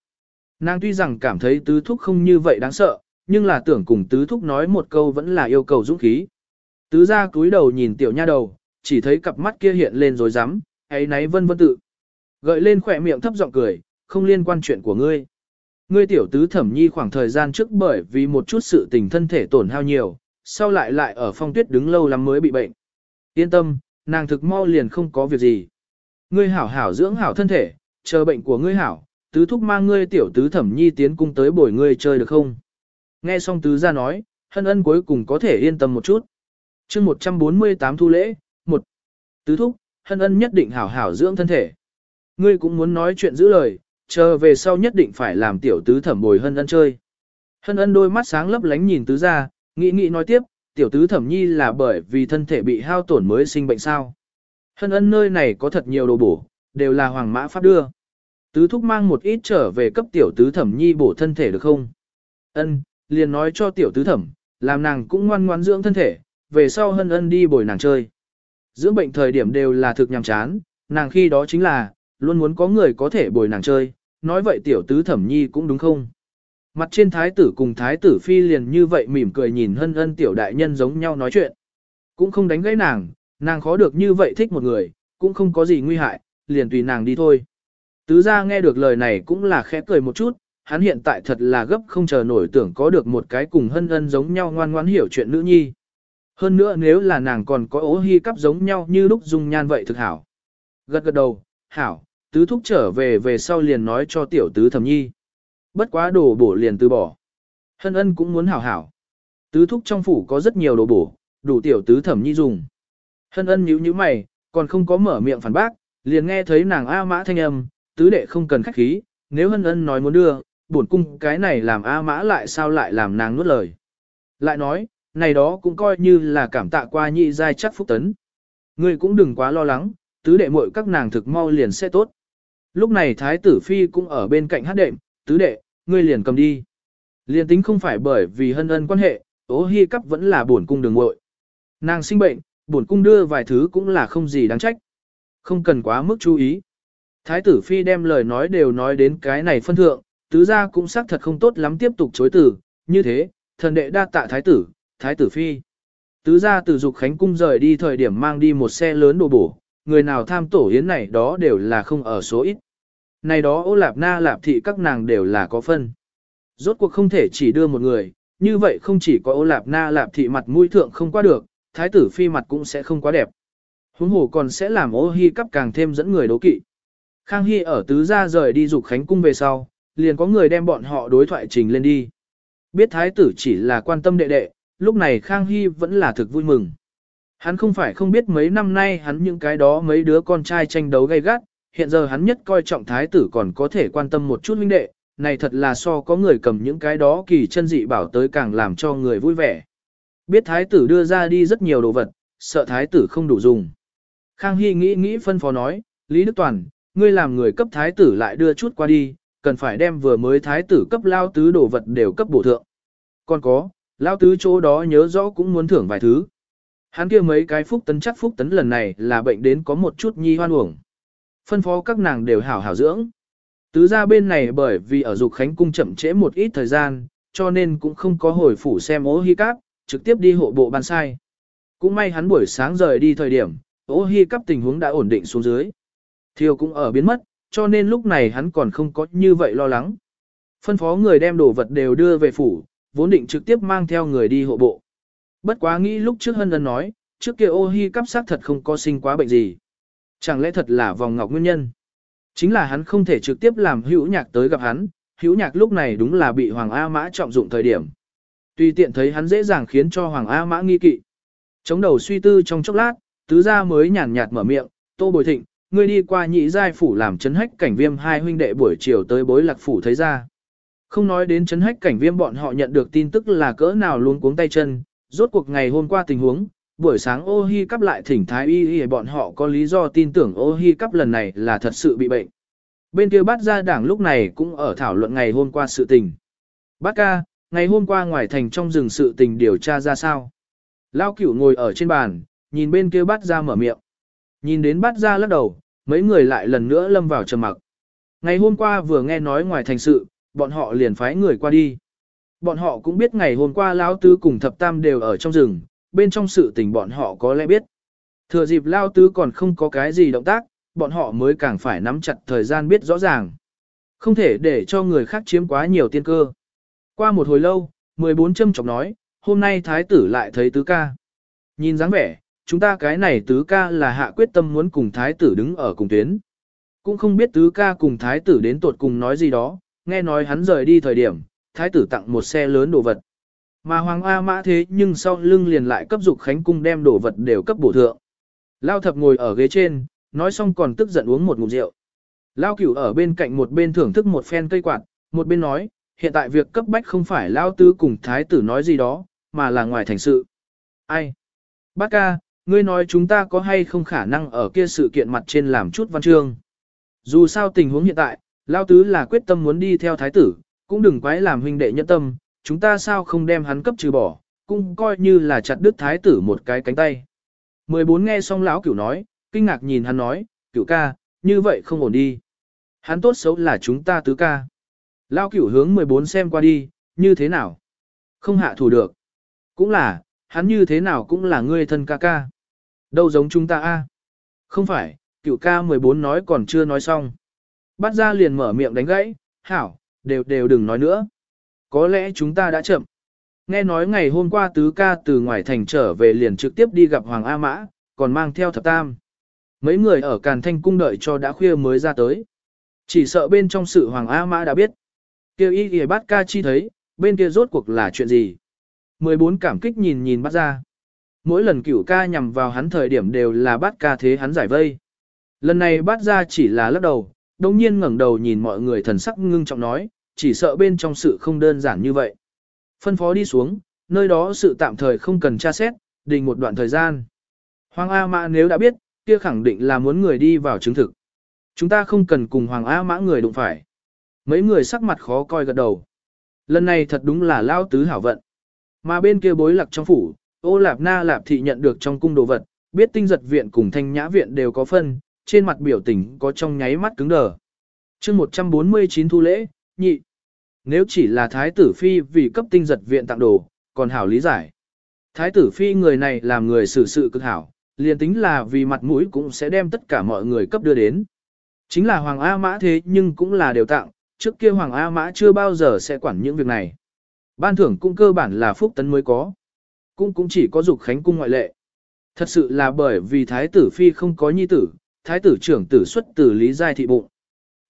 Nàng tuy rằng cảm thấy tứ thúc không như vậy đáng sợ, nhưng là tưởng cùng tứ thúc nói một câu vẫn là yêu cầu dũng khí. Tứ ra cúi đầu nhìn tiểu nha đầu, chỉ thấy cặp mắt kia hiện lên rồi rắm ấy náy vân vân tự. Gợi lên khỏe miệng thấp giọng cười, không liên quan chuyện của ngươi. Ngươi tiểu tứ thẩm nhi khoảng thời gian trước bởi vì một chút sự tình thân thể tổn hao nhiều, sau lại lại ở phong tuyết đứng lâu lắm mới bị bệnh. Yên tâm, nàng thực mau liền không có việc gì. Ngươi hảo hảo dưỡng hảo thân thể, chờ bệnh của ngươi hảo, tứ thúc mang ngươi tiểu tứ thẩm nhi tiến cung tới bồi ngươi chơi được không? Nghe xong tứ ra nói, hân ân cuối cùng có thể yên tâm một chút chương 148 thu lễ, một Tứ thúc, hân ân nhất định hảo hảo dưỡng thân thể. Ngươi cũng muốn nói chuyện giữ lời, chờ về sau nhất định phải làm tiểu tứ thẩm bồi hân ân chơi. Hân ân đôi mắt sáng lấp lánh nhìn tứ ra, nghĩ nghĩ nói tiếp, tiểu tứ thẩm nhi là bởi vì thân thể bị hao tổn mới sinh bệnh sao. Hân ân nơi này có thật nhiều đồ bổ, đều là hoàng mã pháp đưa. Tứ thúc mang một ít trở về cấp tiểu tứ thẩm nhi bổ thân thể được không? Ân, liền nói cho tiểu tứ thẩm, làm nàng cũng ngoan ngoan dưỡng thân thể, về sau hân ân đi bồi nàng chơi. Dưỡng bệnh thời điểm đều là thực nhằm chán, nàng khi đó chính là, luôn muốn có người có thể bồi nàng chơi, nói vậy tiểu tứ thẩm nhi cũng đúng không? Mặt trên thái tử cùng thái tử phi liền như vậy mỉm cười nhìn hân ân tiểu đại nhân giống nhau nói chuyện. Cũng không đánh gãy nàng, nàng khó được như vậy thích một người, cũng không có gì nguy hại, liền tùy nàng đi thôi. Tứ gia nghe được lời này cũng là khẽ cười một chút, hắn hiện tại thật là gấp không chờ nổi tưởng có được một cái cùng hân ân giống nhau ngoan ngoãn hiểu chuyện nữ nhi. Hơn nữa nếu là nàng còn có ố hy cắp giống nhau như lúc dung nhan vậy thực hảo. Gật gật đầu, hảo, tứ thúc trở về về sau liền nói cho tiểu tứ thẩm nhi. Bất quá đồ bổ liền từ bỏ. Hân ân cũng muốn hảo hảo. Tứ thúc trong phủ có rất nhiều đồ bổ, đủ tiểu tứ thẩm nhi dùng. Hân ân nhíu nhíu mày, còn không có mở miệng phản bác, liền nghe thấy nàng A mã thanh âm, tứ đệ không cần khách khí, nếu hân ân nói muốn đưa, bổn cung cái này làm A mã lại sao lại làm nàng nuốt lời. Lại nói, này đó cũng coi như là cảm tạ qua nhị giai chắc phúc tấn. Ngươi cũng đừng quá lo lắng, tứ đệ muội các nàng thực mau liền sẽ tốt. Lúc này thái tử phi cũng ở bên cạnh hát đệm, tứ đệ, ngươi liền cầm đi. Liền tính không phải bởi vì hân ân quan hệ, ố hy cấp vẫn là buồn cung đường muội Nàng sinh bệnh, buồn cung đưa vài thứ cũng là không gì đáng trách. Không cần quá mức chú ý. Thái tử phi đem lời nói đều nói đến cái này phân thượng, tứ gia cũng xác thật không tốt lắm tiếp tục chối từ, như thế, thần đệ đa tạ thái tử, thái tử phi. Tứ gia từ dục khánh cung rời đi thời điểm mang đi một xe lớn đồ bổ, người nào tham tổ yến này đó đều là không ở số ít. Này đó ô lạp na lạp thị các nàng đều là có phân. Rốt cuộc không thể chỉ đưa một người, như vậy không chỉ có ô lạp na lạp thị mặt mũi thượng không qua được, thái tử phi mặt cũng sẽ không quá đẹp. Huống hồ còn sẽ làm ô hi cắp càng thêm dẫn người đố kỵ. Khang Hy ở tứ gia rời đi dục khánh cung về sau, liền có người đem bọn họ đối thoại trình lên đi. Biết thái tử chỉ là quan tâm đệ đệ, lúc này Khang Hy vẫn là thực vui mừng. Hắn không phải không biết mấy năm nay hắn những cái đó mấy đứa con trai tranh đấu gay gắt, hiện giờ hắn nhất coi trọng thái tử còn có thể quan tâm một chút huynh đệ, này thật là so có người cầm những cái đó kỳ chân dị bảo tới càng làm cho người vui vẻ. Biết thái tử đưa ra đi rất nhiều đồ vật, sợ thái tử không đủ dùng. Khang Hy nghĩ nghĩ phân phó nói, Lý Đức Toàn, ngươi làm người cấp thái tử lại đưa chút qua đi, cần phải đem vừa mới thái tử cấp lao tứ đồ vật đều cấp bổ thượng. Còn có, lao tứ chỗ đó nhớ rõ cũng muốn thưởng vài thứ. Hắn kia mấy cái phúc tấn chắc phúc tấn lần này là bệnh đến có một chút nhi hoan uổng. Phân phó các nàng đều hảo hảo dưỡng. Tứ ra bên này bởi vì ở dục khánh cung chậm trễ một ít thời gian, cho nên cũng không có hồi phủ xem ố hi cáp, trực tiếp đi hộ bộ ban sai. Cũng may hắn buổi sáng rời đi thời điểm, ố hi cáp tình huống đã ổn định xuống dưới. Thiêu cũng ở biến mất, cho nên lúc này hắn còn không có như vậy lo lắng. Phân phó người đem đồ vật đều đưa về phủ, vốn định trực tiếp mang theo người đi hộ bộ. Bất quá nghĩ lúc trước hân ân nói, trước kia ô hi cắp xác thật không có sinh quá bệnh gì. Chẳng lẽ thật là vòng ngọc nguyên nhân? Chính là hắn không thể trực tiếp làm hữu nhạc tới gặp hắn, hữu nhạc lúc này đúng là bị Hoàng A Mã trọng dụng thời điểm. tuy tiện thấy hắn dễ dàng khiến cho Hoàng A Mã nghi kỵ. Chống đầu suy tư trong chốc lát, tứ gia mới nhàn nhạt mở miệng, tô bồi thịnh, ngươi đi qua nhị giai phủ làm chấn hách cảnh viêm hai huynh đệ buổi chiều tới bối lạc phủ thấy ra. Không nói đến chấn hách cảnh viêm bọn họ nhận được tin tức là cỡ nào luôn cuống tay chân, rốt cuộc ngày hôm qua tình huống, buổi sáng ô hi cắp lại thỉnh thái y y bọn họ có lý do tin tưởng ô hi cắp lần này là thật sự bị bệnh. Bên kia bát gia đảng lúc này cũng ở thảo luận ngày hôm qua sự tình. Bát ca, ngày hôm qua ngoài thành trong rừng sự tình điều tra ra sao? Lao cửu ngồi ở trên bàn, nhìn bên kia bát gia mở miệng. Nhìn đến bát gia lắc đầu, mấy người lại lần nữa lâm vào trầm mặc. Ngày hôm qua vừa nghe nói ngoài thành sự, bọn họ liền phái người qua đi. Bọn họ cũng biết ngày hôm qua Lão Tứ cùng Thập Tam đều ở trong rừng, bên trong sự tình bọn họ có lẽ biết. Thừa dịp Lao Tứ còn không có cái gì động tác, bọn họ mới càng phải nắm chặt thời gian biết rõ ràng. Không thể để cho người khác chiếm quá nhiều tiên cơ. Qua một hồi lâu, 14 châm chọc nói, hôm nay thái tử lại thấy tứ ca. Nhìn dáng vẻ, chúng ta cái này tứ ca là hạ quyết tâm muốn cùng thái tử đứng ở cùng tuyến. Cũng không biết tứ ca cùng thái tử đến tuột cùng nói gì đó, nghe nói hắn rời đi thời điểm, thái tử tặng một xe lớn đồ vật. Mà Hoàng A Mã thế nhưng sau lưng liền lại cấp dục Khánh Cung đem đồ vật đều cấp bổ thượng. Lao thập ngồi ở ghế trên, nói xong còn tức giận uống một ngụm rượu. Lao cửu ở bên cạnh một bên thưởng thức một phen cây quạt, một bên nói, hiện tại việc cấp bách không phải Lao tứ cùng thái tử nói gì đó, mà là ngoài thành sự. Ai? Bác ca, ngươi nói chúng ta có hay không khả năng ở kia sự kiện mặt trên làm chút văn chương. Dù sao tình huống hiện tại, Lao tứ là quyết tâm muốn đi theo thái tử, cũng đừng quái làm huynh đệ nhẫn tâm, chúng ta sao không đem hắn cấp trừ bỏ, cũng coi như là chặt đứt thái tử một cái cánh tay. 14 nghe xong lão cửu nói, kinh ngạc nhìn hắn nói, cửu ca, như vậy không ổn đi. Hắn tốt xấu là chúng ta tứ ca. Lão cửu hướng 14 xem qua đi, như thế nào? Không hạ thủ được. Cũng là, hắn như thế nào cũng là ngươi thân ca ca. Đâu giống chúng ta a? Không phải, cửu ca 14 nói còn chưa nói xong. Bắt ra liền mở miệng đánh gãy, hảo, đều đều đừng nói nữa. Có lẽ chúng ta đã chậm. Nghe nói ngày hôm qua tứ ca từ ngoài thành trở về liền trực tiếp đi gặp Hoàng A Mã, còn mang theo thập tam. Mấy người ở Càn Thanh cung đợi cho đã khuya mới ra tới. Chỉ sợ bên trong sự Hoàng A Mã đã biết. Kêu y kìa bát ca chi thấy, bên kia rốt cuộc là chuyện gì. 14 cảm kích nhìn nhìn bắt ra. Mỗi lần cửu ca nhằm vào hắn thời điểm đều là bát ca thế hắn giải vây. Lần này bát ra chỉ là lắc đầu, đồng nhiên ngẩng đầu nhìn mọi người thần sắc ngưng trọng nói, chỉ sợ bên trong sự không đơn giản như vậy. Phân phó đi xuống, nơi đó sự tạm thời không cần tra xét, đình một đoạn thời gian. Hoàng A Mã nếu đã biết, kia khẳng định là muốn người đi vào chứng thực. Chúng ta không cần cùng Hoàng A Mã người đụng phải. Mấy người sắc mặt khó coi gật đầu. Lần này thật đúng là lao tứ hảo vận. Mà bên kia bối lạc trong phủ, ô lạp na lạp thị nhận được trong cung đồ vật, biết tinh giật viện cùng thanh nhã viện đều có phân, trên mặt biểu tình có trong nháy mắt cứng đờ. chương 149 thu lễ, nhị. Nếu chỉ là thái tử phi vì cấp tinh giật viện tặng đồ, còn hảo lý giải. Thái tử phi người này làm người xử sự cực hảo, liền tính là vì mặt mũi cũng sẽ đem tất cả mọi người cấp đưa đến. Chính là Hoàng A Mã thế nhưng cũng là đều tặng, trước kia Hoàng A Mã chưa bao giờ sẽ quản những việc này. Ban thưởng cũng cơ bản là phúc tấn mới có. Cũng cũng chỉ có dục khánh cung ngoại lệ. Thật sự là bởi vì thái tử phi không có nhi tử, thái tử trưởng tử xuất từ Lý Giai Thị bụng.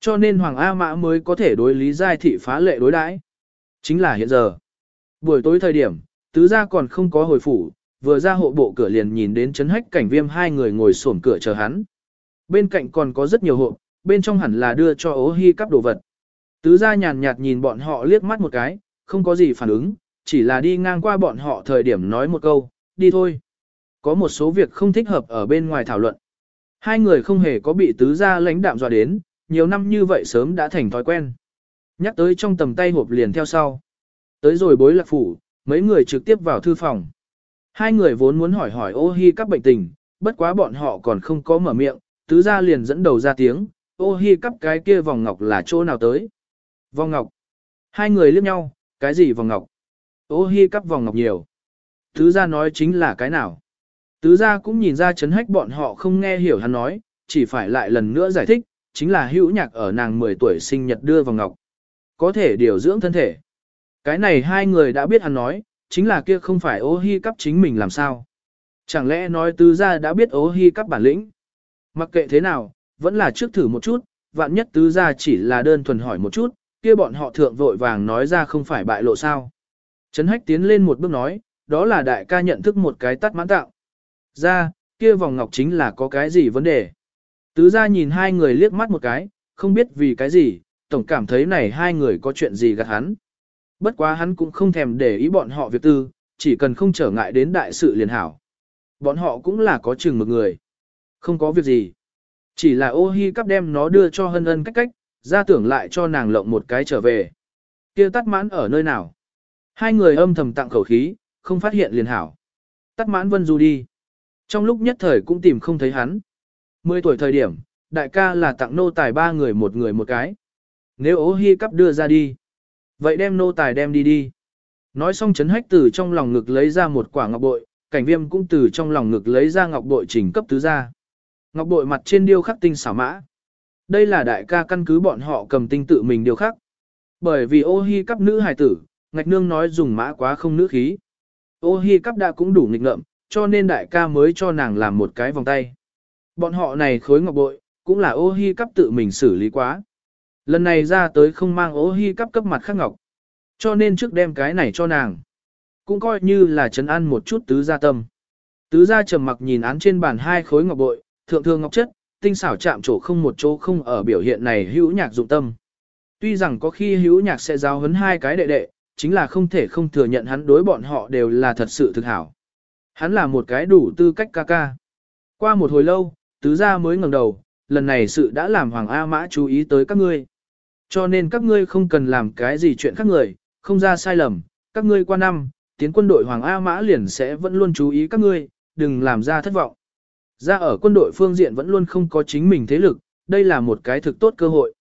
Cho nên Hoàng A Mã mới có thể đối Lý Giai Thị phá lệ đối đãi. Chính là hiện giờ. Buổi tối thời điểm, tứ gia còn không có hồi phủ, vừa ra hộ bộ cửa liền nhìn đến chấn hách cảnh viêm hai người ngồi xổm cửa chờ hắn. Bên cạnh còn có rất nhiều hộ, bên trong hẳn là đưa cho ố hy cắp đồ vật. Tứ gia nhàn nhạt nhìn bọn họ liếc mắt một cái, không có gì phản ứng, chỉ là đi ngang qua bọn họ thời điểm nói một câu, đi thôi. Có một số việc không thích hợp ở bên ngoài thảo luận. Hai người không hề có bị tứ gia lãnh đạm dọa đến, nhiều năm như vậy sớm đã thành thói quen. Nhắc tới trong tầm tay hộp liền theo sau. Tới rồi bối lạc phủ, mấy người trực tiếp vào thư phòng. Hai người vốn muốn hỏi hỏi ô hi các bệnh tình, bất quá bọn họ còn không có mở miệng, tứ gia liền dẫn đầu ra tiếng, ô hi cắp cái kia vòng ngọc là chỗ nào tới. Vòng ngọc. Hai người liếc nhau, cái gì vòng ngọc? Ô hi cắp vòng ngọc nhiều. Tứ gia nói chính là cái nào? Tứ gia cũng nhìn ra chấn hách bọn họ không nghe hiểu hắn nói, chỉ phải lại lần nữa giải thích, chính là hữu nhạc ở nàng 10 tuổi sinh nhật đưa vòng ngọc. Có thể điều dưỡng thân thể. Cái này hai người đã biết hắn nói, chính là kia không phải ô hi cắp chính mình làm sao. Chẳng lẽ nói tứ gia đã biết ô hi cắp bản lĩnh? Mặc kệ thế nào, vẫn là trước thử một chút, vạn nhất tứ gia chỉ là đơn thuần hỏi một chút, kia bọn họ thượng vội vàng nói ra không phải bại lộ sao. Trấn hách tiến lên một bước nói, đó là đại ca nhận thức một cái tắt mãn tạo. Ra, kia vòng ngọc chính là có cái gì vấn đề. Tứ gia nhìn hai người liếc mắt một cái, không biết vì cái gì, tổng cảm thấy này hai người có chuyện gì gạt hắn. Bất quá hắn cũng không thèm để ý bọn họ việc tư, chỉ cần không trở ngại đến đại sự liền hảo. Bọn họ cũng là có chừng một người. Không có việc gì. Chỉ là ô hi cắp đem nó đưa cho hân ân cách cách, ra tưởng lại cho nàng lộng một cái trở về. kia tắt mãn ở nơi nào? Hai người âm thầm tặng khẩu khí, không phát hiện liền hảo. Tắt mãn vân du đi. Trong lúc nhất thời cũng tìm không thấy hắn. Mười tuổi thời điểm, đại ca là tặng nô tài ba người một người một cái. Nếu ố hi cắp đưa ra đi. Vậy đem nô tài đem đi đi. Nói xong chấn hách từ trong lòng ngực lấy ra một quả ngọc bội, cảnh viêm cũng từ trong lòng ngực lấy ra ngọc bội chỉnh cấp tứ ra. Ngọc bội mặt trên điêu khắc tinh xảo mã. Đây là đại ca căn cứ bọn họ cầm tinh tự mình điêu khắc. Bởi vì ô hi cắp nữ hài tử, ngạch nương nói dùng mã quá không nữ khí. Ô hi cắp đã cũng đủ nghịch ngợm, cho nên đại ca mới cho nàng làm một cái vòng tay. Bọn họ này khối ngọc bội, cũng là ô hi cắp tự mình xử lý quá. Lần này ra tới không mang ô hi cắp cấp mặt khác ngọc. Cho nên trước đem cái này cho nàng. Cũng coi như là chấn an một chút tứ gia tâm. Tứ gia trầm mặc nhìn án trên bàn hai khối ngọc bội, thượng thương ngọc chất, tinh xảo chạm chỗ không một chỗ không ở biểu hiện này hữu nhạc dụng tâm. Tuy rằng có khi hữu nhạc sẽ giao hấn hai cái đệ đệ, chính là không thể không thừa nhận hắn đối bọn họ đều là thật sự thực hảo. Hắn là một cái đủ tư cách ca ca. Qua một hồi lâu, tứ gia mới ngẩng đầu, lần này sự đã làm Hoàng A Mã chú ý tới các ngươi. Cho nên các ngươi không cần làm cái gì chuyện khác người, không ra sai lầm, các ngươi qua năm, tiến quân đội Hoàng A Mã liền sẽ vẫn luôn chú ý các ngươi, đừng làm ra thất vọng. Ra ở quân đội phương diện vẫn luôn không có chính mình thế lực, đây là một cái thực tốt cơ hội.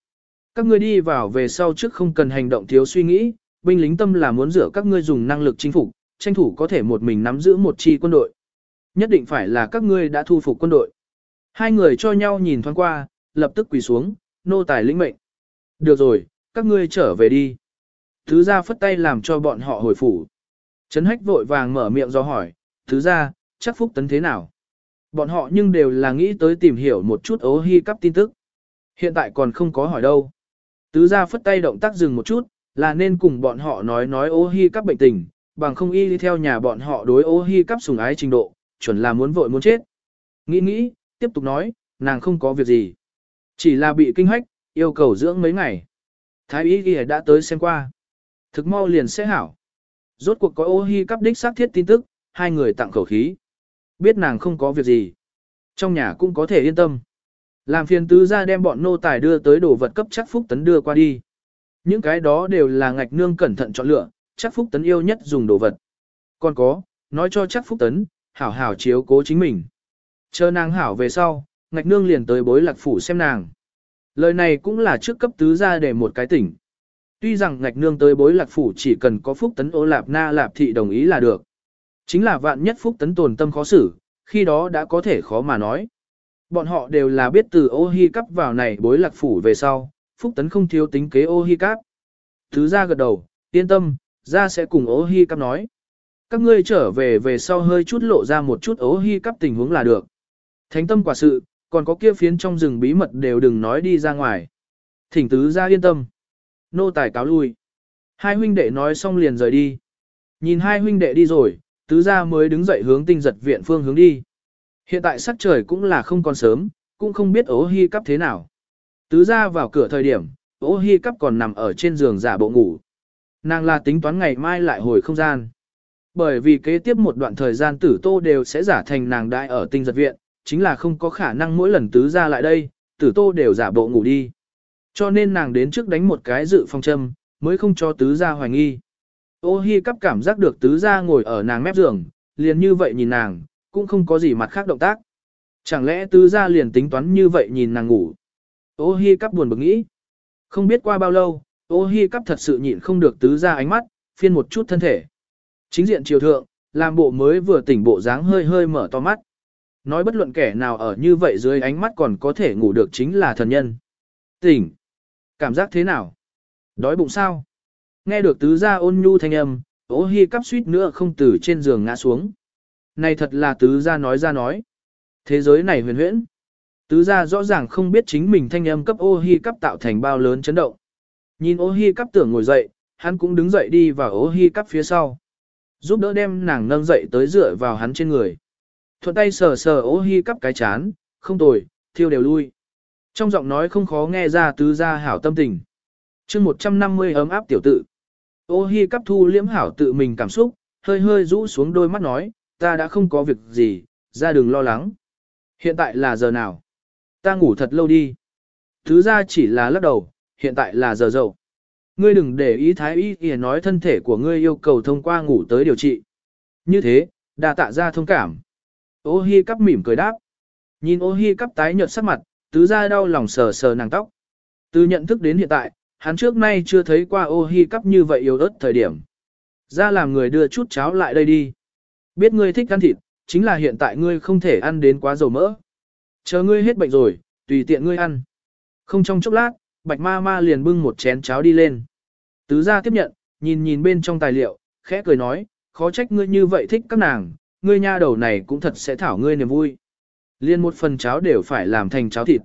Các ngươi đi vào về sau trước không cần hành động thiếu suy nghĩ, binh lính tâm là muốn rửa các ngươi dùng năng lực chinh phục, tranh thủ có thể một mình nắm giữ một chi quân đội. Nhất định phải là các ngươi đã thu phục quân đội. Hai người cho nhau nhìn thoáng qua, lập tức quỳ xuống, nô tài lĩnh mệnh. Được rồi, các ngươi trở về đi. Thứ gia phất tay làm cho bọn họ hồi phủ. Trấn hách vội vàng mở miệng do hỏi, thứ gia, chắc phúc tấn thế nào? Bọn họ nhưng đều là nghĩ tới tìm hiểu một chút ố hy cắp tin tức. Hiện tại còn không có hỏi đâu. Tứ gia phất tay động tác dừng một chút, là nên cùng bọn họ nói nói ố hy cắp bệnh tình, bằng không y đi theo nhà bọn họ đối ô hi cắp sùng ái trình độ, chuẩn là muốn vội muốn chết. Nghĩ nghĩ, tiếp tục nói, nàng không có việc gì. Chỉ là bị kinh hách, yêu cầu dưỡng mấy ngày. Thái y ghi đã tới xem qua. Thực mau liền sẽ hảo. Rốt cuộc có ô hi cắp đích xác thiết tin tức, hai người tặng khẩu khí. Biết nàng không có việc gì. Trong nhà cũng có thể yên tâm. Làm phiền tứ ra đem bọn nô tài đưa tới đồ vật cấp chắc phúc tấn đưa qua đi. Những cái đó đều là ngạch nương cẩn thận chọn lựa, chắc phúc tấn yêu nhất dùng đồ vật. Còn có, nói cho chắc phúc tấn, hảo hảo chiếu cố chính mình. Chờ nàng hảo về sau, ngạch nương liền tới bối lạc phủ xem nàng. Lời này cũng là trước cấp tứ ra để một cái tỉnh. Tuy rằng ngạch nương tới bối lạc phủ chỉ cần có phúc tấn ô lạp na lạp thị đồng ý là được. Chính là vạn nhất phúc tấn tồn tâm khó xử, khi đó đã có thể khó mà nói. Bọn họ đều là biết từ ô hi cắp vào này bối lạc phủ về sau, phúc tấn không thiếu tính kế ô hi cắp. Thứ ra gật đầu, yên tâm, ra sẽ cùng ố hi cắp nói. Các ngươi trở về về sau hơi chút lộ ra một chút ố hi cắp tình huống là được. Thánh tâm quả sự, còn có kia phiến trong rừng bí mật đều đừng nói đi ra ngoài. Thỉnh tứ ra yên tâm. Nô tài cáo lui. Hai huynh đệ nói xong liền rời đi. Nhìn hai huynh đệ đi rồi, tứ gia mới đứng dậy hướng tinh giật viện phương hướng đi. Hiện tại sắc trời cũng là không còn sớm, cũng không biết ố hi cắp thế nào. Tứ gia vào cửa thời điểm, ố hi cắp còn nằm ở trên giường giả bộ ngủ. Nàng là tính toán ngày mai lại hồi không gian. Bởi vì kế tiếp một đoạn thời gian tử tô đều sẽ giả thành nàng đại ở tinh giật viện, chính là không có khả năng mỗi lần tứ gia lại đây, tử tô đều giả bộ ngủ đi. Cho nên nàng đến trước đánh một cái dự phòng châm, mới không cho tứ gia hoài nghi. Ô hi cắp cảm giác được tứ gia ngồi ở nàng mép giường, liền như vậy nhìn nàng, cũng không có gì mặt khác động tác. Chẳng lẽ tứ gia liền tính toán như vậy nhìn nàng ngủ. Ô hi cắp buồn bực nghĩ. Không biết qua bao lâu, ô hi cắp thật sự nhịn không được tứ gia ánh mắt, phiên một chút thân thể. Chính diện triều thượng, làm bộ mới vừa tỉnh bộ dáng hơi hơi mở to mắt. Nói bất luận kẻ nào ở như vậy dưới ánh mắt còn có thể ngủ được chính là thần nhân. Tỉnh. Cảm giác thế nào? Đói bụng sao? Nghe được tứ gia ôn nhu thanh âm, ố hi cắp suýt nữa không từ trên giường ngã xuống. Này thật là tứ gia nói ra nói. Thế giới này huyền huyễn. Tứ gia rõ ràng không biết chính mình thanh âm cấp ô hi cắp tạo thành bao lớn chấn động. Nhìn ô hi cắp tưởng ngồi dậy, hắn cũng đứng dậy đi vào ô hi cắp phía sau. Giúp đỡ đem nàng nâng dậy tới dựa vào hắn trên người. Thuận tay sờ sờ ô hi cắp cái chán, không tồi, thiêu đều lui. Trong giọng nói không khó nghe ra tứ gia hảo tâm tình. chương 150 ấm áp tiểu tự. Ô hi cắp thu liễm hảo tự mình cảm xúc, hơi hơi rũ xuống đôi mắt nói, ta đã không có việc gì, ra đừng lo lắng. Hiện tại là giờ nào? Ta ngủ thật lâu đi. Thứ ra chỉ là lắc đầu, hiện tại là giờ dậu. Ngươi đừng để ý thái y y nói thân thể của ngươi yêu cầu thông qua ngủ tới điều trị. Như thế, đã tạ ra thông cảm. Ô hi cắp mỉm cười đáp. Nhìn ô hi cắp tái nhợt sắc mặt, tứ ra đau lòng sờ sờ nàng tóc. Từ nhận thức đến hiện tại, hắn trước nay chưa thấy qua ô hi cắp như vậy yếu ớt thời điểm. Ra làm người đưa chút cháo lại đây đi. Biết ngươi thích ăn thịt, chính là hiện tại ngươi không thể ăn đến quá dầu mỡ. Chờ ngươi hết bệnh rồi, tùy tiện ngươi ăn. Không trong chốc lát, bạch ma ma liền bưng một chén cháo đi lên. Tứ gia tiếp nhận, nhìn nhìn bên trong tài liệu, khẽ cười nói, khó trách ngươi như vậy thích các nàng, ngươi nha đầu này cũng thật sẽ thảo ngươi niềm vui. Liên một phần cháo đều phải làm thành cháo thịt.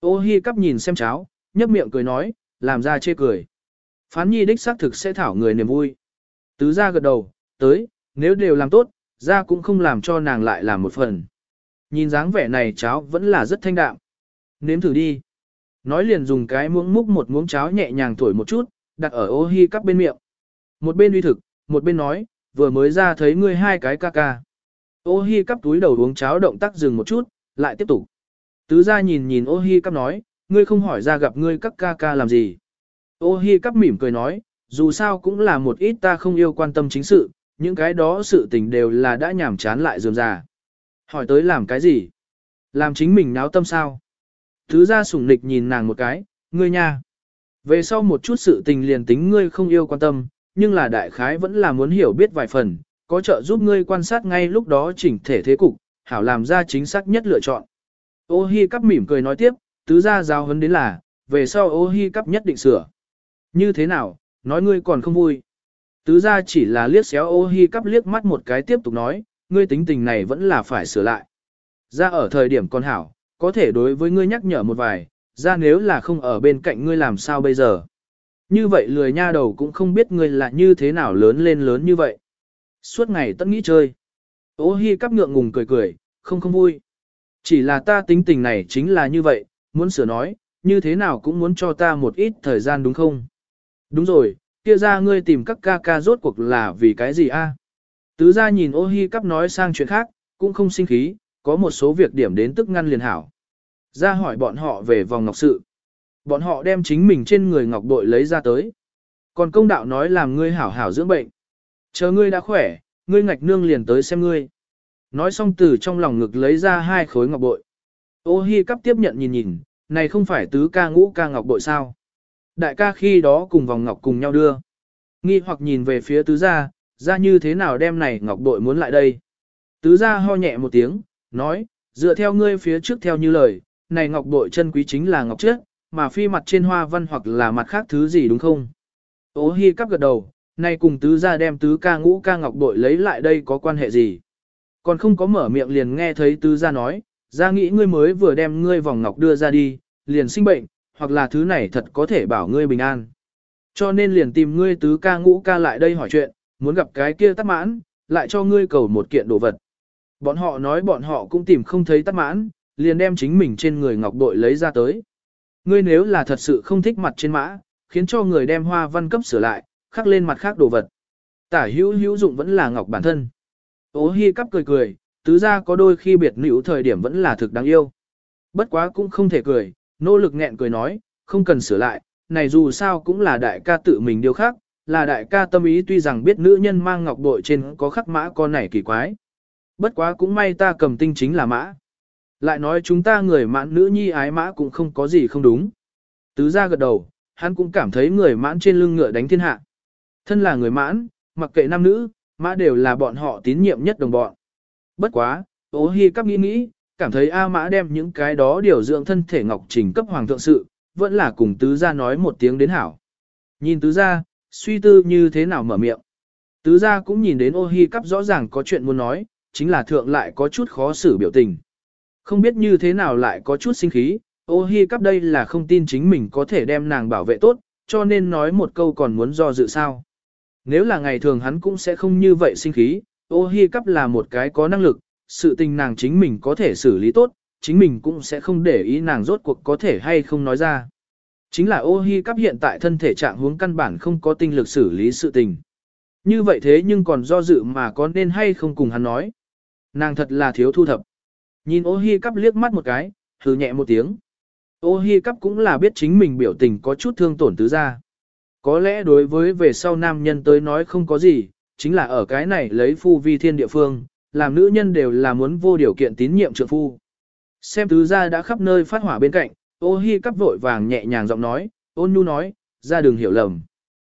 Ô hi cắp nhìn xem cháo, nhấp miệng cười nói, làm ra chê cười. Phán nhi đích xác thực sẽ thảo người niềm vui. Tứ gia gật đầu, tới, nếu đều làm tốt, gia cũng không làm cho nàng lại làm một phần. Nhìn dáng vẻ này cháo vẫn là rất thanh đạm. Nếm thử đi. Nói liền dùng cái muỗng múc một muỗng cháo nhẹ nhàng thổi một chút, đặt ở ô hi cắp bên miệng. Một bên uy thực, một bên nói, vừa mới ra thấy ngươi hai cái ca ca. Ô hi cắp túi đầu uống cháo động tác dừng một chút, lại tiếp tục. Tứ gia nhìn nhìn ô hi cắp nói, ngươi không hỏi ra gặp ngươi các ca ca làm gì. Ô hi cắp mỉm cười nói, dù sao cũng là một ít ta không yêu quan tâm chính sự, những cái đó sự tình đều là đã nhảm chán lại dườm già. Hỏi tới làm cái gì? Làm chính mình náo tâm sao? Thứ ra sủng nịch nhìn nàng một cái, ngươi nha. Về sau một chút sự tình liền tính ngươi không yêu quan tâm, nhưng là đại khái vẫn là muốn hiểu biết vài phần, có trợ giúp ngươi quan sát ngay lúc đó chỉnh thể thế cục, hảo làm ra chính xác nhất lựa chọn. Ô hi cắp mỉm cười nói tiếp, tứ gia giáo huấn đến là, về sau ô hi cắp nhất định sửa. Như thế nào, nói ngươi còn không vui. Tứ gia chỉ là liếc xéo ô hi cắp liếc mắt một cái tiếp tục nói, ngươi tính tình này vẫn là phải sửa lại. Ra ở thời điểm con hảo, có thể đối với ngươi nhắc nhở một vài, ra nếu là không ở bên cạnh ngươi làm sao bây giờ. Như vậy lười nha đầu cũng không biết ngươi là như thế nào lớn lên lớn như vậy. Suốt ngày tất nghĩ chơi. Ô hi cắp ngượng ngùng cười cười, không không vui. Chỉ là ta tính tình này chính là như vậy, muốn sửa nói, như thế nào cũng muốn cho ta một ít thời gian đúng không? Đúng rồi, kia ra ngươi tìm các ca ca rốt cuộc là vì cái gì a? Tứ gia nhìn ô hi cắp nói sang chuyện khác, cũng không sinh khí, có một số việc điểm đến tức ngăn liền hảo. Ra hỏi bọn họ về vòng ngọc sự. Bọn họ đem chính mình trên người ngọc bội lấy ra tới. Còn công đạo nói làm ngươi hảo hảo dưỡng bệnh. Chờ ngươi đã khỏe, ngươi ngạch nương liền tới xem ngươi. Nói xong từ trong lòng ngực lấy ra hai khối ngọc bội. Ô hi cắp tiếp nhận nhìn nhìn, này không phải tứ ca ngũ ca ngọc bội sao. Đại ca khi đó cùng vòng ngọc cùng nhau đưa. Nghi hoặc nhìn về phía tứ gia, ra như thế nào đem này ngọc bội muốn lại đây. Tứ gia ho nhẹ một tiếng, nói, dựa theo ngươi phía trước theo như lời, này ngọc bội chân quý chính là ngọc trước, mà phi mặt trên hoa văn hoặc là mặt khác thứ gì đúng không? Ô hi cắp gật đầu, Nay cùng tứ ra đem tứ ca ngũ ca ngọc bội lấy lại đây có quan hệ gì? Còn không có mở miệng liền nghe thấy tứ ra nói, ra nghĩ ngươi mới vừa đem ngươi vòng ngọc đưa ra đi, liền sinh bệnh, hoặc là thứ này thật có thể bảo ngươi bình an. Cho nên liền tìm ngươi tứ ca ngũ ca lại đây hỏi chuyện, muốn gặp cái kia tắc mãn, lại cho ngươi cầu một kiện đồ vật. Bọn họ nói bọn họ cũng tìm không thấy tắt mãn, liền đem chính mình trên người ngọc bội lấy ra tới. Ngươi nếu là thật sự không thích mặt trên mã, khiến cho người đem hoa văn cấp sửa lại, khắc lên mặt khác đồ vật. Tả hữu hữu dụng vẫn là ngọc bản thân. Ô hi cắp cười cười, tứ ra có đôi khi biệt nữ thời điểm vẫn là thực đáng yêu. Bất quá cũng không thể cười, nỗ lực nghẹn cười nói, không cần sửa lại, này dù sao cũng là đại ca tự mình điều khác, là đại ca tâm ý tuy rằng biết nữ nhân mang ngọc bội trên có khắc mã con này kỳ quái. Bất quá cũng may ta cầm tinh chính là mã. Lại nói chúng ta người mãn nữ nhi ái mã cũng không có gì không đúng. Tứ ra gật đầu, hắn cũng cảm thấy người mãn trên lưng ngựa đánh thiên hạ. Thân là người mãn, mặc kệ nam nữ, mã đều là bọn họ tín nhiệm nhất đồng bọn. Bất quá, ố hi cắp nghĩ nghĩ, cảm thấy A mã đem những cái đó điều dưỡng thân thể ngọc trình cấp hoàng thượng sự, vẫn là cùng tứ gia nói một tiếng đến hảo. Nhìn tứ gia, suy tư như thế nào mở miệng. Tứ gia cũng nhìn đến ô hi cắp rõ ràng có chuyện muốn nói, chính là thượng lại có chút khó xử biểu tình. Không biết như thế nào lại có chút sinh khí, ô hi cắp đây là không tin chính mình có thể đem nàng bảo vệ tốt, cho nên nói một câu còn muốn do dự sao. Nếu là ngày thường hắn cũng sẽ không như vậy sinh khí, ô hi cắp là một cái có năng lực, sự tình nàng chính mình có thể xử lý tốt, chính mình cũng sẽ không để ý nàng rốt cuộc có thể hay không nói ra. Chính là ô hi cắp hiện tại thân thể trạng huống căn bản không có tinh lực xử lý sự tình. Như vậy thế nhưng còn do dự mà có nên hay không cùng hắn nói. Nàng thật là thiếu thu thập. Nhìn ô hi cắp liếc mắt một cái, hừ nhẹ một tiếng. Ô hi cắp cũng là biết chính mình biểu tình có chút thương tổn tứ ra. Có lẽ đối với về sau nam nhân tới nói không có gì, chính là ở cái này lấy phu vi thiên địa phương, làm nữ nhân đều là muốn vô điều kiện tín nhiệm trượng phu. Xem tứ gia đã khắp nơi phát hỏa bên cạnh, ô hi cắp vội vàng nhẹ nhàng giọng nói, ôn nhu nói, ra đừng hiểu lầm.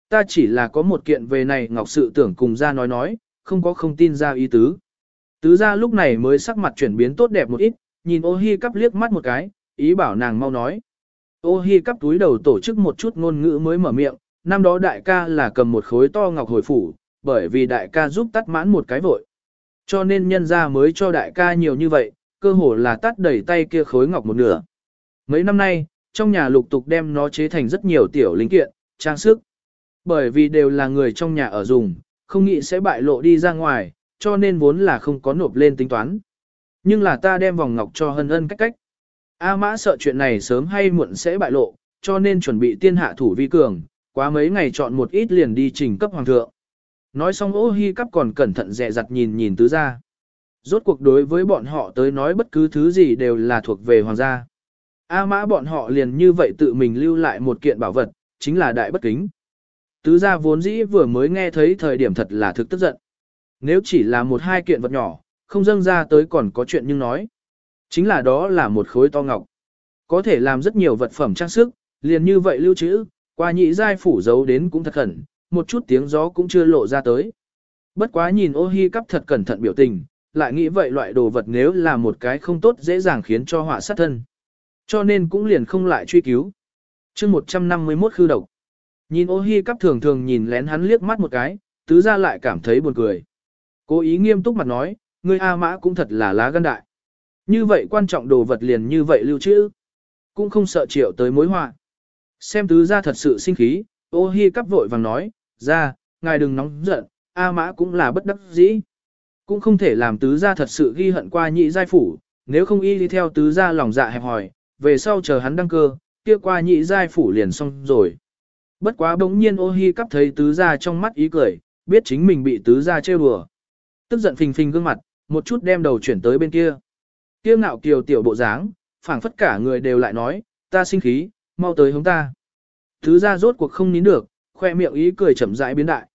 Ta chỉ là có một kiện về này ngọc sự tưởng cùng ra nói nói, không có không tin ra ý tứ. Tứ gia lúc này mới sắc mặt chuyển biến tốt đẹp một ít, nhìn ô hi cắp liếc mắt một cái, ý bảo nàng mau nói. Ô hi cắp túi đầu tổ chức một chút ngôn ngữ mới mở miệng, năm đó đại ca là cầm một khối to ngọc hồi phủ, bởi vì đại ca giúp tắt mãn một cái vội. Cho nên nhân ra mới cho đại ca nhiều như vậy, cơ hồ là tắt đẩy tay kia khối ngọc một nửa. Mấy năm nay, trong nhà lục tục đem nó chế thành rất nhiều tiểu linh kiện, trang sức. Bởi vì đều là người trong nhà ở dùng, không nghĩ sẽ bại lộ đi ra ngoài, cho nên vốn là không có nộp lên tính toán. Nhưng là ta đem vòng ngọc cho hân ân cách cách. A mã sợ chuyện này sớm hay muộn sẽ bại lộ, cho nên chuẩn bị tiên hạ thủ vi cường, quá mấy ngày chọn một ít liền đi trình cấp hoàng thượng. Nói xong ô hi cắp còn cẩn thận dè dặt nhìn nhìn tứ gia. Rốt cuộc đối với bọn họ tới nói bất cứ thứ gì đều là thuộc về hoàng gia. A mã bọn họ liền như vậy tự mình lưu lại một kiện bảo vật, chính là đại bất kính. Tứ gia vốn dĩ vừa mới nghe thấy thời điểm thật là thực tức giận. Nếu chỉ là một hai kiện vật nhỏ, không dâng ra tới còn có chuyện nhưng nói. Chính là đó là một khối to ngọc. Có thể làm rất nhiều vật phẩm trang sức, liền như vậy lưu trữ, qua nhị giai phủ giấu đến cũng thật khẩn, một chút tiếng gió cũng chưa lộ ra tới. Bất quá nhìn ô hi cắp thật cẩn thận biểu tình, lại nghĩ vậy loại đồ vật nếu là một cái không tốt dễ dàng khiến cho họa sát thân. Cho nên cũng liền không lại truy cứu. chương 151 khư độc. Nhìn ô hi cắp thường thường nhìn lén hắn liếc mắt một cái, tứ ra lại cảm thấy buồn cười. Cố ý nghiêm túc mặt nói, ngươi A mã cũng thật là lá gan đại. Như vậy quan trọng đồ vật liền như vậy lưu trữ. Cũng không sợ triệu tới mối họa. Xem tứ ra thật sự sinh khí, ô hi cắp vội vàng nói, ra, ngài đừng nóng giận, A mã cũng là bất đắc dĩ. Cũng không thể làm tứ gia thật sự ghi hận qua nhị giai phủ, nếu không y đi theo tứ gia lòng dạ hẹp hòi, về sau chờ hắn đăng cơ, kia qua nhị giai phủ liền xong rồi. Bất quá bỗng nhiên ô hi cắp thấy tứ gia trong mắt ý cười, biết chính mình bị tứ gia trêu đùa. Tức giận phình phình gương mặt, một chút đem đầu chuyển tới bên kia. Kia ngạo kiều tiểu bộ dáng, phảng phất cả người đều lại nói, ta sinh khí, mau tới hướng ta. thứ ra rốt cuộc không nín được, khoe miệng ý cười chậm rãi biến đại.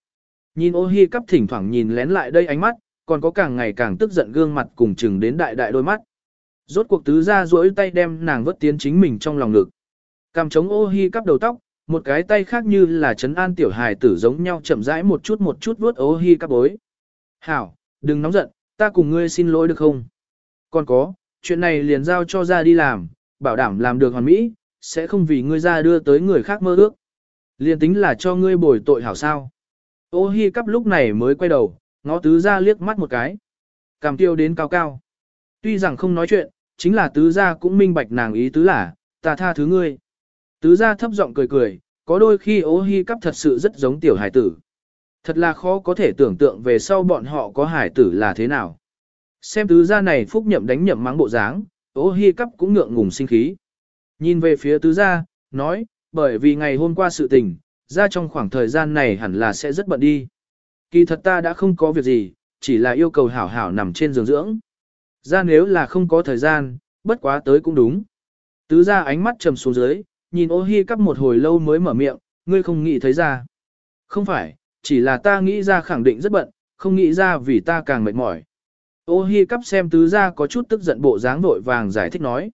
Nhìn ô hi cắp thỉnh thoảng nhìn lén lại đây ánh mắt, còn có càng ngày càng tức giận gương mặt cùng chừng đến đại đại đôi mắt. Rốt cuộc tứ ra duỗi tay đem nàng vớt tiến chính mình trong lòng ngực. Cầm chống ô hi cắp đầu tóc, một cái tay khác như là chấn an tiểu hài tử giống nhau chậm rãi một chút một chút vuốt ô hi cắp bối. Hảo, đừng nóng giận, ta cùng ngươi xin lỗi được không? Còn có, chuyện này liền giao cho ra đi làm, bảo đảm làm được hoàn mỹ, sẽ không vì ngươi ra đưa tới người khác mơ ước. Liền tính là cho ngươi bồi tội hảo sao. Ô hi cắp lúc này mới quay đầu, ngó tứ ra liếc mắt một cái. Cảm tiêu đến cao cao. Tuy rằng không nói chuyện, chính là tứ gia cũng minh bạch nàng ý tứ là, ta tha thứ ngươi. Tứ gia thấp giọng cười cười, có đôi khi ô hi cắp thật sự rất giống tiểu hải tử. Thật là khó có thể tưởng tượng về sau bọn họ có hải tử là thế nào. Xem tứ gia này phúc nhậm đánh nhậm mắng bộ dáng, ô hi cắp cũng ngượng ngùng sinh khí. Nhìn về phía tứ gia, nói, bởi vì ngày hôm qua sự tình, ra trong khoảng thời gian này hẳn là sẽ rất bận đi. Kỳ thật ta đã không có việc gì, chỉ là yêu cầu hảo hảo nằm trên giường dưỡng. Ra nếu là không có thời gian, bất quá tới cũng đúng. Tứ gia ánh mắt trầm xuống dưới, nhìn ô hi cắp một hồi lâu mới mở miệng, ngươi không nghĩ thấy ra. Không phải, chỉ là ta nghĩ ra khẳng định rất bận, không nghĩ ra vì ta càng mệt mỏi. Ô hi cắp xem tứ gia có chút tức giận bộ dáng vội vàng giải thích nói.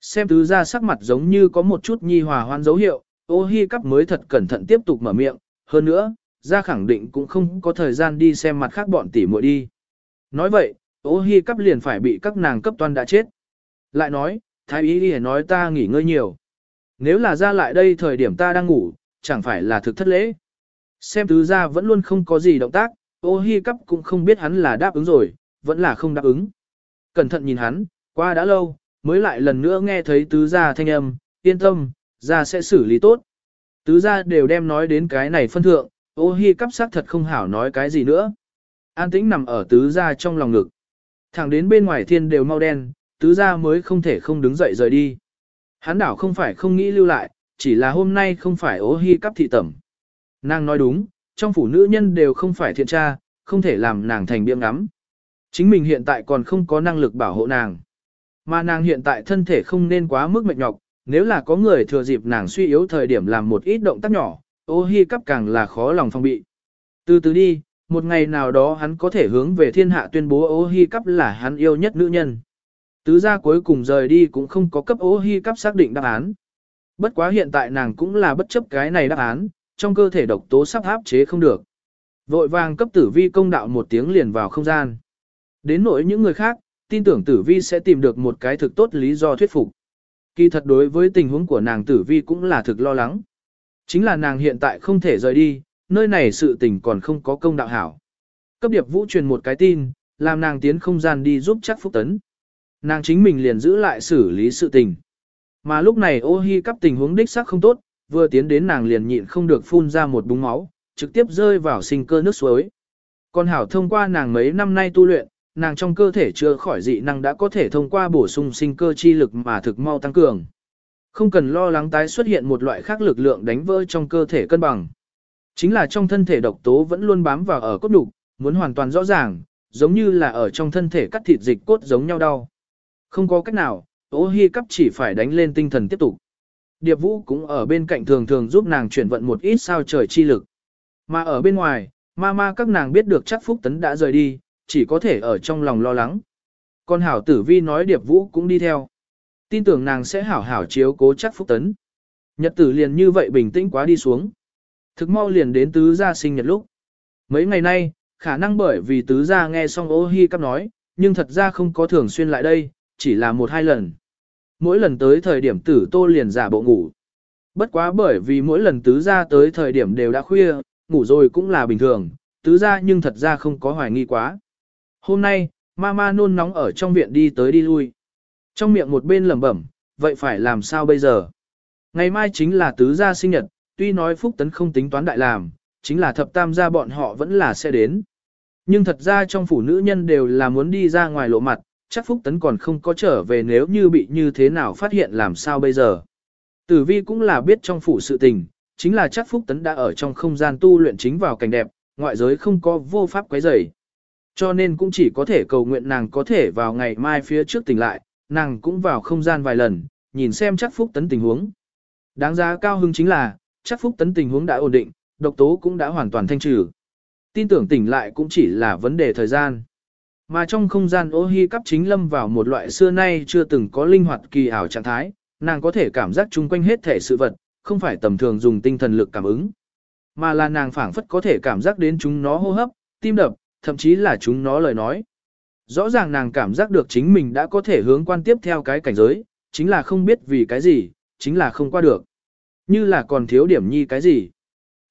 Xem tứ gia sắc mặt giống như có một chút nhi hòa hoan dấu hiệu, ô hi cắp mới thật cẩn thận tiếp tục mở miệng, hơn nữa, gia khẳng định cũng không có thời gian đi xem mặt khác bọn tỉ muội đi. Nói vậy, ô hi cắp liền phải bị các nàng cấp toan đã chết. Lại nói, thái ý đi nói ta nghỉ ngơi nhiều. Nếu là ra lại đây thời điểm ta đang ngủ, chẳng phải là thực thất lễ. Xem tứ ra vẫn luôn không có gì động tác, ô hi cắp cũng không biết hắn là đáp ứng rồi, vẫn là không đáp ứng. Cẩn thận nhìn hắn, qua đã lâu, mới lại lần nữa nghe thấy tứ gia thanh âm, yên tâm, gia sẽ xử lý tốt. Tứ gia đều đem nói đến cái này phân thượng, ô hi cắp xác thật không hảo nói cái gì nữa. An tĩnh nằm ở tứ gia trong lòng ngực. Thẳng đến bên ngoài thiên đều mau đen, tứ gia mới không thể không đứng dậy rời đi. Hắn đảo không phải không nghĩ lưu lại, chỉ là hôm nay không phải ô hi cắp thị tẩm. Nàng nói đúng, trong phủ nữ nhân đều không phải thiện tra, không thể làm nàng thành biếng ngắm. Chính mình hiện tại còn không có năng lực bảo hộ nàng. Mà nàng hiện tại thân thể không nên quá mức mệt nhọc, nếu là có người thừa dịp nàng suy yếu thời điểm làm một ít động tác nhỏ, ô hi cắp càng là khó lòng phòng bị. Từ từ đi, một ngày nào đó hắn có thể hướng về thiên hạ tuyên bố ô hi cắp là hắn yêu nhất nữ nhân. Tứ gia cuối cùng rời đi cũng không có cấp ô hi cắp xác định đáp án. Bất quá hiện tại nàng cũng là bất chấp cái này đáp án, trong cơ thể độc tố sắp áp chế không được. Vội vàng cấp tử vi công đạo một tiếng liền vào không gian. Đến nỗi những người khác, tin tưởng tử vi sẽ tìm được một cái thực tốt lý do thuyết phục. Kỳ thật đối với tình huống của nàng tử vi cũng là thực lo lắng. Chính là nàng hiện tại không thể rời đi, nơi này sự tình còn không có công đạo hảo. Cấp điệp vũ truyền một cái tin, làm nàng tiến không gian đi giúp chắc phúc tấn. Nàng chính mình liền giữ lại xử lý sự tình. Mà lúc này ô hi cấp tình huống đích xác không tốt, vừa tiến đến nàng liền nhịn không được phun ra một búng máu, trực tiếp rơi vào sinh cơ nước suối. Còn hảo thông qua nàng mấy năm nay tu luyện, nàng trong cơ thể chưa khỏi dị năng đã có thể thông qua bổ sung sinh cơ chi lực mà thực mau tăng cường. Không cần lo lắng tái xuất hiện một loại khác lực lượng đánh vỡ trong cơ thể cân bằng. Chính là trong thân thể độc tố vẫn luôn bám vào ở cốt đục, muốn hoàn toàn rõ ràng, giống như là ở trong thân thể cắt thịt dịch cốt giống nhau đau. Không có cách nào, Ô Hi cấp chỉ phải đánh lên tinh thần tiếp tục. Điệp Vũ cũng ở bên cạnh thường thường giúp nàng chuyển vận một ít sao trời chi lực. Mà ở bên ngoài, ma ma các nàng biết được chắc Phúc Tấn đã rời đi, chỉ có thể ở trong lòng lo lắng. Còn hảo tử vi nói điệp vũ cũng đi theo. Tin tưởng nàng sẽ hảo hảo chiếu cố chắc phúc tấn. Nhật tử liền như vậy bình tĩnh quá đi xuống. Thực mau liền đến tứ gia sinh nhật lúc. Mấy ngày nay, khả năng bởi vì tứ gia nghe xong ô hi cắp nói, nhưng thật ra không có thường xuyên lại đây, chỉ là một hai lần. Mỗi lần tới thời điểm tử tô liền giả bộ ngủ. Bất quá bởi vì mỗi lần tứ gia tới thời điểm đều đã khuya, ngủ rồi cũng là bình thường, tứ gia nhưng thật ra không có hoài nghi quá. Hôm nay, mama nôn nóng ở trong viện đi tới đi lui. Trong miệng một bên lẩm bẩm, vậy phải làm sao bây giờ? Ngày mai chính là tứ gia sinh nhật, tuy nói Phúc Tấn không tính toán đại làm, chính là thập tam gia bọn họ vẫn là sẽ đến. Nhưng thật ra trong phủ nữ nhân đều là muốn đi ra ngoài lộ mặt, chắc Phúc Tấn còn không có trở về nếu như bị như thế nào phát hiện làm sao bây giờ. Tử vi cũng là biết trong phủ sự tình, chính là chắc Phúc Tấn đã ở trong không gian tu luyện chính vào cảnh đẹp, ngoại giới không có vô pháp quấy rầy. Cho nên cũng chỉ có thể cầu nguyện nàng có thể vào ngày mai phía trước tỉnh lại, nàng cũng vào không gian vài lần, nhìn xem chắc phúc tấn tình huống. Đáng giá cao hứng chính là, chắc phúc tấn tình huống đã ổn định, độc tố cũng đã hoàn toàn thanh trừ. Tin tưởng tỉnh lại cũng chỉ là vấn đề thời gian. Mà trong không gian ô hi cắp chính lâm vào một loại xưa nay chưa từng có linh hoạt kỳ ảo trạng thái, nàng có thể cảm giác chung quanh hết thể sự vật, không phải tầm thường dùng tinh thần lực cảm ứng. Mà là nàng phảng phất có thể cảm giác đến chúng nó hô hấp, tim đập, thậm chí là chúng nó lời nói. Rõ ràng nàng cảm giác được chính mình đã có thể hướng quan tiếp theo cái cảnh giới, chính là không biết vì cái gì, chính là không qua được. Như là còn thiếu điểm nhi cái gì.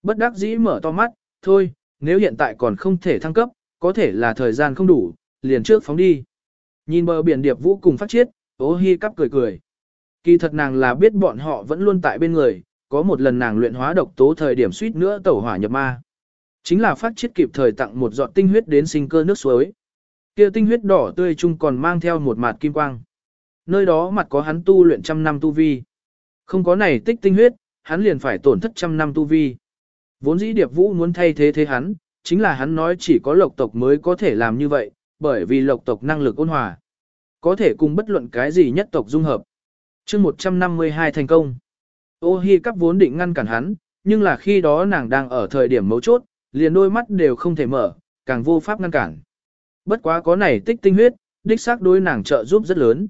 Bất đắc dĩ mở to mắt, thôi, nếu hiện tại còn không thể thăng cấp, có thể là thời gian không đủ, liền trước phóng đi. Nhìn bờ biển điệp vũ cùng phát chiết, ố hi cắp cười cười. Kỳ thật nàng là biết bọn họ vẫn luôn tại bên người, có một lần nàng luyện hóa độc tố thời điểm suýt nữa tẩu hỏa nhập ma. Chính là phát chiết kịp thời tặng một giọt tinh huyết đến sinh cơ nước suối. Kia tinh huyết đỏ tươi chung còn mang theo một mạt kim quang. Nơi đó mặt có hắn tu luyện trăm năm tu vi. Không có này tích tinh huyết, hắn liền phải tổn thất trăm năm tu vi. Vốn dĩ Điệp Vũ muốn thay thế thế hắn, chính là hắn nói chỉ có lộc tộc mới có thể làm như vậy, bởi vì lộc tộc năng lực ôn hòa. Có thể cùng bất luận cái gì nhất tộc dung hợp. chương 152 thành công. Ô hi cắp vốn định ngăn cản hắn, nhưng là khi đó nàng đang ở thời điểm mấu chốt, liền đôi mắt đều không thể mở, càng vô pháp ngăn cản. Bất quá có này tích tinh huyết, đích xác đối nàng trợ giúp rất lớn.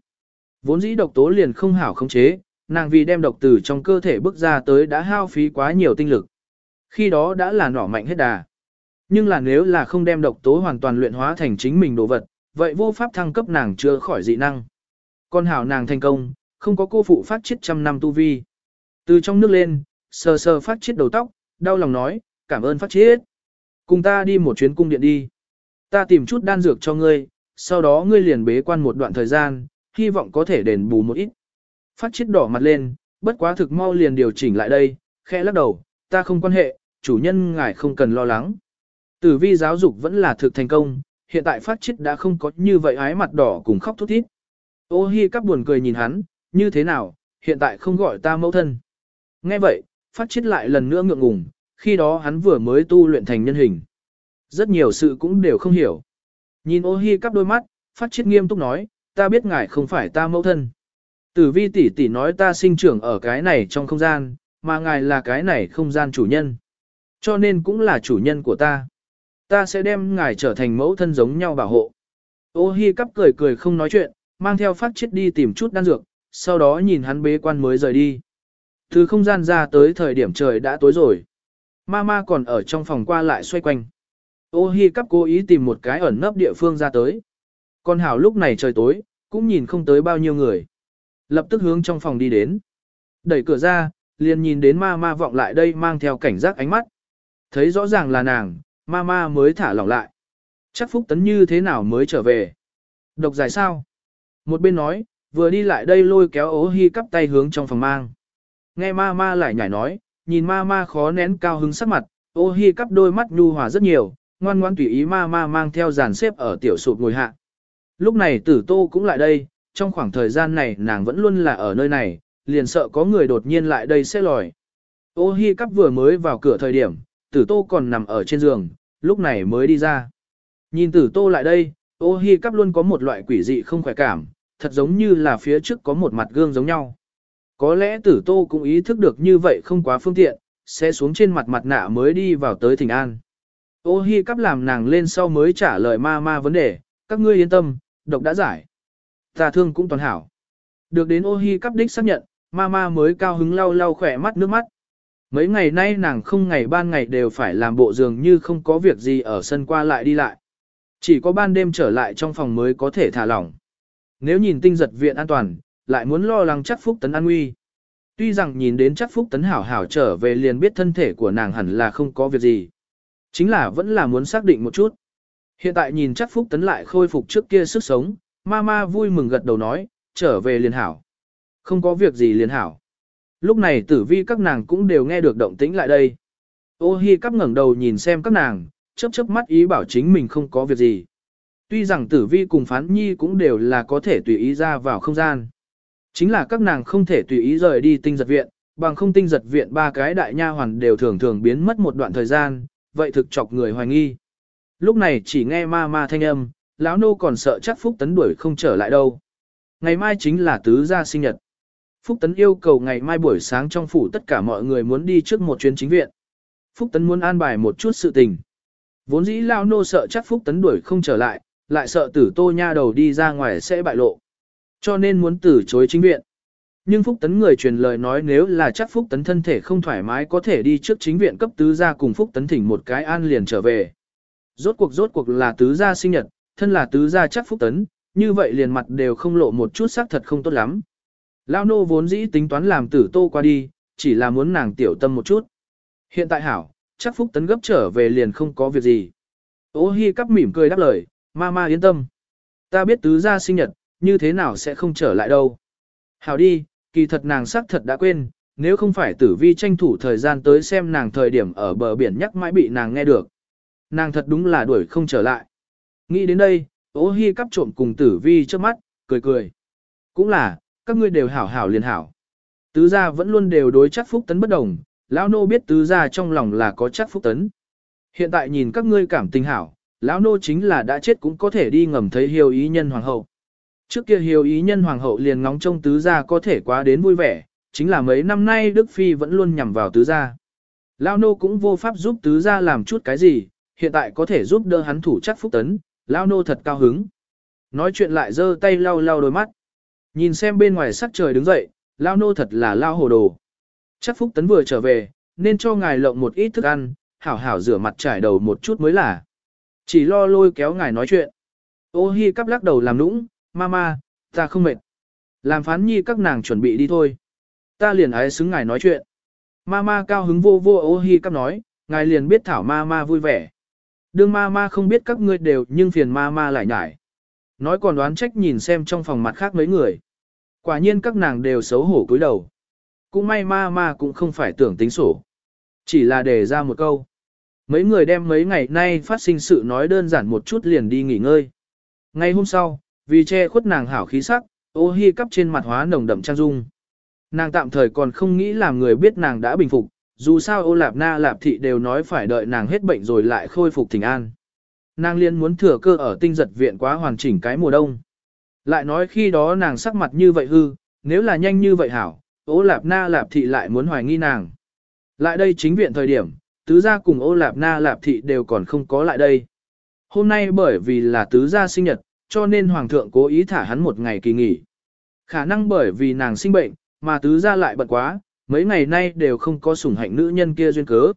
Vốn dĩ độc tố liền không hảo khống chế, nàng vì đem độc từ trong cơ thể bước ra tới đã hao phí quá nhiều tinh lực. Khi đó đã là nỏ mạnh hết đà. Nhưng là nếu là không đem độc tố hoàn toàn luyện hóa thành chính mình đồ vật, vậy vô pháp thăng cấp nàng chưa khỏi dị năng. Con hảo nàng thành công, không có cô phụ phát chết trăm năm tu vi. Từ trong nước lên, sờ sờ phát chết đầu tóc, đau lòng nói, cảm ơn phát chết. Cùng ta đi một chuyến cung điện đi. Ta tìm chút đan dược cho ngươi, sau đó ngươi liền bế quan một đoạn thời gian, hy vọng có thể đền bù một ít. Phát chết đỏ mặt lên, bất quá thực mau liền điều chỉnh lại đây, khẽ lắc đầu, ta không quan hệ, chủ nhân ngài không cần lo lắng. Tử vi giáo dục vẫn là thực thành công, hiện tại phát chết đã không có như vậy ái mặt đỏ cùng khóc thút thít. Ô hi cắp buồn cười nhìn hắn, như thế nào, hiện tại không gọi ta mẫu thân. Nghe vậy, phát chết lại lần nữa ngượng ngùng, khi đó hắn vừa mới tu luyện thành nhân hình. Rất nhiều sự cũng đều không hiểu. Nhìn ô hi cắp đôi mắt, phát chết nghiêm túc nói, ta biết ngài không phải ta mẫu thân. Tử vi tỷ tỷ nói ta sinh trưởng ở cái này trong không gian, mà ngài là cái này không gian chủ nhân. Cho nên cũng là chủ nhân của ta. Ta sẽ đem ngài trở thành mẫu thân giống nhau bảo hộ. Ô hi cắp cười cười không nói chuyện, mang theo phát chết đi tìm chút đan dược, sau đó nhìn hắn bế quan mới rời đi. Từ không gian ra tới thời điểm trời đã tối rồi. Mama còn ở trong phòng qua lại xoay quanh. Ô hi cắp cố ý tìm một cái ẩn nấp địa phương ra tới. Con hảo lúc này trời tối, cũng nhìn không tới bao nhiêu người. Lập tức hướng trong phòng đi đến. Đẩy cửa ra, liền nhìn đến ma ma vọng lại đây mang theo cảnh giác ánh mắt. Thấy rõ ràng là nàng, ma ma mới thả lỏng lại. Chắc Phúc Tấn như thế nào mới trở về? Độc giải sao? Một bên nói, vừa đi lại đây lôi kéo ố hi cắp tay hướng trong phòng mang. Nghe ma ma lại nhảy nói, nhìn ma ma khó nén cao hứng sắc mặt, ô hi cắp đôi mắt nhu hòa rất nhiều, ngoan ngoan tùy ý ma ma mang theo dàn xếp ở tiểu sụp ngồi hạ. Lúc này tử tô cũng lại đây, trong khoảng thời gian này nàng vẫn luôn là ở nơi này, liền sợ có người đột nhiên lại đây sẽ lòi. Ô hi cắp vừa mới vào cửa thời điểm, tử tô còn nằm ở trên giường, lúc này mới đi ra. Nhìn tử tô lại đây, ô hi cắp luôn có một loại quỷ dị không khỏe cảm, thật giống như là phía trước có một mặt gương giống nhau. Có lẽ tử tô cũng ý thức được như vậy không quá phương tiện, sẽ xuống trên mặt mặt nạ mới đi vào tới thỉnh an. Ô hi cắp làm nàng lên sau mới trả lời ma ma vấn đề, các ngươi yên tâm, độc đã giải. Ta thương cũng toàn hảo. Được đến ô hi cắp đích xác nhận, ma ma mới cao hứng lau lau khỏe mắt nước mắt. Mấy ngày nay nàng không ngày ban ngày đều phải làm bộ dường như không có việc gì ở sân qua lại đi lại. Chỉ có ban đêm trở lại trong phòng mới có thể thả lỏng. Nếu nhìn tinh giật viện an toàn, lại muốn lo lắng chắc phúc tấn an nguy. Tuy rằng nhìn đến chắc phúc tấn hảo hảo trở về liền biết thân thể của nàng hẳn là không có việc gì. Chính là vẫn là muốn xác định một chút. Hiện tại nhìn chắc phúc tấn lại khôi phục trước kia sức sống, ma ma vui mừng gật đầu nói, trở về liền hảo. Không có việc gì liền hảo. Lúc này tử vi các nàng cũng đều nghe được động tĩnh lại đây. Ô hi cắp ngẩng đầu nhìn xem các nàng, chớp chớp mắt ý bảo chính mình không có việc gì. Tuy rằng tử vi cùng phán nhi cũng đều là có thể tùy ý ra vào không gian. Chính là các nàng không thể tùy ý rời đi tinh giật viện, bằng không tinh giật viện ba cái đại nha hoàn đều thường thường biến mất một đoạn thời gian, vậy thực chọc người hoài nghi. Lúc này chỉ nghe ma ma thanh âm, lão nô còn sợ chắc Phúc Tấn đuổi không trở lại đâu. Ngày mai chính là tứ gia sinh nhật. Phúc Tấn yêu cầu ngày mai buổi sáng trong phủ tất cả mọi người muốn đi trước một chuyến chính viện. Phúc Tấn muốn an bài một chút sự tình. Vốn dĩ lão nô sợ chắc Phúc Tấn đuổi không trở lại, lại sợ tử tô nha đầu đi ra ngoài sẽ bại lộ. Cho nên muốn từ chối chính viện. Nhưng Phúc Tấn người truyền lời nói nếu là chắc Phúc Tấn thân thể không thoải mái có thể đi trước chính viện cấp tứ gia cùng Phúc Tấn thỉnh một cái an liền trở về. Rốt cuộc rốt cuộc là tứ gia sinh nhật, thân là tứ gia chắc Phúc Tấn, như vậy liền mặt đều không lộ một chút xác thật không tốt lắm. Lao nô vốn dĩ tính toán làm tử tô qua đi, chỉ là muốn nàng tiểu tâm một chút. Hiện tại hảo, chắc Phúc Tấn gấp trở về liền không có việc gì. Ô hi cắp mỉm cười đáp lời, ma ma yên tâm. Ta biết tứ gia sinh nhật, như thế nào sẽ không trở lại đâu. Hảo đi, kỳ thật nàng xác thật đã quên, nếu không phải tử vi tranh thủ thời gian tới xem nàng thời điểm ở bờ biển nhắc mãi bị nàng nghe được. Nàng thật đúng là đuổi không trở lại. Nghĩ đến đây, ô hi cắp trộm cùng tử vi trước mắt, cười cười. Cũng là, các ngươi đều hảo hảo liền hảo. Tứ gia vẫn luôn đều đối chắc phúc tấn bất đồng, lão nô biết tứ gia trong lòng là có chắc phúc tấn. Hiện tại nhìn các ngươi cảm tình hảo, lão nô chính là đã chết cũng có thể đi ngầm thấy hiếu ý nhân hoàng hậu. Trước kia hiếu ý nhân hoàng hậu liền ngóng trông tứ gia có thể quá đến vui vẻ, chính là mấy năm nay Đức Phi vẫn luôn nhằm vào tứ gia. Lão nô cũng vô pháp giúp tứ gia làm chút cái gì, hiện tại có thể giúp đỡ hắn thủ chắc phúc tấn, lão nô thật cao hứng. Nói chuyện lại giơ tay lau lau đôi mắt. Nhìn xem bên ngoài sắc trời đứng dậy, lão nô thật là lao hồ đồ. Chắc phúc tấn vừa trở về, nên cho ngài lộng một ít thức ăn, hảo hảo rửa mặt trải đầu một chút mới là. Chỉ lo lôi kéo ngài nói chuyện. Ô hi cắp lắc đầu làm nũng, mama, ta không mệt. Làm phán nhi các nàng chuẩn bị đi thôi. Ta liền ái xứng ngài nói chuyện. Mama cao hứng vô vô ô hi cắp nói, ngài liền biết thảo mama vui vẻ. Đương mama không biết các ngươi đều nhưng phiền mama lại nhải. Nói còn đoán trách nhìn xem trong phòng mặt khác mấy người. Quả nhiên các nàng đều xấu hổ cúi đầu. Cũng may ma ma cũng không phải tưởng tính sổ. Chỉ là để ra một câu. Mấy người đem mấy ngày nay phát sinh sự nói đơn giản một chút liền đi nghỉ ngơi. Ngày hôm sau, vì che khuất nàng hảo khí sắc, ô hi cắp trên mặt hóa nồng đậm trang dung. Nàng tạm thời còn không nghĩ làm người biết nàng đã bình phục, dù sao ô lạp na lạp thị đều nói phải đợi nàng hết bệnh rồi lại khôi phục thỉnh an. Nàng liên muốn thừa cơ ở tinh giật viện quá hoàn chỉnh cái mùa đông. Lại nói khi đó nàng sắc mặt như vậy hư, nếu là nhanh như vậy hảo, ô lạp na lạp thị lại muốn hoài nghi nàng. Lại đây chính viện thời điểm, tứ gia cùng ô lạp na lạp thị đều còn không có lại đây. Hôm nay bởi vì là tứ gia sinh nhật, cho nên hoàng thượng cố ý thả hắn một ngày kỳ nghỉ. Khả năng bởi vì nàng sinh bệnh, mà tứ gia lại bận quá, mấy ngày nay đều không có sủng hạnh nữ nhân kia duyên cớ.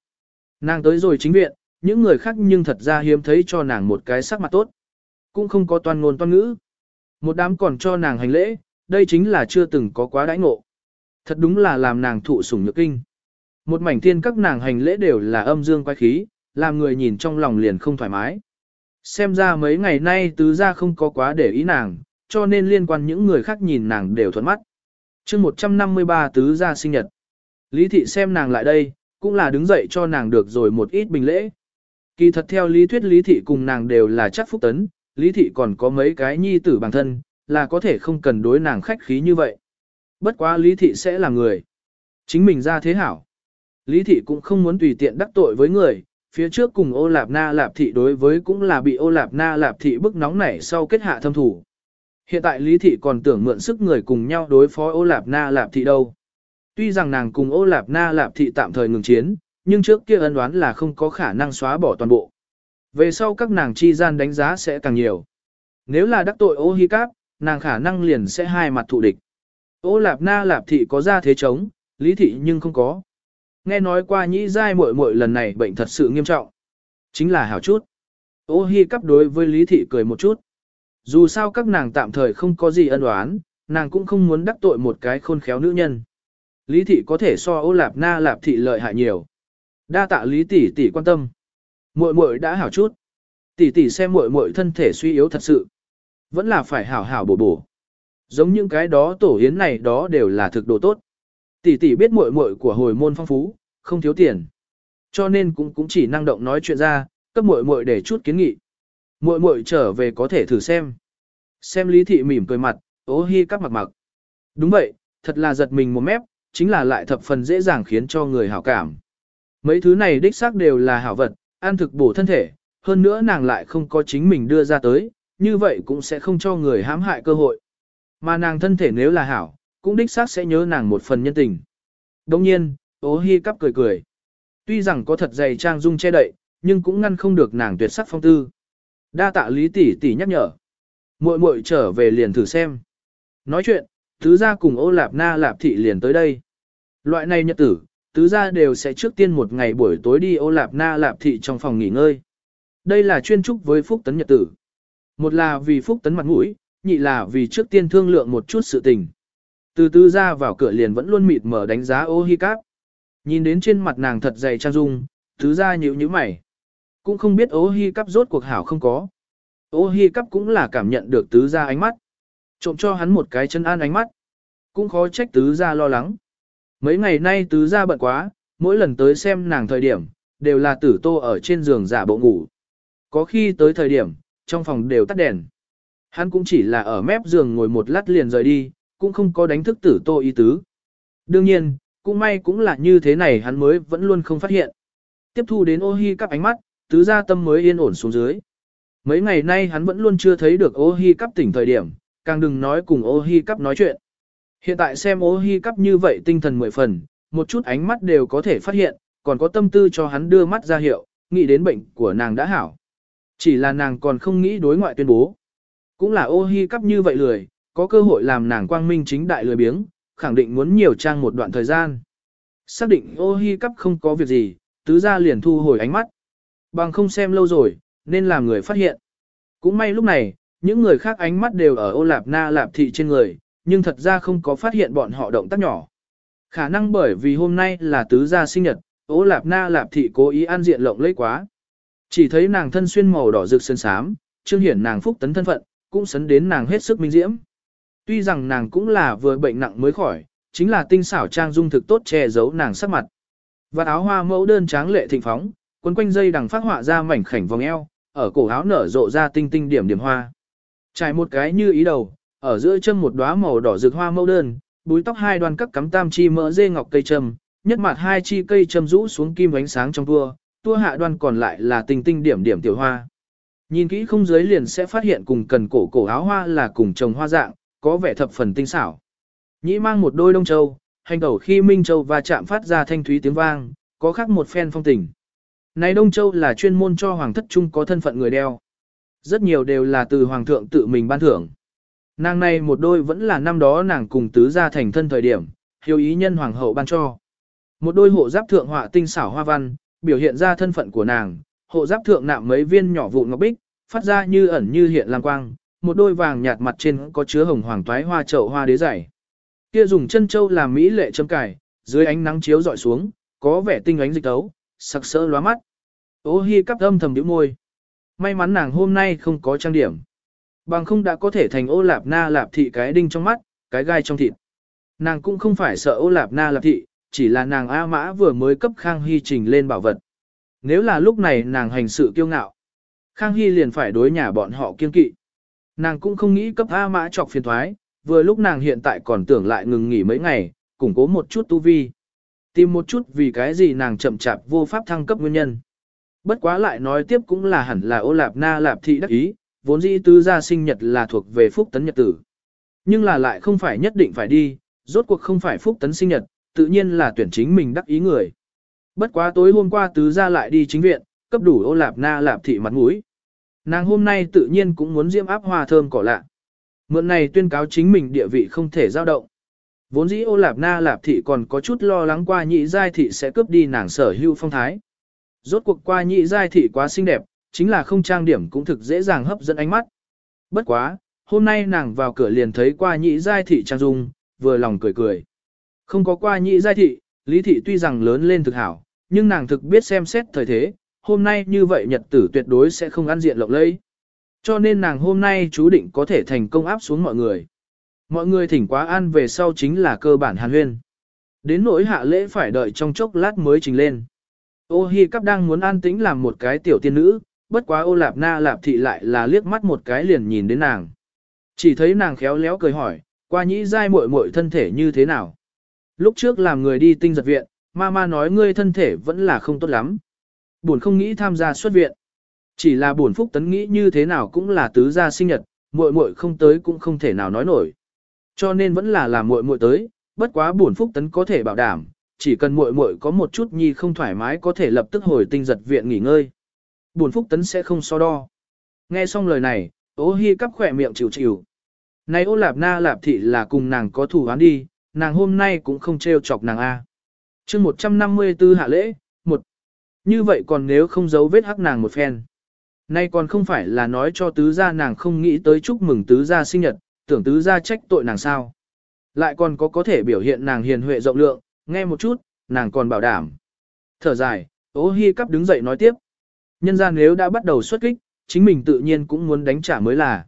Nàng tới rồi chính viện, những người khác nhưng thật ra hiếm thấy cho nàng một cái sắc mặt tốt. Cũng không có toàn ngôn toan ngữ. Một đám còn cho nàng hành lễ, đây chính là chưa từng có quá đãi ngộ. Thật đúng là làm nàng thụ sủng nhược kinh. Một mảnh thiên các nàng hành lễ đều là âm dương quái khí, làm người nhìn trong lòng liền không thoải mái. Xem ra mấy ngày nay tứ gia không có quá để ý nàng, cho nên liên quan những người khác nhìn nàng đều thuận mắt. chương 153 tứ gia sinh nhật. Lý thị xem nàng lại đây, cũng là đứng dậy cho nàng được rồi một ít bình lễ. Kỳ thật theo lý thuyết lý thị cùng nàng đều là chắc phúc tấn, lý thị còn có mấy cái nhi tử bằng thân, là có thể không cần đối nàng khách khí như vậy. Bất quá lý thị sẽ là người. Chính mình ra thế hảo. Lý thị cũng không muốn tùy tiện đắc tội với người, phía trước cùng ô lạp na lạp thị đối với cũng là bị ô lạp na lạp thị bức nóng nảy sau kết hạ thâm thủ. Hiện tại Lý thị còn tưởng mượn sức người cùng nhau đối phó ô lạp na lạp thị đâu. Tuy rằng nàng cùng ô lạp na lạp thị tạm thời ngừng chiến, nhưng trước kia ân đoán là không có khả năng xóa bỏ toàn bộ. Về sau các nàng chi gian đánh giá sẽ càng nhiều. Nếu là đắc tội ô hi cáp, nàng khả năng liền sẽ hai mặt thụ địch. Ô lạp na lạp thị có ra thế chống, lý thị nhưng không có. Nghe nói qua nhĩ giai muội muội lần này bệnh thật sự nghiêm trọng. Chính là hảo chút. Ô hi cắp đối với lý thị cười một chút. Dù sao các nàng tạm thời không có gì ân oán, nàng cũng không muốn đắc tội một cái khôn khéo nữ nhân. Lý thị có thể so ô lạp na lạp thị lợi hại nhiều. Đa tạ lý tỷ tỷ quan tâm. Muội muội đã hảo chút. Tỷ tỷ xem muội muội thân thể suy yếu thật sự. Vẫn là phải hảo hảo bổ bổ. Giống những cái đó tổ hiến này đó đều là thực đồ tốt. Tỷ tỷ biết muội muội của hồi môn phong phú, không thiếu tiền. Cho nên cũng cũng chỉ năng động nói chuyện ra, cấp muội muội để chút kiến nghị. Muội muội trở về có thể thử xem. Xem Lý thị mỉm cười mặt, ố hi các mặt mặc. Đúng vậy, thật là giật mình một mép, chính là lại thập phần dễ dàng khiến cho người hảo cảm. Mấy thứ này đích xác đều là hảo vật, ăn thực bổ thân thể, hơn nữa nàng lại không có chính mình đưa ra tới, như vậy cũng sẽ không cho người hãm hại cơ hội. Mà nàng thân thể nếu là hảo, cũng đích xác sẽ nhớ nàng một phần nhân tình. Đồng nhiên, ố hi cắp cười cười. Tuy rằng có thật dày trang dung che đậy, nhưng cũng ngăn không được nàng tuyệt sắc phong tư. Đa tạ lý tỷ tỷ nhắc nhở. muội muội trở về liền thử xem. Nói chuyện, thứ ra cùng ô lạp na lạp thị liền tới đây. Loại này nhật tử, tứ gia đều sẽ trước tiên một ngày buổi tối đi ô lạp na lạp thị trong phòng nghỉ ngơi. Đây là chuyên trúc với phúc tấn nhật tử. Một là vì phúc tấn mặt mũi, nhị là vì trước tiên thương lượng một chút sự tình. Từ tứ gia vào cửa liền vẫn luôn mịt mở đánh giá ô hi cáp. Nhìn đến trên mặt nàng thật dày trang dung, Tứ gia nhíu nhíu mày. Cũng không biết ô hi Cáp rốt cuộc hảo không có. Ô hi Cáp cũng là cảm nhận được tứ gia ánh mắt. Trộm cho hắn một cái chân an ánh mắt. Cũng khó trách tứ gia lo lắng. Mấy ngày nay tứ ra bận quá, mỗi lần tới xem nàng thời điểm, đều là tử tô ở trên giường giả bộ ngủ. Có khi tới thời điểm, trong phòng đều tắt đèn. Hắn cũng chỉ là ở mép giường ngồi một lát liền rời đi, cũng không có đánh thức tử tô ý tứ. Đương nhiên, cũng may cũng là như thế này hắn mới vẫn luôn không phát hiện. Tiếp thu đến ô hi cắp ánh mắt, tứ gia tâm mới yên ổn xuống dưới. Mấy ngày nay hắn vẫn luôn chưa thấy được ô hi cắp tỉnh thời điểm, càng đừng nói cùng ô hi cắp nói chuyện. Hiện tại xem ô hi cắp như vậy tinh thần mười phần, một chút ánh mắt đều có thể phát hiện, còn có tâm tư cho hắn đưa mắt ra hiệu, nghĩ đến bệnh của nàng đã hảo. Chỉ là nàng còn không nghĩ đối ngoại tuyên bố. Cũng là ô hi cắp như vậy lười, có cơ hội làm nàng quang minh chính đại lười biếng, khẳng định muốn nhiều trang một đoạn thời gian. Xác định ô hi cắp không có việc gì, tứ gia liền thu hồi ánh mắt. Bằng không xem lâu rồi, nên làm người phát hiện. Cũng may lúc này, những người khác ánh mắt đều ở ô lạp na lạp thị trên người, nhưng thật ra không có phát hiện bọn họ động tác nhỏ. Khả năng bởi vì hôm nay là tứ gia sinh nhật, ố lạp na lạp thị cố ý an diện lộng lẫy quá. Chỉ thấy nàng thân xuyên màu đỏ rực sơn sám, trương hiển nàng phúc tấn thân phận, cũng sấn đến nàng hết sức minh diễm. Tuy rằng nàng cũng là vừa bệnh nặng mới khỏi, chính là tinh xảo trang dung thực tốt che giấu nàng sắc mặt. Và áo hoa mẫu đơn tráng lệ thịnh phóng, quấn quanh dây đằng phát họa ra mảnh khảnh vòng eo, ở cổ áo nở rộ ra tinh tinh điểm điểm hoa. Trải một cái như ý đầu, ở giữa chân một đóa màu đỏ rực hoa mẫu đơn, búi tóc hai đoàn cắt cắm tam chi mỡ dê ngọc cây trầm, nhất mặt hai chi cây trầm rũ xuống kim ánh sáng trong tua, tua hạ đoan còn lại là tinh tinh điểm điểm tiểu hoa. Nhìn kỹ không dưới liền sẽ phát hiện cùng cần cổ cổ áo hoa là cùng trồng hoa dạng, có vẻ thập phần tinh xảo. Nhĩ mang một đôi đông châu, hành đầu khi Minh Châu và chạm phát ra thanh thúy tiếng vang, có khác một phen phong tình. Này Đông Châu là chuyên môn cho Hoàng thất trung có thân phận người đeo. Rất nhiều đều là từ Hoàng thượng tự mình ban thưởng. Nàng này một đôi vẫn là năm đó nàng cùng tứ gia thành thân thời điểm, hiếu ý nhân Hoàng hậu ban cho. Một đôi hộ giáp thượng họa tinh xảo hoa văn, biểu hiện ra thân phận của nàng, hộ giáp thượng nạm mấy viên nhỏ vụn ngọc bích, phát ra như ẩn như hiện lang quang, một đôi vàng nhạt mặt trên có chứa hồng hoàng toái hoa chậu hoa đế dày. Kia dùng chân châu làm mỹ lệ châm cài, dưới ánh nắng chiếu dọi xuống, có vẻ tinh ánh dịch tấu, sặc sỡ lóa mắt. Ô hi cắp âm thầm điểm môi. May mắn nàng hôm nay không có trang điểm. Bằng không đã có thể thành ô lạp na lạp thị cái đinh trong mắt, cái gai trong thịt. Nàng cũng không phải sợ ô lạp na lạp thị, chỉ là nàng A Mã vừa mới cấp Khang Hy trình lên bảo vật. Nếu là lúc này nàng hành sự kiêu ngạo, Khang Hy liền phải đối nhà bọn họ kiên kỵ. Nàng cũng không nghĩ cấp A Mã trọc phiền thoái, vừa lúc nàng hiện tại còn tưởng lại ngừng nghỉ mấy ngày, củng cố một chút tu vi. Tìm một chút vì cái gì nàng chậm chạp vô pháp thăng cấp nguyên nhân. Bất quá lại nói tiếp cũng là hẳn là ô lạp na lạp thị đắc ý, vốn dĩ tứ gia sinh nhật là thuộc về phúc tấn nhật tử. Nhưng là lại không phải nhất định phải đi, rốt cuộc không phải phúc tấn sinh nhật, tự nhiên là tuyển chính mình đắc ý người. Bất quá tối hôm qua tứ gia lại đi chính viện, cấp đủ ô lạp na lạp thị mặt mũi. Nàng hôm nay tự nhiên cũng muốn diễm áp hoa thơm cỏ lạ. Mượn này tuyên cáo chính mình địa vị không thể dao động. Vốn dĩ ô lạp na lạp thị còn có chút lo lắng qua nhị giai thị sẽ cướp đi nàng sở hữu phong thái. Rốt cuộc qua nhị giai thị quá xinh đẹp, chính là không trang điểm cũng thực dễ dàng hấp dẫn ánh mắt. Bất quá, hôm nay nàng vào cửa liền thấy qua nhị giai thị trang dung, vừa lòng cười cười. Không có qua nhị giai thị, lý thị tuy rằng lớn lên thực hảo, nhưng nàng thực biết xem xét thời thế, hôm nay như vậy nhật tử tuyệt đối sẽ không ăn diện lộng lẫy. Cho nên nàng hôm nay chú định có thể thành công áp xuống mọi người. Mọi người thỉnh quá ăn về sau chính là cơ bản hàn huyên. Đến nỗi hạ lễ phải đợi trong chốc lát mới trình lên. Ô hi cắp đang muốn an tĩnh làm một cái tiểu tiên nữ, bất quá ô lạp na lạp thị lại là liếc mắt một cái liền nhìn đến nàng. Chỉ thấy nàng khéo léo cười hỏi, qua nhĩ dai muội muội thân thể như thế nào. Lúc trước làm người đi tinh giật viện, mama nói ngươi thân thể vẫn là không tốt lắm. Buồn không nghĩ tham gia xuất viện. Chỉ là buồn phúc tấn nghĩ như thế nào cũng là tứ gia sinh nhật, muội muội không tới cũng không thể nào nói nổi. Cho nên vẫn là làm muội muội tới, bất quá buồn phúc tấn có thể bảo đảm, chỉ cần muội muội có một chút nhi không thoải mái có thể lập tức hồi tinh giật viện nghỉ ngơi. Buồn phúc tấn sẽ không so đo. Nghe xong lời này, ô hi cắp khỏe miệng chịu chịu. Này ô lạp na lạp thị là cùng nàng có thủ án đi, nàng hôm nay cũng không trêu chọc nàng A. chương 154 hạ lễ, một Như vậy còn nếu không giấu vết hắc nàng một phen. Nay còn không phải là nói cho tứ gia nàng không nghĩ tới chúc mừng tứ gia sinh nhật, tưởng tứ gia trách tội nàng sao. Lại còn có có thể biểu hiện nàng hiền huệ rộng lượng, nghe một chút, nàng còn bảo đảm. Thở dài, Ô hi cắp đứng dậy nói tiếp. Nhân gian nếu đã bắt đầu xuất kích, chính mình tự nhiên cũng muốn đánh trả mới là.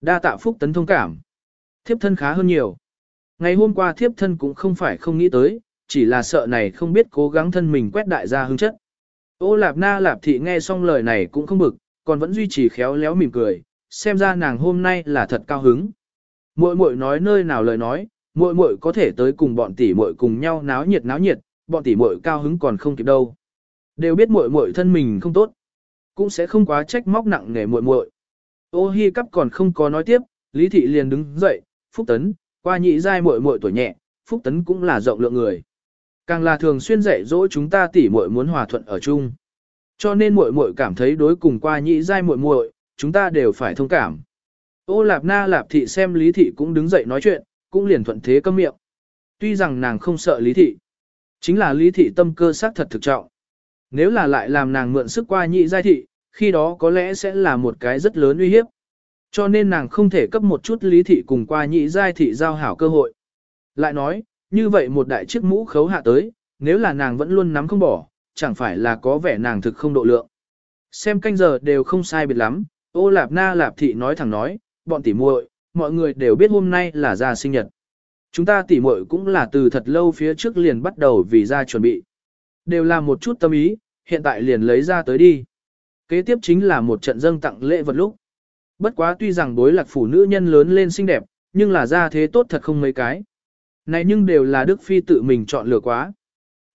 Đa tạ phúc tấn thông cảm. Thiếp thân khá hơn nhiều. Ngày hôm qua thiếp thân cũng không phải không nghĩ tới, chỉ là sợ này không biết cố gắng thân mình quét đại gia hứng chất. Ô lạp na lạp thị nghe xong lời này cũng không bực, còn vẫn duy trì khéo léo mỉm cười, xem ra nàng hôm nay là thật cao hứng. Muội muội nói nơi nào lời nói, muội muội có thể tới cùng bọn tỷ muội cùng nhau náo nhiệt náo nhiệt, bọn tỷ muội cao hứng còn không kịp đâu. Đều biết muội muội thân mình không tốt, cũng sẽ không quá trách móc nặng nề muội muội. Ô Hi cắp còn không có nói tiếp, Lý thị liền đứng dậy, Phúc Tấn, qua nhị giai muội muội tuổi nhẹ, Phúc Tấn cũng là rộng lượng người. Càng là thường xuyên dạy dỗ chúng ta tỷ muội muốn hòa thuận ở chung. Cho nên muội muội cảm thấy đối cùng qua nhị giai muội muội, chúng ta đều phải thông cảm. Ô Lạp Na Lạp thị xem Lý thị cũng đứng dậy nói chuyện, cũng liền thuận thế câm miệng. Tuy rằng nàng không sợ Lý thị, chính là Lý thị tâm cơ sắc thật thực trọng. Nếu là lại làm nàng mượn sức qua nhị giai thị, khi đó có lẽ sẽ là một cái rất lớn uy hiếp. Cho nên nàng không thể cấp một chút lý thị cùng qua nhị giai thị giao hảo cơ hội. Lại nói, như vậy một đại chiếc mũ khấu hạ tới, nếu là nàng vẫn luôn nắm không bỏ, chẳng phải là có vẻ nàng thực không độ lượng. Xem canh giờ đều không sai biệt lắm, ô lạp na lạp thị nói thẳng nói, bọn tỉ muội, mọi người đều biết hôm nay là ra sinh nhật. Chúng ta tỉ muội cũng là từ thật lâu phía trước liền bắt đầu vì ra chuẩn bị. Đều là một chút tâm ý, hiện tại liền lấy ra tới đi. Kế tiếp chính là một trận dâng tặng lễ vật lúc. Bất quá tuy rằng đối lạc phủ nữ nhân lớn lên xinh đẹp, nhưng là ra thế tốt thật không mấy cái. Này nhưng đều là Đức Phi tự mình chọn lựa quá.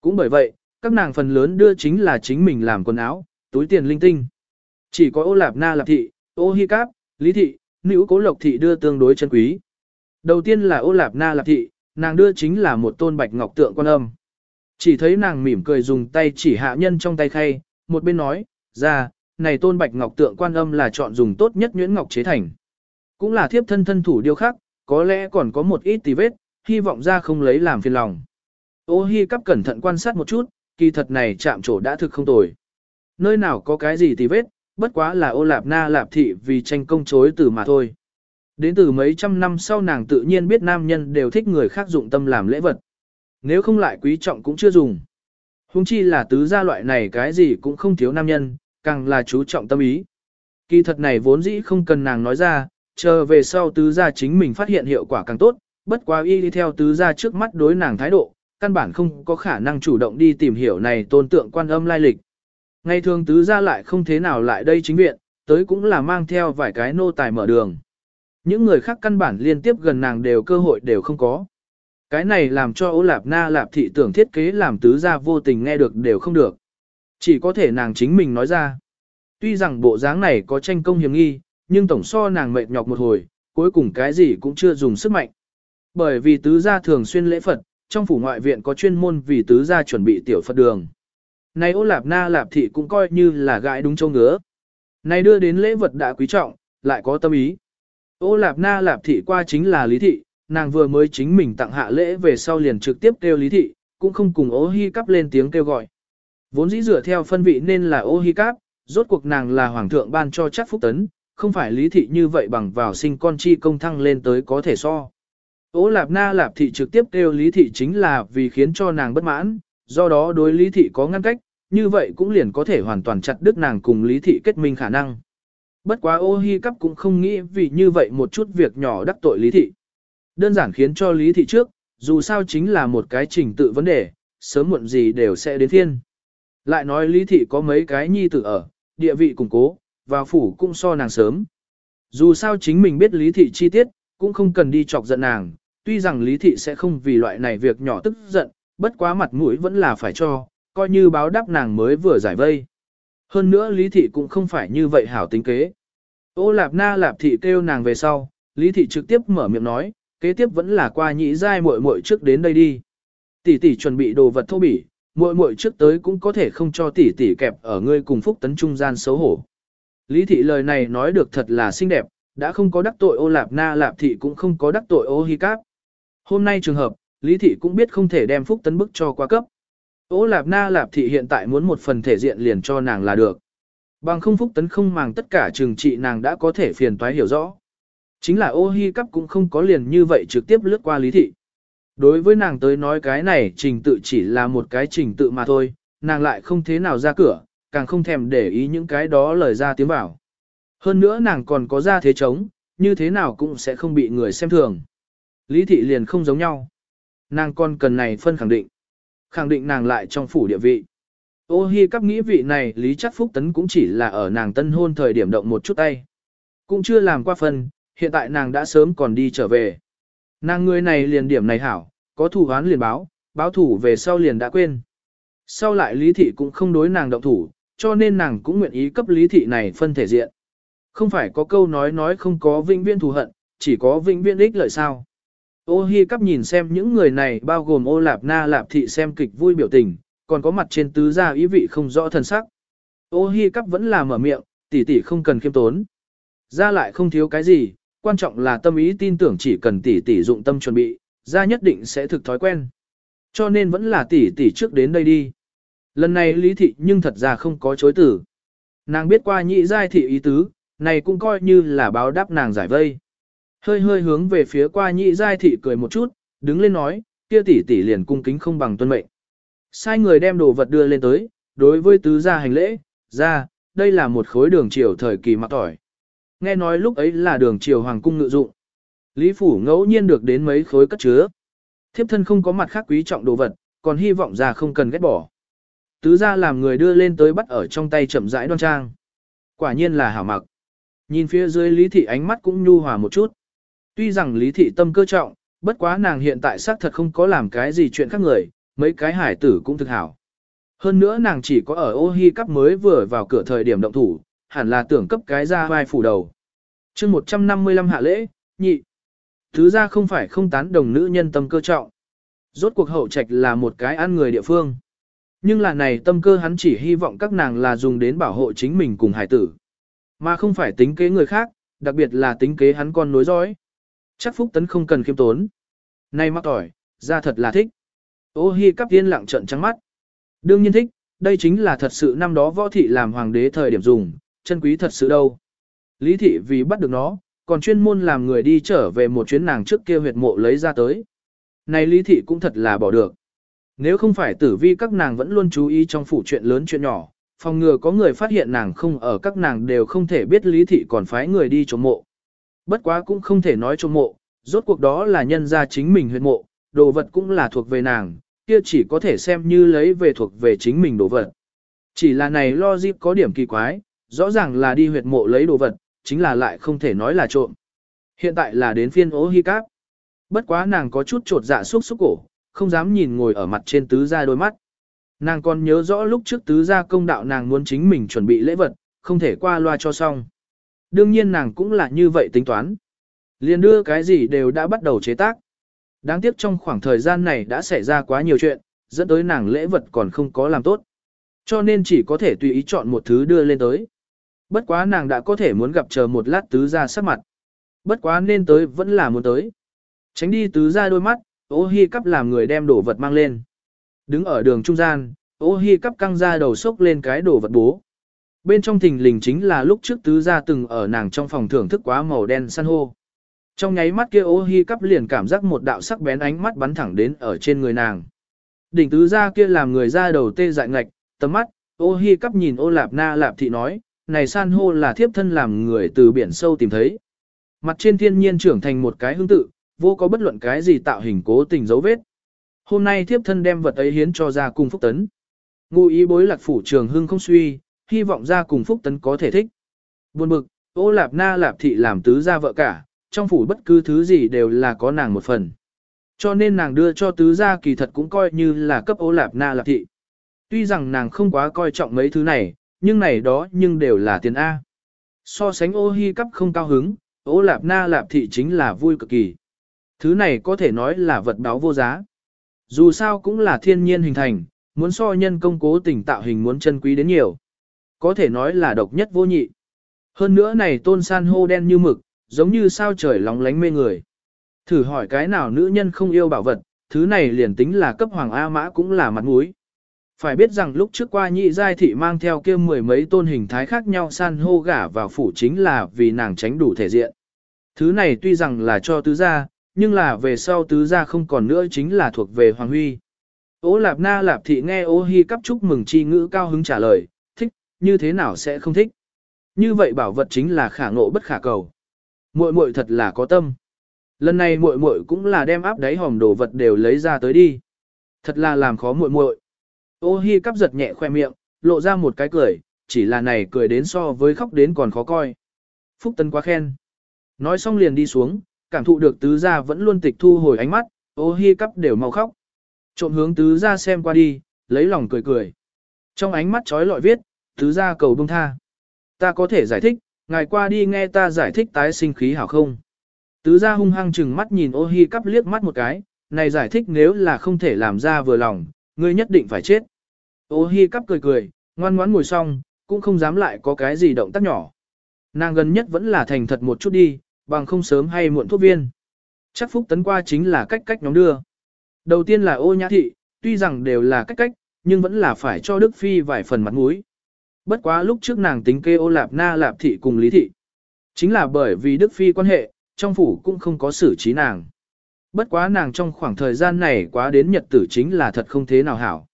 Cũng bởi vậy, các nàng phần lớn đưa chính là chính mình làm quần áo, túi tiền linh tinh. Chỉ có ô lạp na lạp thị, ô hi cáp, lý thị, nữ cố lộc thị đưa tương đối chân quý. Đầu tiên là ô lạp na lạp thị, nàng đưa chính là một tôn bạch ngọc tượng quan âm. Chỉ thấy nàng mỉm cười dùng tay chỉ hạ nhân trong tay khay, một bên nói, ra, này tôn bạch ngọc tượng quan âm là chọn dùng tốt nhất nhuyễn ngọc chế thành. Cũng là thiếp thân thân thủ điêu khắc, có lẽ còn có một ít tì vết, hy vọng ra không lấy làm phiền lòng. Ô hi cắp cẩn thận quan sát một chút, kỳ thật này chạm trổ đã thực không tồi. Nơi nào có cái gì tì vết, bất quá là ô lạp na lạp thị vì tranh công chối từ mà thôi. Đến từ mấy trăm năm sau nàng tự nhiên biết nam nhân đều thích người khác dụng tâm làm lễ vật. Nếu không lại quý trọng cũng chưa dùng. Hùng chi là tứ gia loại này cái gì cũng không thiếu nam nhân, càng là chú trọng tâm ý. Kỳ thật này vốn dĩ không cần nàng nói ra, chờ về sau tứ gia chính mình phát hiện hiệu quả càng tốt, bất quá y đi theo tứ gia trước mắt đối nàng thái độ, căn bản không có khả năng chủ động đi tìm hiểu này tôn tượng quan âm lai lịch. Ngày thường tứ gia lại không thế nào lại đây chính viện, tới cũng là mang theo vài cái nô tài mở đường. Những người khác căn bản liên tiếp gần nàng đều cơ hội đều không có. Cái này làm cho Ô Lạp Na Lạp thị tưởng thiết kế làm tứ gia vô tình nghe được đều không được. Chỉ có thể nàng chính mình nói ra. Tuy rằng bộ dáng này có tranh công hiểm nghi, nhưng tổng so nàng mệt nhọc một hồi, cuối cùng cái gì cũng chưa dùng sức mạnh. Bởi vì tứ gia thường xuyên lễ Phật, trong phủ ngoại viện có chuyên môn vì tứ gia chuẩn bị tiểu Phật đường. Này ô lạp na lạp thị cũng coi như là gãi đúng châu ngứa. Này đưa đến lễ vật đã quý trọng, lại có tâm ý. Ô lạp na lạp thị qua chính là lý thị, nàng vừa mới chính mình tặng hạ lễ về sau liền trực tiếp kêu lý thị, cũng không cùng ô hi cắp lên tiếng kêu gọi. Vốn dĩ dựa theo phân vị nên là ô hi cắp, rốt cuộc nàng là hoàng thượng ban cho chắc phúc tấn, không phải lý thị như vậy bằng vào sinh con chi công thăng lên tới có thể so. Ô lạp na lạp thị trực tiếp kêu lý thị chính là vì khiến cho nàng bất mãn, do đó đối lý thị có ngăn cách, như vậy cũng liền có thể hoàn toàn chặt đứt nàng cùng lý thị kết minh khả năng. Bất quá ô hi cắp cũng không nghĩ vì như vậy một chút việc nhỏ đắc tội lý thị. Đơn giản khiến cho lý thị trước, dù sao chính là một cái trình tự vấn đề, sớm muộn gì đều sẽ đến thiên. Lại nói lý thị có mấy cái nhi tử ở, địa vị củng cố, vào phủ cũng so nàng sớm. Dù sao chính mình biết lý thị chi tiết, cũng không cần đi chọc giận nàng, tuy rằng lý thị sẽ không vì loại này việc nhỏ tức giận, bất quá mặt mũi vẫn là phải cho, coi như báo đáp nàng mới vừa giải vây. Hơn nữa lý thị cũng không phải như vậy hảo tính kế. Ô lạp na lạp thị kêu nàng về sau, lý thị trực tiếp mở miệng nói, kế tiếp vẫn là qua nhị giai muội muội trước đến đây đi. Tỷ tỷ chuẩn bị đồ vật thô bỉ, muội muội trước tới cũng có thể không cho tỷ tỷ kẹp ở ngươi cùng phúc tấn trung gian xấu hổ. Lý thị lời này nói được thật là xinh đẹp, đã không có đắc tội ô lạp na lạp thị cũng không có đắc tội ô hi cáp. Hôm nay trường hợp, Lý thị cũng biết không thể đem phúc tấn bức cho quá cấp. Ô lạp na lạp thị hiện tại muốn một phần thể diện liền cho nàng là được. Bằng không phúc tấn không màng tất cả trường trị nàng đã có thể phiền toái hiểu rõ. Chính là ô hi cắp cũng không có liền như vậy trực tiếp lướt qua lý thị. Đối với nàng tới nói cái này trình tự chỉ là một cái trình tự mà thôi, nàng lại không thế nào ra cửa, càng không thèm để ý những cái đó lời ra tiếng vào. Hơn nữa nàng còn có ra thế chống, như thế nào cũng sẽ không bị người xem thường. Lý thị liền không giống nhau. Nàng còn cần này phân khẳng định. Khẳng định nàng lại trong phủ địa vị. Ô hi cắp nghĩ vị này Lý chắc phúc tấn cũng chỉ là ở nàng tân hôn thời điểm động một chút tay. Cũng chưa làm qua phân, hiện tại nàng đã sớm còn đi trở về. Nàng người này liền điểm này hảo, có thủ án liền báo, báo thủ về sau liền đã quên. Sau lại lý thị cũng không đối nàng động thủ, cho nên nàng cũng nguyện ý cấp lý thị này phân thể diện. Không phải có câu nói nói không có vĩnh viễn thù hận, chỉ có vĩnh viễn ích lợi sao. Ô hi cắp nhìn xem những người này bao gồm ô lạp na lạp thị xem kịch vui biểu tình, còn có mặt trên tứ gia ý vị không rõ thần sắc. Ô hi cắp vẫn là mở miệng, tỷ tỷ không cần khiêm tốn. Ra lại không thiếu cái gì, quan trọng là tâm ý tin tưởng chỉ cần tỷ tỷ dụng tâm chuẩn bị, ra nhất định sẽ thực thói quen. Cho nên vẫn là tỷ tỷ trước đến đây đi. Lần này lý thị nhưng thật ra không có chối tử. Nàng biết qua nhị giai thị ý tứ, này cũng coi như là báo đáp nàng giải vây. Hơi hơi hướng về phía qua nhị giai thị cười một chút, đứng lên nói, kia tỷ tỷ liền cung kính không bằng tuân mệnh. Sai người đem đồ vật đưa lên tới, đối với tứ gia hành lễ, ra, đây là một khối đường triều thời kỳ mặc tỏi. Nghe nói lúc ấy là đường triều hoàng cung ngự dụng. Lý phủ ngẫu nhiên được đến mấy khối cất chứa. Thiếp thân không có mặt khác quý trọng đồ vật, còn hy vọng ra không cần ghét bỏ. Tứ gia làm người đưa lên tới bắt ở trong tay chậm rãi đoan trang. Quả nhiên là hảo mặc. Nhìn phía dưới lý thị ánh mắt cũng nhu hòa một chút. Tuy rằng lý thị tâm cơ trọng, bất quá nàng hiện tại xác thật không có làm cái gì chuyện khác người, mấy cái hải tử cũng thực hảo. Hơn nữa nàng chỉ có ở ô hi cấp mới vừa vào cửa thời điểm động thủ, hẳn là tưởng cấp cái ra vai phủ đầu. chương 155 hạ lễ, nhị. Thứ ra không phải không tán đồng nữ nhân tâm cơ trọng. Rốt cuộc hậu trạch là một cái ăn người địa phương. Nhưng là này tâm cơ hắn chỉ hy vọng các nàng là dùng đến bảo hộ chính mình cùng hải tử. Mà không phải tính kế người khác, đặc biệt là tính kế hắn con nối dõi. Chắc Phúc Tấn không cần khiêm tốn. Nay mắc tỏi, ra thật là thích. Ô hi cắp tiên lặng trận trắng mắt. Đương nhiên thích, đây chính là thật sự năm đó võ thị làm hoàng đế thời điểm dùng, chân quý thật sự đâu. Lý thị vì bắt được nó, còn chuyên môn làm người đi trở về một chuyến nàng trước kia huyệt mộ lấy ra tới. Này lý thị cũng thật là bỏ được. Nếu không phải tử vi các nàng vẫn luôn chú ý trong phủ chuyện lớn chuyện nhỏ, phòng ngừa có người phát hiện nàng không ở các nàng đều không thể biết lý thị còn phái người đi trộm mộ. Bất quá cũng không thể nói trộm mộ, rốt cuộc đó là nhân ra chính mình huyệt mộ, đồ vật cũng là thuộc về nàng, kia chỉ có thể xem như lấy về thuộc về chính mình đồ vật. Chỉ là này lo dịp có điểm kỳ quái, rõ ràng là đi huyệt mộ lấy đồ vật, chính là lại không thể nói là trộm. Hiện tại là đến phiên ố hi cáp. Bất quá nàng có chút trột dạ xúc xúc cổ, không dám nhìn ngồi ở mặt trên tứ gia đôi mắt. Nàng còn nhớ rõ lúc trước tứ gia công đạo nàng muốn chính mình chuẩn bị lễ vật, không thể qua loa cho xong. Đương nhiên nàng cũng là như vậy tính toán. Liền đưa cái gì đều đã bắt đầu chế tác. Đáng tiếc trong khoảng thời gian này đã xảy ra quá nhiều chuyện, dẫn tới nàng lễ vật còn không có làm tốt. Cho nên chỉ có thể tùy ý chọn một thứ đưa lên tới. Bất quá nàng đã có thể muốn gặp chờ một lát tứ ra sắc mặt. Bất quá nên tới vẫn là muốn tới. Tránh đi tứ ra đôi mắt, ô hi cắp làm người đem đồ vật mang lên. Đứng ở đường trung gian, ô hi cắp căng ra đầu sốc lên cái đồ vật bố. Bên trong thình lình chính là lúc trước tứ ra từng ở nàng trong phòng thưởng thức quá màu đen san hô. Trong nháy mắt kia ô hi cắp liền cảm giác một đạo sắc bén ánh mắt bắn thẳng đến ở trên người nàng. Đỉnh tứ ra kia làm người ra đầu tê dại ngạch, tầm mắt, ô hi cắp nhìn ô lạp na lạp thị nói, này san hô là thiếp thân làm người từ biển sâu tìm thấy. Mặt trên thiên nhiên trưởng thành một cái hương tự, vô có bất luận cái gì tạo hình cố tình dấu vết. Hôm nay thiếp thân đem vật ấy hiến cho ra cùng phúc tấn. Ngụ ý bối lạc phủ trường hưng không suy, hy vọng ra cùng phúc tấn có thể thích. Buồn bực, ô lạp na lạp thị làm tứ gia vợ cả, trong phủ bất cứ thứ gì đều là có nàng một phần. Cho nên nàng đưa cho tứ gia kỳ thật cũng coi như là cấp ô lạp na lạp thị. Tuy rằng nàng không quá coi trọng mấy thứ này, nhưng này đó nhưng đều là tiền A. So sánh ô hi cấp không cao hứng, ô lạp na lạp thị chính là vui cực kỳ. Thứ này có thể nói là vật báo vô giá. Dù sao cũng là thiên nhiên hình thành, muốn so nhân công cố tình tạo hình muốn chân quý đến nhiều. Có thể nói là độc nhất vô nhị. Hơn nữa này tôn san hô đen như mực, giống như sao trời lóng lánh mê người. Thử hỏi cái nào nữ nhân không yêu bảo vật, thứ này liền tính là cấp hoàng A mã cũng là mặt mũi. Phải biết rằng lúc trước qua nhị giai thị mang theo kia mười mấy tôn hình thái khác nhau san hô gả vào phủ chính là vì nàng tránh đủ thể diện. Thứ này tuy rằng là cho tứ gia, nhưng là về sau tứ gia không còn nữa chính là thuộc về Hoàng Huy. Ô Lạp Na Lạp Thị nghe ô hi cắp chúc mừng chi ngữ cao hứng trả lời, thích, như thế nào sẽ không thích. Như vậy bảo vật chính là khả ngộ bất khả cầu. Muội muội thật là có tâm. Lần này muội muội cũng là đem áp đáy hòm đồ vật đều lấy ra tới đi. Thật là làm khó muội muội. Ô hi cắp giật nhẹ khoe miệng, lộ ra một cái cười, chỉ là này cười đến so với khóc đến còn khó coi. Phúc Tân quá khen. Nói xong liền đi xuống, cảm thụ được tứ gia vẫn luôn tịch thu hồi ánh mắt, ô hi cắp đều mau khóc. Trộm hướng tứ gia xem qua đi, lấy lòng cười cười. Trong ánh mắt trói lọi viết, tứ gia cầu bông tha. Ta có thể giải thích, ngài qua đi nghe ta giải thích tái sinh khí hảo không? Tứ gia hung hăng chừng mắt nhìn ô hi cắp liếc mắt một cái, này giải thích nếu là không thể làm ra vừa lòng, ngươi nhất định phải chết. Ô hi cắp cười cười, ngoan ngoãn ngồi xong, cũng không dám lại có cái gì động tác nhỏ. Nàng gần nhất vẫn là thành thật một chút đi, bằng không sớm hay muộn thuốc viên. Chắc phúc tấn qua chính là cách cách nhóm đưa. Đầu tiên là ô nhã thị, tuy rằng đều là cách cách, nhưng vẫn là phải cho Đức Phi vài phần mặt mũi. Bất quá lúc trước nàng tính kê ô lạp na lạp thị cùng lý thị. Chính là bởi vì Đức Phi quan hệ, trong phủ cũng không có xử trí nàng. Bất quá nàng trong khoảng thời gian này quá đến nhật tử chính là thật không thế nào hảo.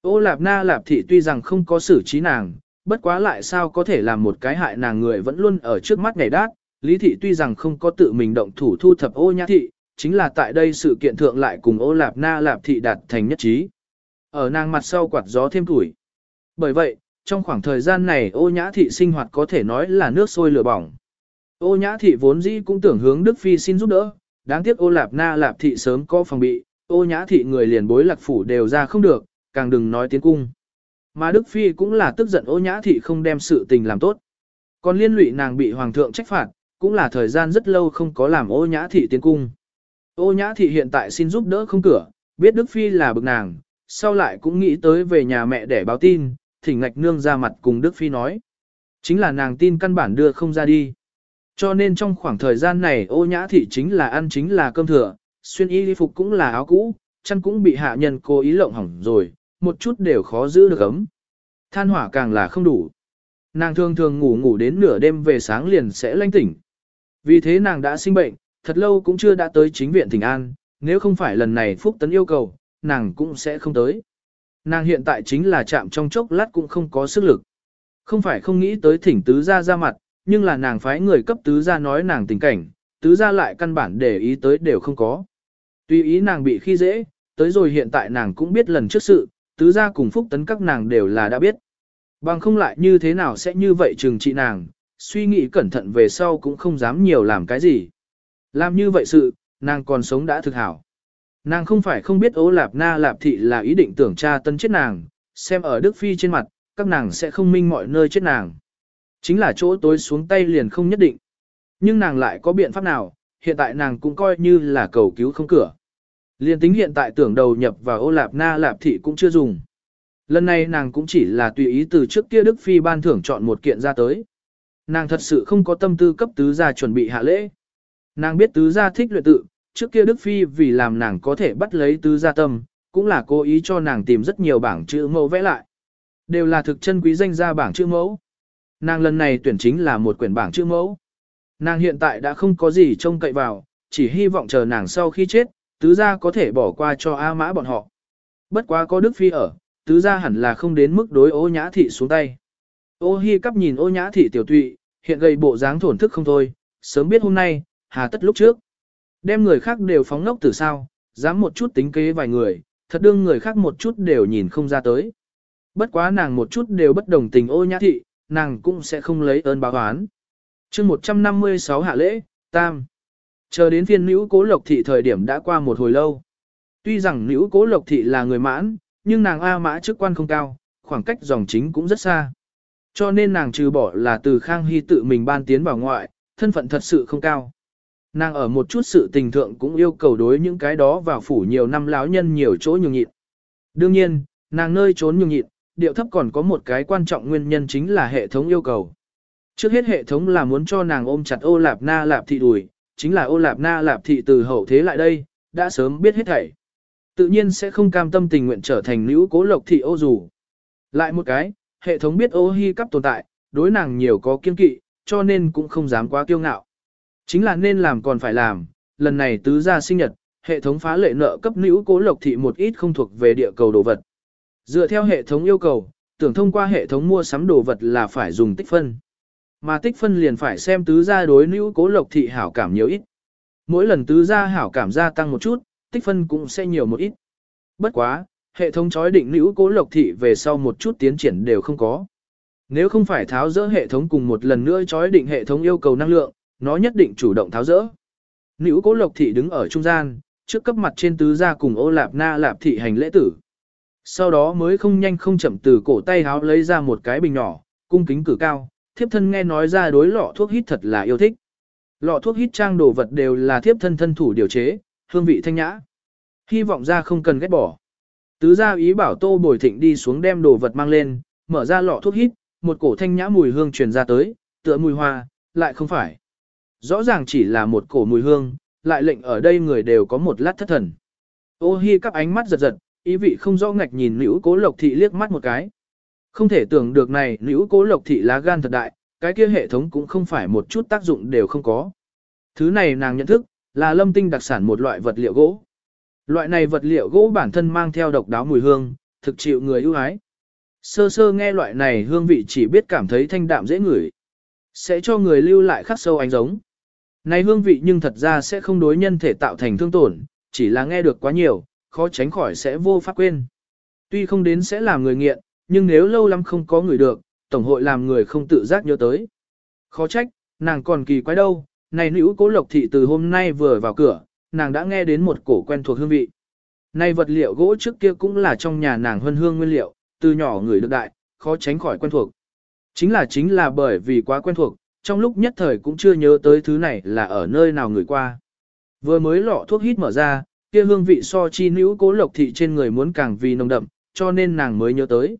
Ô lạp na lạp thị tuy rằng không có xử trí nàng, bất quá lại sao có thể làm một cái hại nàng người vẫn luôn ở trước mắt ngày đát. Lý thị tuy rằng không có tự mình động thủ thu thập ô nhã thị, chính là tại đây sự kiện thượng lại cùng ô lạp na lạp thị đạt thành nhất trí. Ở nàng mặt sau quạt gió thêm tuổi. Bởi vậy, trong khoảng thời gian này ô nhã thị sinh hoạt có thể nói là nước sôi lửa bỏng. Ô nhã thị vốn dĩ cũng tưởng hướng Đức Phi xin giúp đỡ, đáng tiếc ô lạp na lạp thị sớm có phòng bị, ô nhã thị người liền bối lạc phủ đều ra không được, càng đừng nói tiến cung. Mà Đức Phi cũng là tức giận ô nhã thị không đem sự tình làm tốt. Còn liên lụy nàng bị hoàng thượng trách phạt, cũng là thời gian rất lâu không có làm ô nhã thị tiến cung. Ô nhã thị hiện tại xin giúp đỡ không cửa, biết Đức Phi là bực nàng, sau lại cũng nghĩ tới về nhà mẹ để báo tin, thỉnh ngạch nương ra mặt cùng Đức Phi nói. Chính là nàng tin căn bản đưa không ra đi. Cho nên trong khoảng thời gian này ô nhã thị chính là ăn chính là cơm thừa, xuyên y đi phục cũng là áo cũ, chân cũng bị hạ nhân cố ý lộng hỏng rồi, một chút đều khó giữ được ấm. Than hỏa càng là không đủ. Nàng thường thường ngủ ngủ đến nửa đêm về sáng liền sẽ lanh tỉnh. Vì thế nàng đã sinh bệnh, thật lâu cũng chưa đã tới chính viện tỉnh an, nếu không phải lần này Phúc Tấn yêu cầu, nàng cũng sẽ không tới. Nàng hiện tại chính là chạm trong chốc lát cũng không có sức lực. Không phải không nghĩ tới thỉnh tứ gia ra mặt, nhưng là nàng phái người cấp tứ gia nói nàng tình cảnh, tứ gia lại căn bản để ý tới đều không có. Tuy ý nàng bị khi dễ, tới rồi hiện tại nàng cũng biết lần trước sự, tứ gia cùng phúc tấn các nàng đều là đã biết. Bằng không lại như thế nào sẽ như vậy trừng trị nàng, suy nghĩ cẩn thận về sau cũng không dám nhiều làm cái gì. Làm như vậy sự, nàng còn sống đã thực hảo. Nàng không phải không biết ố lạp na lạp thị là ý định tưởng cha tân chết nàng, xem ở Đức Phi trên mặt, các nàng sẽ không minh mọi nơi chết nàng. Chính là chỗ tối xuống tay liền không nhất định. Nhưng nàng lại có biện pháp nào, hiện tại nàng cũng coi như là cầu cứu không cửa. Liên tính hiện tại tưởng đầu nhập vào ô lạp na lạp thị cũng chưa dùng. Lần này nàng cũng chỉ là tùy ý từ trước kia Đức Phi ban thưởng chọn một kiện ra tới. Nàng thật sự không có tâm tư cấp tứ gia chuẩn bị hạ lễ. Nàng biết tứ gia thích luyện tự, trước kia Đức Phi vì làm nàng có thể bắt lấy tứ gia tâm, cũng là cố ý cho nàng tìm rất nhiều bảng chữ mẫu vẽ lại. Đều là thực chân quý danh gia bảng chữ mẫu. Nàng lần này tuyển chính là một quyển bảng chữ mẫu. Nàng hiện tại đã không có gì trông cậy vào, chỉ hy vọng chờ nàng sau khi chết, tứ gia có thể bỏ qua cho A mã bọn họ. Bất quá có Đức Phi ở, tứ gia hẳn là không đến mức đối ô nhã thị xuống tay. Ô hi cắp nhìn ô nhã thị tiểu tụy, hiện gây bộ dáng thổn thức không thôi, sớm biết hôm nay, hà tất lúc trước. Đem người khác đều phóng ngốc từ sao, dám một chút tính kế vài người, thật đương người khác một chút đều nhìn không ra tới. Bất quá nàng một chút đều bất đồng tình ô nhã thị, nàng cũng sẽ không lấy ơn báo oán. chương 156 hạ lễ, tam. Chờ đến phiên nữ cố lộc thị thời điểm đã qua một hồi lâu. Tuy rằng nữ cố lộc thị là người mãn, nhưng nàng A mã chức quan không cao, khoảng cách dòng chính cũng rất xa. Cho nên nàng trừ bỏ là từ Khang Hy tự mình ban tiến vào ngoại, thân phận thật sự không cao. Nàng ở một chút sự tình thượng cũng yêu cầu đối những cái đó vào phủ nhiều năm láo nhân nhiều chỗ nhường nhịn. Đương nhiên, nàng nơi trốn nhường nhịn, điệu thấp còn có một cái quan trọng nguyên nhân chính là hệ thống yêu cầu. Trước hết hệ thống là muốn cho nàng ôm chặt ô lạp na lạp thị đùi, chính là ô lạp na lạp thị từ hậu thế lại đây, đã sớm biết hết thảy. Tự nhiên sẽ không cam tâm tình nguyện trở thành nữ cố lộc thị ô dù. Lại một cái, hệ thống biết ô hi cắp tồn tại, đối nàng nhiều có kiên kỵ, cho nên cũng không dám quá kiêu ngạo. Chính là nên làm còn phải làm, lần này tứ gia sinh nhật, hệ thống phá lệ nợ cấp nữ cố lộc thị một ít không thuộc về địa cầu đồ vật. Dựa theo hệ thống yêu cầu, tưởng thông qua hệ thống mua sắm đồ vật là phải dùng tích phân. Mà tích phân liền phải xem tứ gia đối nữ cố lộc thị hảo cảm nhiều ít. Mỗi lần tứ gia hảo cảm gia tăng một chút, tích phân cũng sẽ nhiều một ít. Bất quá, hệ thống chói định nữ cố lộc thị về sau một chút tiến triển đều không có. Nếu không phải tháo dỡ hệ thống cùng một lần nữa chói định hệ thống yêu cầu năng lượng, nó nhất định chủ động tháo dỡ. Nữ cố lộc thị đứng ở trung gian, trước cấp mặt trên tứ gia cùng ô lạp na lạp thị hành lễ tử. Sau đó mới không nhanh không chậm từ cổ tay háo lấy ra một cái bình nhỏ, cung kính cử cao, thiếp thân nghe nói ra đối lọ thuốc hít thật là yêu thích. Lọ thuốc hít trang đồ vật đều là thiếp thân thân thủ điều chế, hương vị thanh nhã. Hy vọng ra không cần ghét bỏ. Tứ gia ý bảo tô bồi thịnh đi xuống đem đồ vật mang lên, mở ra lọ thuốc hít, một cổ thanh nhã mùi hương truyền ra tới, tựa mùi hoa, lại không phải. Rõ ràng chỉ là một cổ mùi hương, lại lệnh ở đây người đều có một lát thất thần. Ô hi cắp ánh mắt giật giật, ý vị không rõ ngạch nhìn nữ cố lộc thị liếc mắt một cái. Không thể tưởng được này nữ cố lộc thị lá gan thật đại, cái kia hệ thống cũng không phải một chút tác dụng đều không có. Thứ này nàng nhận thức, là lâm tinh đặc sản một loại vật liệu gỗ. Loại này vật liệu gỗ bản thân mang theo độc đáo mùi hương, thực chịu người ưu ái. Sơ sơ nghe loại này hương vị chỉ biết cảm thấy thanh đạm dễ ngửi. Sẽ cho người lưu lại khắc sâu ánh giống. Này hương vị nhưng thật ra sẽ không đối nhân thể tạo thành thương tổn, chỉ là nghe được quá nhiều, khó tránh khỏi sẽ vô pháp quên. Tuy không đến sẽ làm người nghiện, nhưng nếu lâu lắm không có người được, Tổng hội làm người không tự giác nhớ tới. Khó trách, nàng còn kỳ quái đâu, này nữ cố lộc thị từ hôm nay vừa vào cửa, nàng đã nghe đến một cổ quen thuộc hương vị. Này vật liệu gỗ trước kia cũng là trong nhà nàng hân hương nguyên liệu, từ nhỏ người được đại, khó tránh khỏi quen thuộc. Chính là chính là bởi vì quá quen thuộc, trong lúc nhất thời cũng chưa nhớ tới thứ này là ở nơi nào người qua. Vừa mới lọ thuốc hít mở ra, kia hương vị so chi nữ cố lộc thị trên người muốn càng vì nồng đậm, cho nên nàng mới nhớ tới.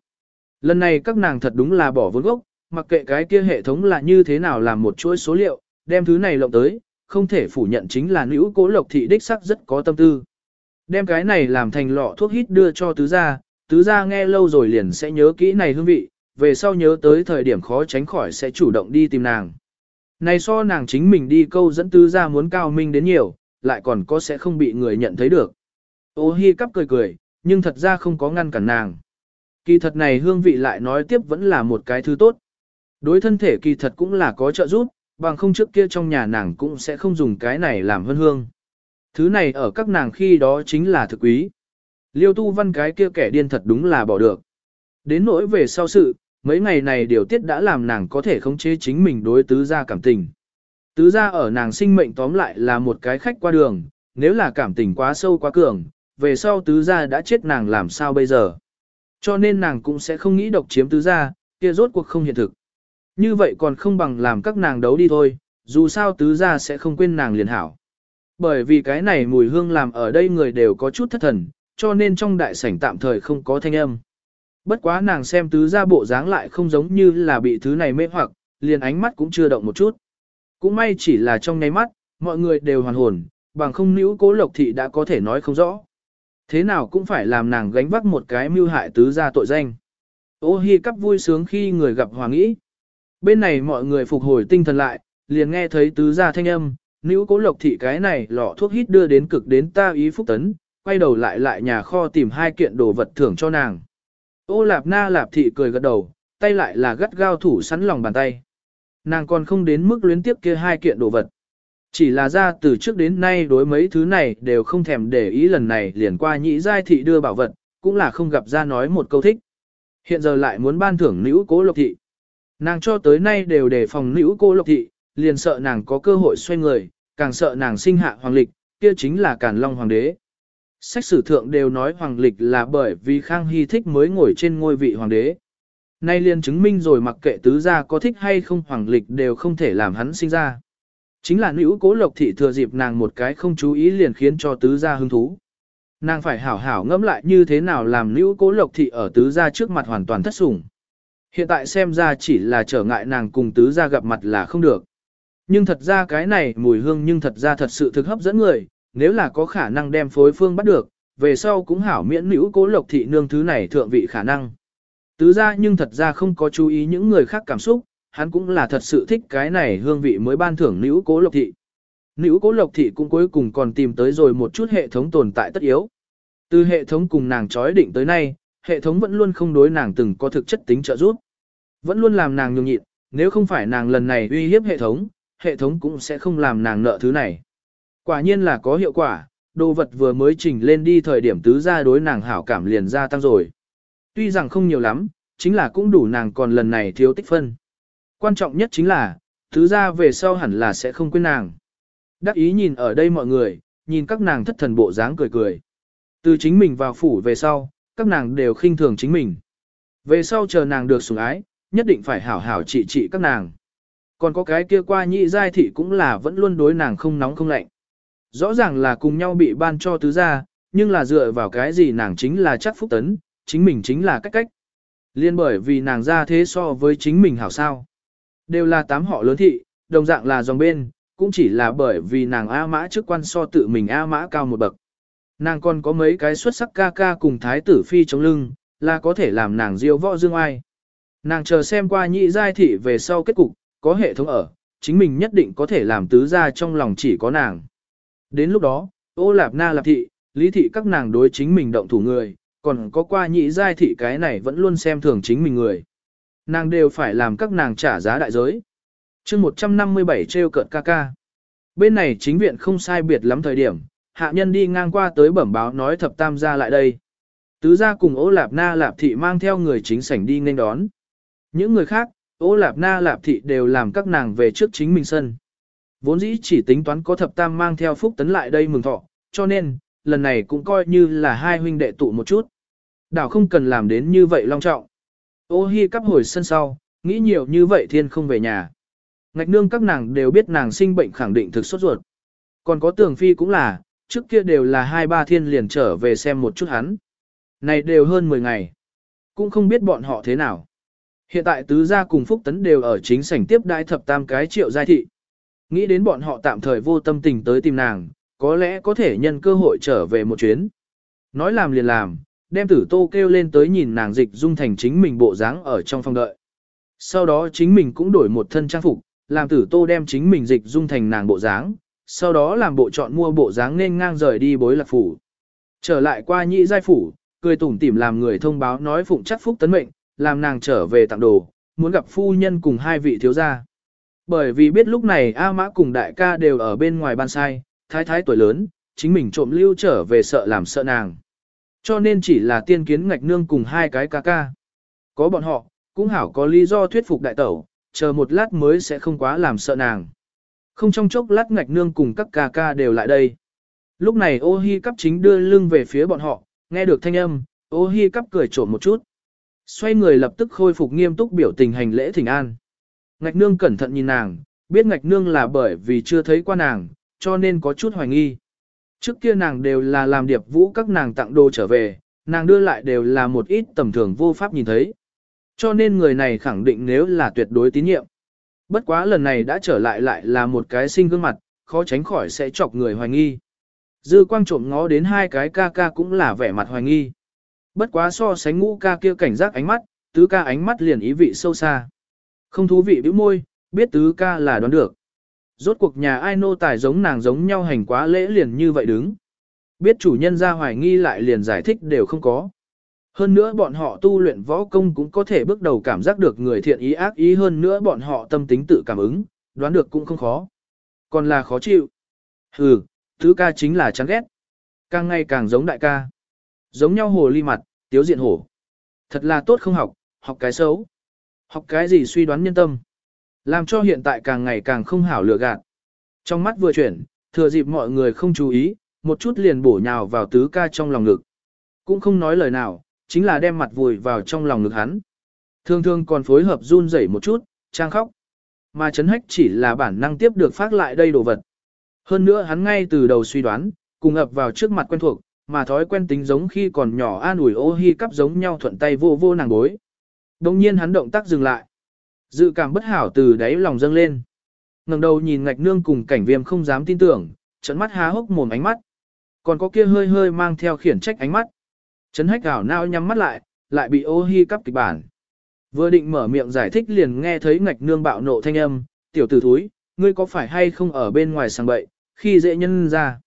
Lần này các nàng thật đúng là bỏ vốn gốc, mặc kệ cái kia hệ thống là như thế nào làm một chuỗi số liệu, đem thứ này lộng tới, không thể phủ nhận chính là nữ cố lộc thị đích sắc rất có tâm tư. Đem cái này làm thành lọ thuốc hít đưa cho tứ gia, tứ gia nghe lâu rồi liền sẽ nhớ kỹ này hương vị, về sau nhớ tới thời điểm khó tránh khỏi sẽ chủ động đi tìm nàng. Này so nàng chính mình đi câu dẫn tứ gia muốn cao minh đến nhiều, lại còn có sẽ không bị người nhận thấy được. Ô hi cắp cười cười, nhưng thật ra không có ngăn cản nàng. Kỳ thật này hương vị lại nói tiếp vẫn là một cái thứ tốt. Đối thân thể kỳ thật cũng là có trợ giúp, bằng không trước kia trong nhà nàng cũng sẽ không dùng cái này làm hương hương. Thứ này ở các nàng khi đó chính là thực quý. Liêu tu văn cái kia kẻ điên thật đúng là bỏ được. Đến nỗi về sau sự, mấy ngày này điều tiết đã làm nàng có thể khống chế chính mình đối tứ gia cảm tình. Tứ gia ở nàng sinh mệnh tóm lại là một cái khách qua đường, nếu là cảm tình quá sâu quá cường, về sau tứ gia đã chết nàng làm sao bây giờ. Cho nên nàng cũng sẽ không nghĩ độc chiếm tứ gia, kia rốt cuộc không hiện thực. Như vậy còn không bằng làm các nàng đấu đi thôi, dù sao tứ gia sẽ không quên nàng liền hảo. Bởi vì cái này mùi hương làm ở đây người đều có chút thất thần, cho nên trong đại sảnh tạm thời không có thanh âm. Bất quá nàng xem tứ gia bộ dáng lại không giống như là bị thứ này mê hoặc, liền ánh mắt cũng chưa động một chút. Cũng may chỉ là trong nháy mắt, mọi người đều hoàn hồn, bằng không nữ cố lộc thị đã có thể nói không rõ. Thế nào cũng phải làm nàng gánh vác một cái mưu hại tứ gia tội danh. Ô hi cắp vui sướng khi người gặp hòa nghĩ. Bên này mọi người phục hồi tinh thần lại, liền nghe thấy tứ gia thanh âm, nữ cố lộc thị cái này lọ thuốc hít đưa đến cực đến ta ý phúc tấn, quay đầu lại lại nhà kho tìm hai kiện đồ vật thưởng cho nàng. Ô lạp na lạp thị cười gật đầu, tay lại là gắt gao thủ sẵn lòng bàn tay. Nàng còn không đến mức luyến tiếp kia hai kiện đồ vật. Chỉ là ra từ trước đến nay đối mấy thứ này đều không thèm để ý lần này liền qua nhị giai thị đưa bảo vật, cũng là không gặp ra nói một câu thích. Hiện giờ lại muốn ban thưởng nữ cố lộc thị. Nàng cho tới nay đều đề phòng nữ cô lộc thị, liền sợ nàng có cơ hội xoay người, càng sợ nàng sinh hạ hoàng lịch, kia chính là càn long hoàng đế. Sách sử thượng đều nói hoàng lịch là bởi vì Khang Hy thích mới ngồi trên ngôi vị hoàng đế. Nay liền chứng minh rồi mặc kệ tứ gia có thích hay không hoàng lịch đều không thể làm hắn sinh ra. Chính là nữ cố lộc thị thừa dịp nàng một cái không chú ý liền khiến cho tứ gia hứng thú. Nàng phải hảo hảo ngẫm lại như thế nào làm nữ cố lộc thị ở tứ gia trước mặt hoàn toàn thất sủng. Hiện tại xem ra chỉ là trở ngại nàng cùng tứ gia gặp mặt là không được. Nhưng thật ra cái này mùi hương nhưng thật ra thật sự thực hấp dẫn người, nếu là có khả năng đem phối phương bắt được, về sau cũng hảo miễn nữ cố lộc thị nương thứ này thượng vị khả năng. Tứ ra nhưng thật ra không có chú ý những người khác cảm xúc, hắn cũng là thật sự thích cái này hương vị mới ban thưởng nữ cố lộc thị. Nữ cố lộc thị cũng cuối cùng còn tìm tới rồi một chút hệ thống tồn tại tất yếu. Từ hệ thống cùng nàng chói định tới nay, hệ thống vẫn luôn không đối nàng từng có thực chất tính trợ giúp. Vẫn luôn làm nàng nhường nhịn, nếu không phải nàng lần này uy hiếp hệ thống, hệ thống cũng sẽ không làm nàng nợ thứ này. Quả nhiên là có hiệu quả, đồ vật vừa mới trình lên đi thời điểm tứ gia đối nàng hảo cảm liền gia tăng rồi. Tuy rằng không nhiều lắm, chính là cũng đủ nàng còn lần này thiếu tích phân. Quan trọng nhất chính là, thứ gia về sau hẳn là sẽ không quên nàng. Đắc ý nhìn ở đây mọi người, nhìn các nàng thất thần bộ dáng cười cười. Từ chính mình vào phủ về sau, các nàng đều khinh thường chính mình. Về sau chờ nàng được sủng ái, nhất định phải hảo hảo trị trị các nàng. Còn có cái kia qua nhị giai thị cũng là vẫn luôn đối nàng không nóng không lạnh. Rõ ràng là cùng nhau bị ban cho tứ gia, nhưng là dựa vào cái gì nàng chính là chắc phúc tấn, chính mình chính là cách cách. Liên bởi vì nàng ra thế so với chính mình hảo sao. Đều là tám họ lớn thị, đồng dạng là dòng bên, cũng chỉ là bởi vì nàng A mã chức quan so tự mình A mã cao một bậc. Nàng còn có mấy cái xuất sắc ca ca cùng thái tử phi chống lưng, là có thể làm nàng diêu võ dương ai. Nàng chờ xem qua nhị giai thị về sau kết cục, có hệ thống ở, chính mình nhất định có thể làm tứ gia trong lòng chỉ có nàng. Đến lúc đó, ô lạp na lạp thị, lý thị các nàng đối chính mình động thủ người, còn có qua nhị giai thị cái này vẫn luôn xem thường chính mình người. Nàng đều phải làm các nàng trả giá đại giới. chương 157 treo cợt ca ca. Bên này chính viện không sai biệt lắm thời điểm, hạ nhân đi ngang qua tới bẩm báo nói thập tam gia lại đây. Tứ gia cùng ố lạp na lạp thị mang theo người chính sảnh đi nên đón. Những người khác, ố lạp na lạp thị đều làm các nàng về trước chính mình sân. Vốn dĩ chỉ tính toán có thập tam mang theo phúc tấn lại đây mừng thọ, cho nên, lần này cũng coi như là hai huynh đệ tụ một chút. Đảo không cần làm đến như vậy long trọng. Ô hi cắp hồi sân sau, nghĩ nhiều như vậy thiên không về nhà. Ngạch nương các nàng đều biết nàng sinh bệnh khẳng định thực sốt ruột. Còn có tường phi cũng là, trước kia đều là hai ba thiên liền trở về xem một chút hắn. Này đều hơn 10 ngày. Cũng không biết bọn họ thế nào. Hiện tại tứ gia cùng Phúc Tấn đều ở chính sảnh tiếp đai thập tam cái triệu giai thị. Nghĩ đến bọn họ tạm thời vô tâm tình tới tìm nàng, có lẽ có thể nhân cơ hội trở về một chuyến. Nói làm liền làm, đem tử tô kêu lên tới nhìn nàng dịch dung thành chính mình bộ dáng ở trong phòng đợi. Sau đó chính mình cũng đổi một thân trang phục, làm tử tô đem chính mình dịch dung thành nàng bộ dáng, sau đó làm bộ chọn mua bộ dáng nên ngang rời đi bối lạc phủ. Trở lại qua nhị giai phủ, cười tủm tỉm làm người thông báo nói phụng chắc phúc tấn mệnh, làm nàng trở về tặng đồ, muốn gặp phu nhân cùng hai vị thiếu gia. Bởi vì biết lúc này A Mã cùng đại ca đều ở bên ngoài ban sai, thái thái tuổi lớn, chính mình trộm lưu trở về sợ làm sợ nàng. Cho nên chỉ là tiên kiến ngạch nương cùng hai cái ca ca. Có bọn họ, cũng hảo có lý do thuyết phục đại tẩu, chờ một lát mới sẽ không quá làm sợ nàng. Không trong chốc lát ngạch nương cùng các ca ca đều lại đây. Lúc này ô hi cắp chính đưa lưng về phía bọn họ, nghe được thanh âm, ô hi cắp cười trộm một chút. Xoay người lập tức khôi phục nghiêm túc biểu tình hành lễ thỉnh an. Ngạch nương cẩn thận nhìn nàng, biết ngạch nương là bởi vì chưa thấy qua nàng, cho nên có chút hoài nghi. Trước kia nàng đều là làm điệp vũ các nàng tặng đồ trở về, nàng đưa lại đều là một ít tầm thường vô pháp nhìn thấy. Cho nên người này khẳng định nếu là tuyệt đối tín nhiệm. Bất quá lần này đã trở lại lại là một cái sinh gương mặt, khó tránh khỏi sẽ chọc người hoài nghi. Dư quang trộm ngó đến hai cái ca ca cũng là vẻ mặt hoài nghi. Bất quá so sánh ngũ ca kia cảnh giác ánh mắt, tứ ca ánh mắt liền ý vị sâu xa. Không thú vị bĩu môi, biết tứ ca là đoán được. Rốt cuộc nhà ai nô tài giống nàng giống nhau hành quá lễ liền như vậy đứng. Biết chủ nhân ra hoài nghi lại liền giải thích đều không có. Hơn nữa bọn họ tu luyện võ công cũng có thể bước đầu cảm giác được người thiện ý ác ý hơn nữa bọn họ tâm tính tự cảm ứng, đoán được cũng không khó. Còn là khó chịu. Hừ, thứ ca chính là chán ghét. Càng ngày càng giống đại ca. Giống nhau hồ ly mặt, tiếu diện hổ. Thật là tốt không học, học cái xấu. Học cái gì suy đoán nhân tâm. Làm cho hiện tại càng ngày càng không hảo lựa gạt. Trong mắt vừa chuyển, thừa dịp mọi người không chú ý, một chút liền bổ nhào vào tứ ca trong lòng ngực. Cũng không nói lời nào, chính là đem mặt vùi vào trong lòng ngực hắn. Thường thường còn phối hợp run rẩy một chút, trang khóc. Mà chấn hách chỉ là bản năng tiếp được phát lại đây đồ vật. Hơn nữa hắn ngay từ đầu suy đoán, cùng ập vào trước mặt quen thuộc, mà thói quen tính giống khi còn nhỏ an ủi ô hi cắp giống nhau thuận tay vô vô nàng bối. Đồng nhiên hắn động tác dừng lại. Dự cảm bất hảo từ đáy lòng dâng lên. ngẩng đầu nhìn ngạch nương cùng cảnh viêm không dám tin tưởng, trận mắt há hốc mồm ánh mắt. Còn có kia hơi hơi mang theo khiển trách ánh mắt. Trấn hách ảo nao nhắm mắt lại, lại bị ô hi cắp kịch bản. Vừa định mở miệng giải thích liền nghe thấy ngạch nương bạo nộ thanh âm, tiểu tử thúi, ngươi có phải hay không ở bên ngoài sàng bậy, khi dễ nhân ra.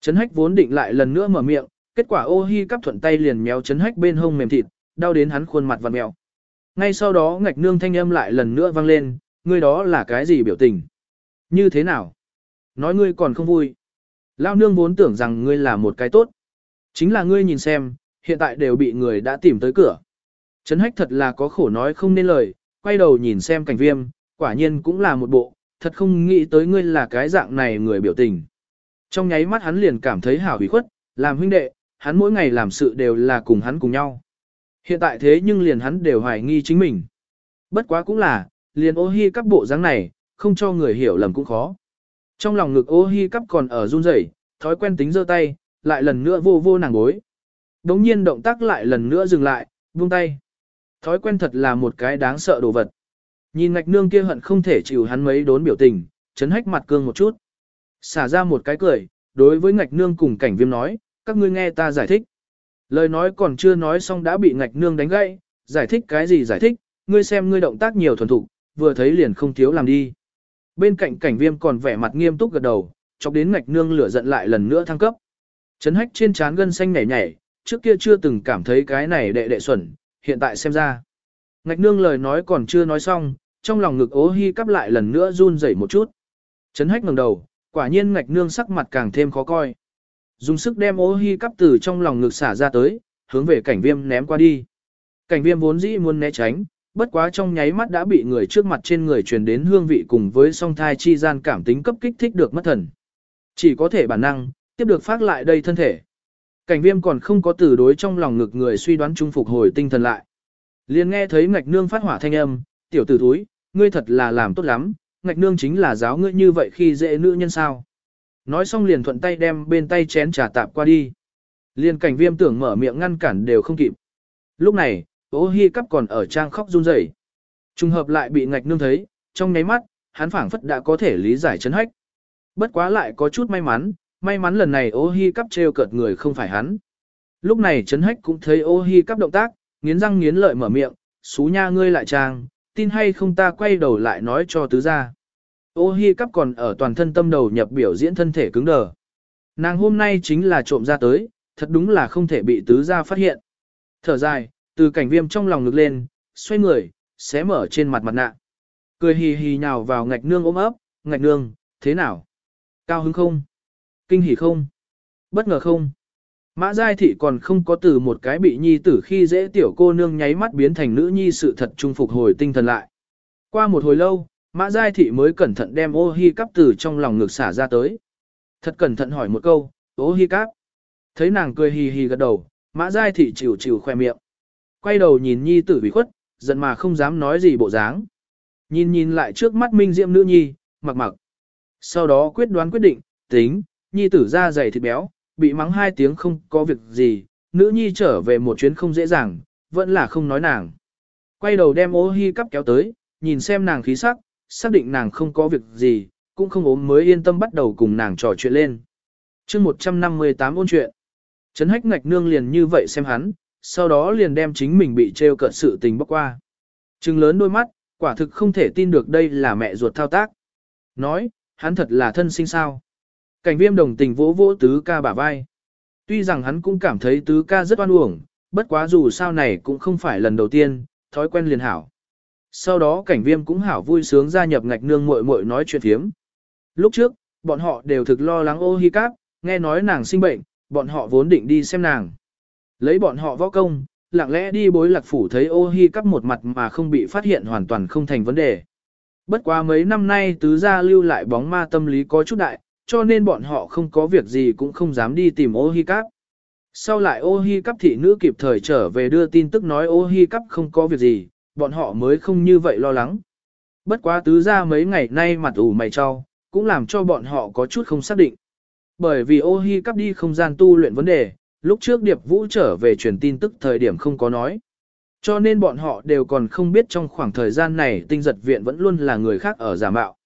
Trấn hách vốn định lại lần nữa mở miệng, kết quả ô hi cắp thuận tay liền méo trấn hách bên hông mềm thịt, đau đến hắn khuôn mặt vặn mèo. Ngay sau đó ngạch nương thanh âm lại lần nữa vang lên, ngươi đó là cái gì biểu tình? Như thế nào? Nói ngươi còn không vui. Lao nương vốn tưởng rằng ngươi là một cái tốt. Chính là ngươi nhìn xem, hiện tại đều bị người đã tìm tới cửa. Trấn hách thật là có khổ nói không nên lời, quay đầu nhìn xem cảnh viêm, quả nhiên cũng là một bộ, thật không nghĩ tới ngươi là cái dạng này người biểu tình. Trong nháy mắt hắn liền cảm thấy hảo hủy khuất, làm huynh đệ, hắn mỗi ngày làm sự đều là cùng hắn cùng nhau. Hiện tại thế nhưng liền hắn đều hoài nghi chính mình. Bất quá cũng là, liền ô hi các bộ dáng này, không cho người hiểu lầm cũng khó. Trong lòng ngực ô hi cắp còn ở run rẩy, thói quen tính giơ tay, lại lần nữa vô vô nàng bối. Đống nhiên động tác lại lần nữa dừng lại, buông tay. Thói quen thật là một cái đáng sợ đồ vật. Nhìn ngạch nương kia hận không thể chịu hắn mấy đốn biểu tình, chấn hách mặt cương một chút. Xả ra một cái cười, đối với ngạch nương cùng cảnh viêm nói, các ngươi nghe ta giải thích. Lời nói còn chưa nói xong đã bị ngạch nương đánh gãy, giải thích cái gì giải thích, ngươi xem ngươi động tác nhiều thuần thục, vừa thấy liền không thiếu làm đi. Bên cạnh cảnh viêm còn vẻ mặt nghiêm túc gật đầu, chọc đến ngạch nương lửa giận lại lần nữa thăng cấp. Chấn hách trên trán gân xanh nhảy nhảy, trước kia chưa từng cảm thấy cái này đệ đệ xuẩn, hiện tại xem ra. Ngạch nương lời nói còn chưa nói xong, trong lòng ngực ố hi cắp lại lần nữa run rẩy một chút. Chấn hách ngẩng đầu, quả nhiên ngạch nương sắc mặt càng thêm khó coi. Dùng sức đem ô hi cắp từ trong lòng ngực xả ra tới, hướng về cảnh viêm ném qua đi. Cảnh viêm vốn dĩ muốn né tránh, bất quá trong nháy mắt đã bị người trước mặt trên người truyền đến hương vị cùng với song thai chi gian cảm tính cấp kích thích được mất thần. Chỉ có thể bản năng, tiếp được phát lại đây thân thể. Cảnh viêm còn không có từ đối trong lòng ngực người suy đoán trung phục hồi tinh thần lại. liền nghe thấy ngạch nương phát hỏa thanh âm, tiểu tử túi, ngươi thật là làm tốt lắm, ngạch nương chính là giáo ngươi như vậy khi dễ nữ nhân sao. Nói xong liền thuận tay đem bên tay chén trà tạp qua đi. Liên cảnh viêm tưởng mở miệng ngăn cản đều không kịp. Lúc này, ô hi cắp còn ở trang khóc run rẩy. Trùng hợp lại bị ngạch nương thấy, trong nháy mắt, hắn phảng phất đã có thể lý giải chấn hách. Bất quá lại có chút may mắn, may mắn lần này ô hi cắp treo cợt người không phải hắn. Lúc này chấn hách cũng thấy ô hi cắp động tác, nghiến răng nghiến lợi mở miệng, xú nha ngươi lại trang, tin hay không ta quay đầu lại nói cho tứ gia. Ô hi cắp còn ở toàn thân tâm đầu nhập biểu diễn thân thể cứng đờ. Nàng hôm nay chính là trộm ra tới, thật đúng là không thể bị tứ gia phát hiện. Thở dài, từ cảnh viêm trong lòng ngực lên, xoay người, xé mở trên mặt mặt nạ. Cười hì hì nhào vào ngạch nương ôm ấp, ngạch nương, thế nào? Cao hứng không? Kinh hỉ không? Bất ngờ không? Mã Giai Thị còn không có từ một cái bị nhi tử khi dễ tiểu cô nương nháy mắt biến thành nữ nhi sự thật trung phục hồi tinh thần lại. Qua một hồi lâu, Mã Giai Thị mới cẩn thận đem ô hi cắp từ trong lòng ngực xả ra tới. Thật cẩn thận hỏi một câu, ô hi cắp. Thấy nàng cười hì hì gật đầu, Mã Giai Thị chịu chịu khoe miệng. Quay đầu nhìn nhi tử bị khuất, giận mà không dám nói gì bộ dáng. Nhìn nhìn lại trước mắt minh diệm nữ nhi, mặc mặc. Sau đó quyết đoán quyết định, tính, nhi tử ra dày thịt béo, bị mắng hai tiếng không có việc gì, nữ nhi trở về một chuyến không dễ dàng, vẫn là không nói nàng. Quay đầu đem ô hi cắp kéo tới, nhìn xem nàng khí sắc, xác định nàng không có việc gì, cũng không ốm mới yên tâm bắt đầu cùng nàng trò chuyện lên. chương 158 ôn chuyện, Trấn hách ngạch nương liền như vậy xem hắn, sau đó liền đem chính mình bị trêu cợt sự tình bóc qua. Trừng lớn đôi mắt, quả thực không thể tin được đây là mẹ ruột thao tác. Nói, hắn thật là thân sinh sao. Cảnh viêm đồng tình vỗ vỗ tứ ca bả vai. Tuy rằng hắn cũng cảm thấy tứ ca rất oan uổng, bất quá dù sao này cũng không phải lần đầu tiên, thói quen liền hảo. Sau đó cảnh viêm cũng hảo vui sướng gia nhập ngạch nương muội muội nói chuyện phiếm. Lúc trước, bọn họ đều thực lo lắng ô hi cáp, nghe nói nàng sinh bệnh, bọn họ vốn định đi xem nàng. Lấy bọn họ võ công, lặng lẽ đi bối lạc phủ thấy ô hi cắp một mặt mà không bị phát hiện hoàn toàn không thành vấn đề. Bất quá mấy năm nay tứ gia lưu lại bóng ma tâm lý có chút đại, cho nên bọn họ không có việc gì cũng không dám đi tìm ô hi cắp. Sau lại ô hi cắp thị nữ kịp thời trở về đưa tin tức nói ô hi cắp không có việc gì, bọn họ mới không như vậy lo lắng. Bất quá tứ gia mấy ngày nay mặt ủ mày cho, cũng làm cho bọn họ có chút không xác định. Bởi vì ô hi cắp đi không gian tu luyện vấn đề, lúc trước Điệp Vũ trở về truyền tin tức thời điểm không có nói. Cho nên bọn họ đều còn không biết trong khoảng thời gian này tinh giật viện vẫn luôn là người khác ở giả mạo.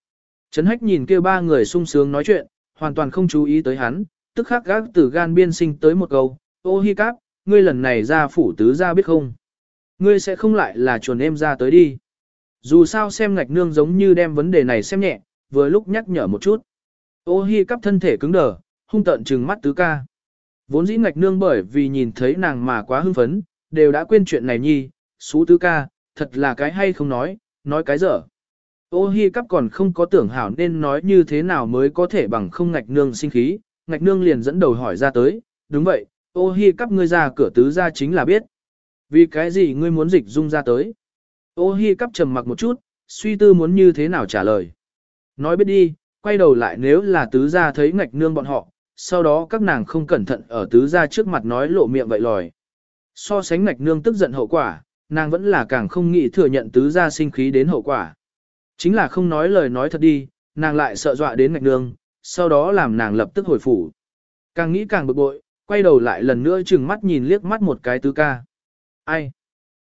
Trấn Hách nhìn kia ba người sung sướng nói chuyện, hoàn toàn không chú ý tới hắn, tức khắc gác từ gan biên sinh tới một câu, ô hi cáp, ngươi lần này ra phủ tứ ra biết không? Ngươi sẽ không lại là chuồn em ra tới đi. Dù sao xem ngạch nương giống như đem vấn đề này xem nhẹ, vừa lúc nhắc nhở một chút. Ô hi cắp thân thể cứng đờ, hung tợn trừng mắt tứ ca. Vốn dĩ ngạch nương bởi vì nhìn thấy nàng mà quá hưng phấn, đều đã quên chuyện này nhi, xú tứ ca, thật là cái hay không nói, nói cái dở. Ô hi cắp còn không có tưởng hảo nên nói như thế nào mới có thể bằng không ngạch nương sinh khí, ngạch nương liền dẫn đầu hỏi ra tới, đúng vậy, ô hi cắp ngươi ra cửa tứ ra chính là biết. Vì cái gì ngươi muốn dịch dung ra tới? Ô hi cắp trầm mặc một chút, suy tư muốn như thế nào trả lời. Nói biết đi, quay đầu lại nếu là tứ gia thấy ngạch nương bọn họ, sau đó các nàng không cẩn thận ở tứ gia trước mặt nói lộ miệng vậy lòi. So sánh ngạch nương tức giận hậu quả, nàng vẫn là càng không nghĩ thừa nhận tứ gia sinh khí đến hậu quả. Chính là không nói lời nói thật đi, nàng lại sợ dọa đến ngạch nương, sau đó làm nàng lập tức hồi phủ. Càng nghĩ càng bực bội, quay đầu lại lần nữa chừng mắt nhìn liếc mắt một cái tứ ca. Ai?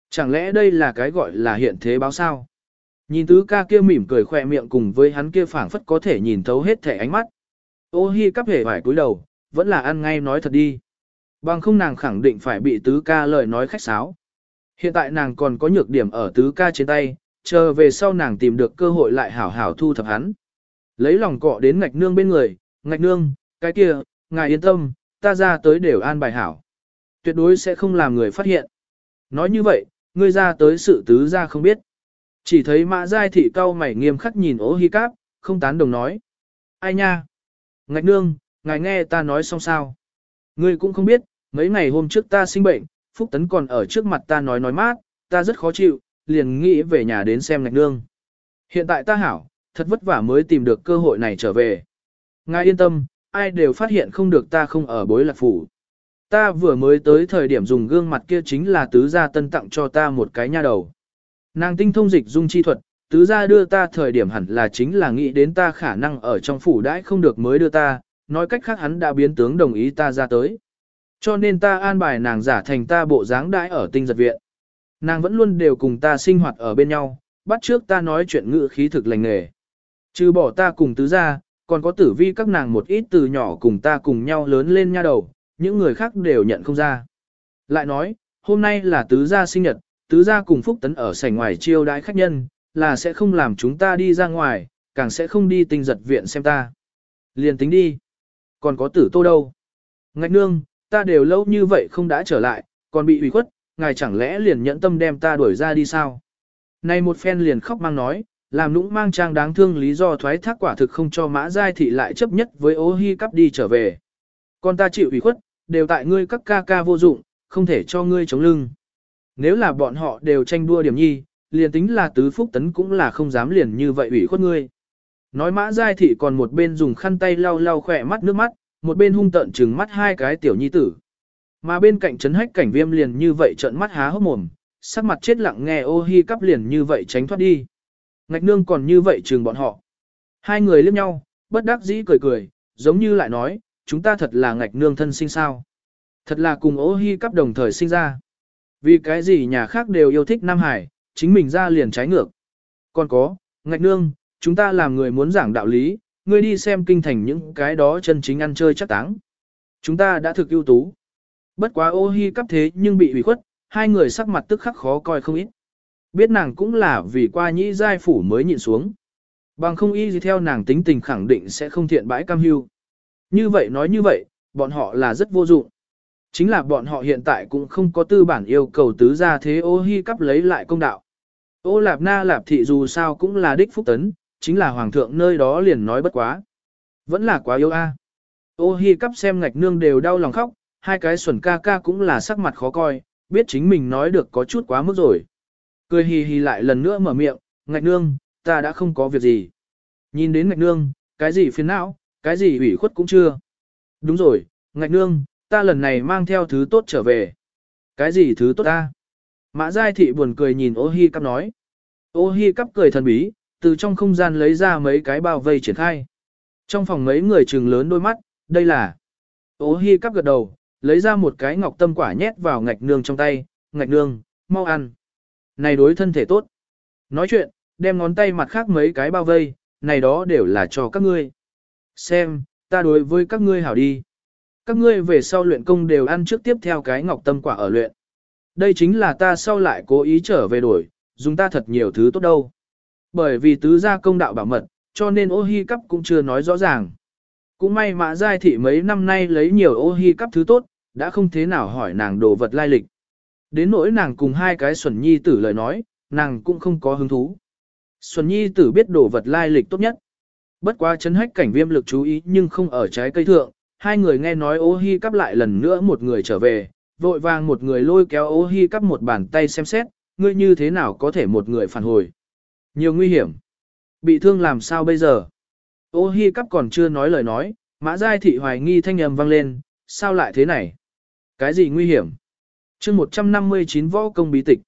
Chẳng lẽ đây là cái gọi là hiện thế báo sao? Nhìn tứ ca kia mỉm cười khỏe miệng cùng với hắn kia phảng phất có thể nhìn thấu hết thể ánh mắt. Ô hi cắp hề vải cúi đầu, vẫn là ăn ngay nói thật đi. Bằng không nàng khẳng định phải bị tứ ca lời nói khách sáo. Hiện tại nàng còn có nhược điểm ở tứ ca trên tay, chờ về sau nàng tìm được cơ hội lại hảo hảo thu thập hắn. Lấy lòng cọ đến ngạch nương bên người, ngạch nương, cái kia, ngài yên tâm, ta ra tới đều an bài hảo. Tuyệt đối sẽ không làm người phát hiện. Nói như vậy, ngươi ra tới sự tứ ra không biết. Chỉ thấy mã giai thị cao mày nghiêm khắc nhìn ố hi cáp, không tán đồng nói. Ai nha? Ngạch nương, ngài nghe ta nói xong sao? Ngươi cũng không biết, mấy ngày hôm trước ta sinh bệnh, Phúc Tấn còn ở trước mặt ta nói nói mát, ta rất khó chịu, liền nghĩ về nhà đến xem ngạch nương. Hiện tại ta hảo, thật vất vả mới tìm được cơ hội này trở về. Ngài yên tâm, ai đều phát hiện không được ta không ở bối lạc phủ. Ta vừa mới tới thời điểm dùng gương mặt kia chính là tứ gia tân tặng cho ta một cái nha đầu. Nàng tinh thông dịch dung chi thuật, tứ gia đưa ta thời điểm hẳn là chính là nghĩ đến ta khả năng ở trong phủ đãi không được mới đưa ta, nói cách khác hắn đã biến tướng đồng ý ta ra tới. Cho nên ta an bài nàng giả thành ta bộ dáng đãi ở tinh giật viện. Nàng vẫn luôn đều cùng ta sinh hoạt ở bên nhau, bắt trước ta nói chuyện ngữ khí thực lành nghề. Trừ bỏ ta cùng tứ gia, còn có tử vi các nàng một ít từ nhỏ cùng ta cùng nhau lớn lên nha đầu, những người khác đều nhận không ra. Lại nói, hôm nay là tứ gia sinh nhật, tứ gia cùng Phúc Tấn ở sảnh ngoài chiêu đãi khách nhân, là sẽ không làm chúng ta đi ra ngoài, càng sẽ không đi tinh giật viện xem ta. Liền tính đi. Còn có tử tô đâu? Ngạch nương, ta đều lâu như vậy không đã trở lại, còn bị ủy khuất, ngài chẳng lẽ liền nhẫn tâm đem ta đuổi ra đi sao? Này một phen liền khóc mang nói, làm nũng mang trang đáng thương lý do thoái thác quả thực không cho mã giai thị lại chấp nhất với ô hi cắp đi trở về. Còn ta chịu ủy khuất, đều tại ngươi các ca ca vô dụng, không thể cho ngươi chống lưng. Nếu là bọn họ đều tranh đua điểm nhi, liền tính là tứ phúc tấn cũng là không dám liền như vậy ủy khuất ngươi. Nói mã giai thị còn một bên dùng khăn tay lau lau khỏe mắt nước mắt, một bên hung tận trừng mắt hai cái tiểu nhi tử. Mà bên cạnh trấn hách cảnh viêm liền như vậy trợn mắt há hốc mồm, sắc mặt chết lặng nghe ô hi cắp liền như vậy tránh thoát đi. Ngạch nương còn như vậy trừng bọn họ. Hai người liếc nhau, bất đắc dĩ cười cười, giống như lại nói, chúng ta thật là ngạch nương thân sinh sao. Thật là cùng ố hy cắp đồng thời sinh ra. Vì cái gì nhà khác đều yêu thích Nam Hải, chính mình ra liền trái ngược. Còn có, ngạch nương, chúng ta làm người muốn giảng đạo lý, ngươi đi xem kinh thành những cái đó chân chính ăn chơi chắc táng. Chúng ta đã thực ưu tú. Bất quá ô hi cắp thế nhưng bị hủy khuất, hai người sắc mặt tức khắc khó coi không ít. Biết nàng cũng là vì qua nhĩ giai phủ mới nhịn xuống. Bằng không y gì theo nàng tính tình khẳng định sẽ không thiện bãi cam hưu. Như vậy nói như vậy, bọn họ là rất vô dụng. Chính là bọn họ hiện tại cũng không có tư bản yêu cầu tứ gia thế ô hi cắp lấy lại công đạo. Ô lạp na lạp thị dù sao cũng là đích phúc tấn, chính là hoàng thượng nơi đó liền nói bất quá. Vẫn là quá yêu a. Ô hi cắp xem ngạch nương đều đau lòng khóc, hai cái xuẩn ca ca cũng là sắc mặt khó coi, biết chính mình nói được có chút quá mức rồi. Cười hì hì lại lần nữa mở miệng, ngạch nương, ta đã không có việc gì. Nhìn đến ngạch nương, cái gì phiền não, cái gì ủy khuất cũng chưa. Đúng rồi, ngạch nương, ta lần này mang theo thứ tốt trở về. Cái gì thứ tốt ta? Mã Giai Thị buồn cười nhìn ô hi cắp nói. Ô hi cắp cười thần bí, từ trong không gian lấy ra mấy cái bao vây triển khai. Trong phòng mấy người trừng lớn đôi mắt, đây là. Ô hi cắp gật đầu, lấy ra một cái ngọc tâm quả nhét vào ngạch nương trong tay, ngạch nương, mau ăn. Này đối thân thể tốt. Nói chuyện, đem ngón tay mặt khác mấy cái bao vây, này đó đều là cho các ngươi. Xem, ta đối với các ngươi hảo đi. Các ngươi về sau luyện công đều ăn trước tiếp theo cái ngọc tâm quả ở luyện. Đây chính là ta sau lại cố ý trở về đổi, dùng ta thật nhiều thứ tốt đâu. Bởi vì tứ gia công đạo bảo mật, cho nên ô hi cắp cũng chưa nói rõ ràng. Cũng may mã giai thị mấy năm nay lấy nhiều ô hi cắp thứ tốt, đã không thế nào hỏi nàng đồ vật lai lịch. Đến nỗi nàng cùng hai cái xuẩn nhi tử lời nói, nàng cũng không có hứng thú. Xuân nhi tử biết đồ vật lai lịch tốt nhất. Bất quá chấn hách cảnh viêm lực chú ý nhưng không ở trái cây thượng, hai người nghe nói ô hi cắp lại lần nữa một người trở về, vội vàng một người lôi kéo ô hi cắp một bàn tay xem xét, ngươi như thế nào có thể một người phản hồi. Nhiều nguy hiểm. Bị thương làm sao bây giờ? Ô hi cắp còn chưa nói lời nói, mã giai thị hoài nghi thanh âm vang lên, sao lại thế này? Cái gì nguy hiểm? chương 159 võ công bí tịch.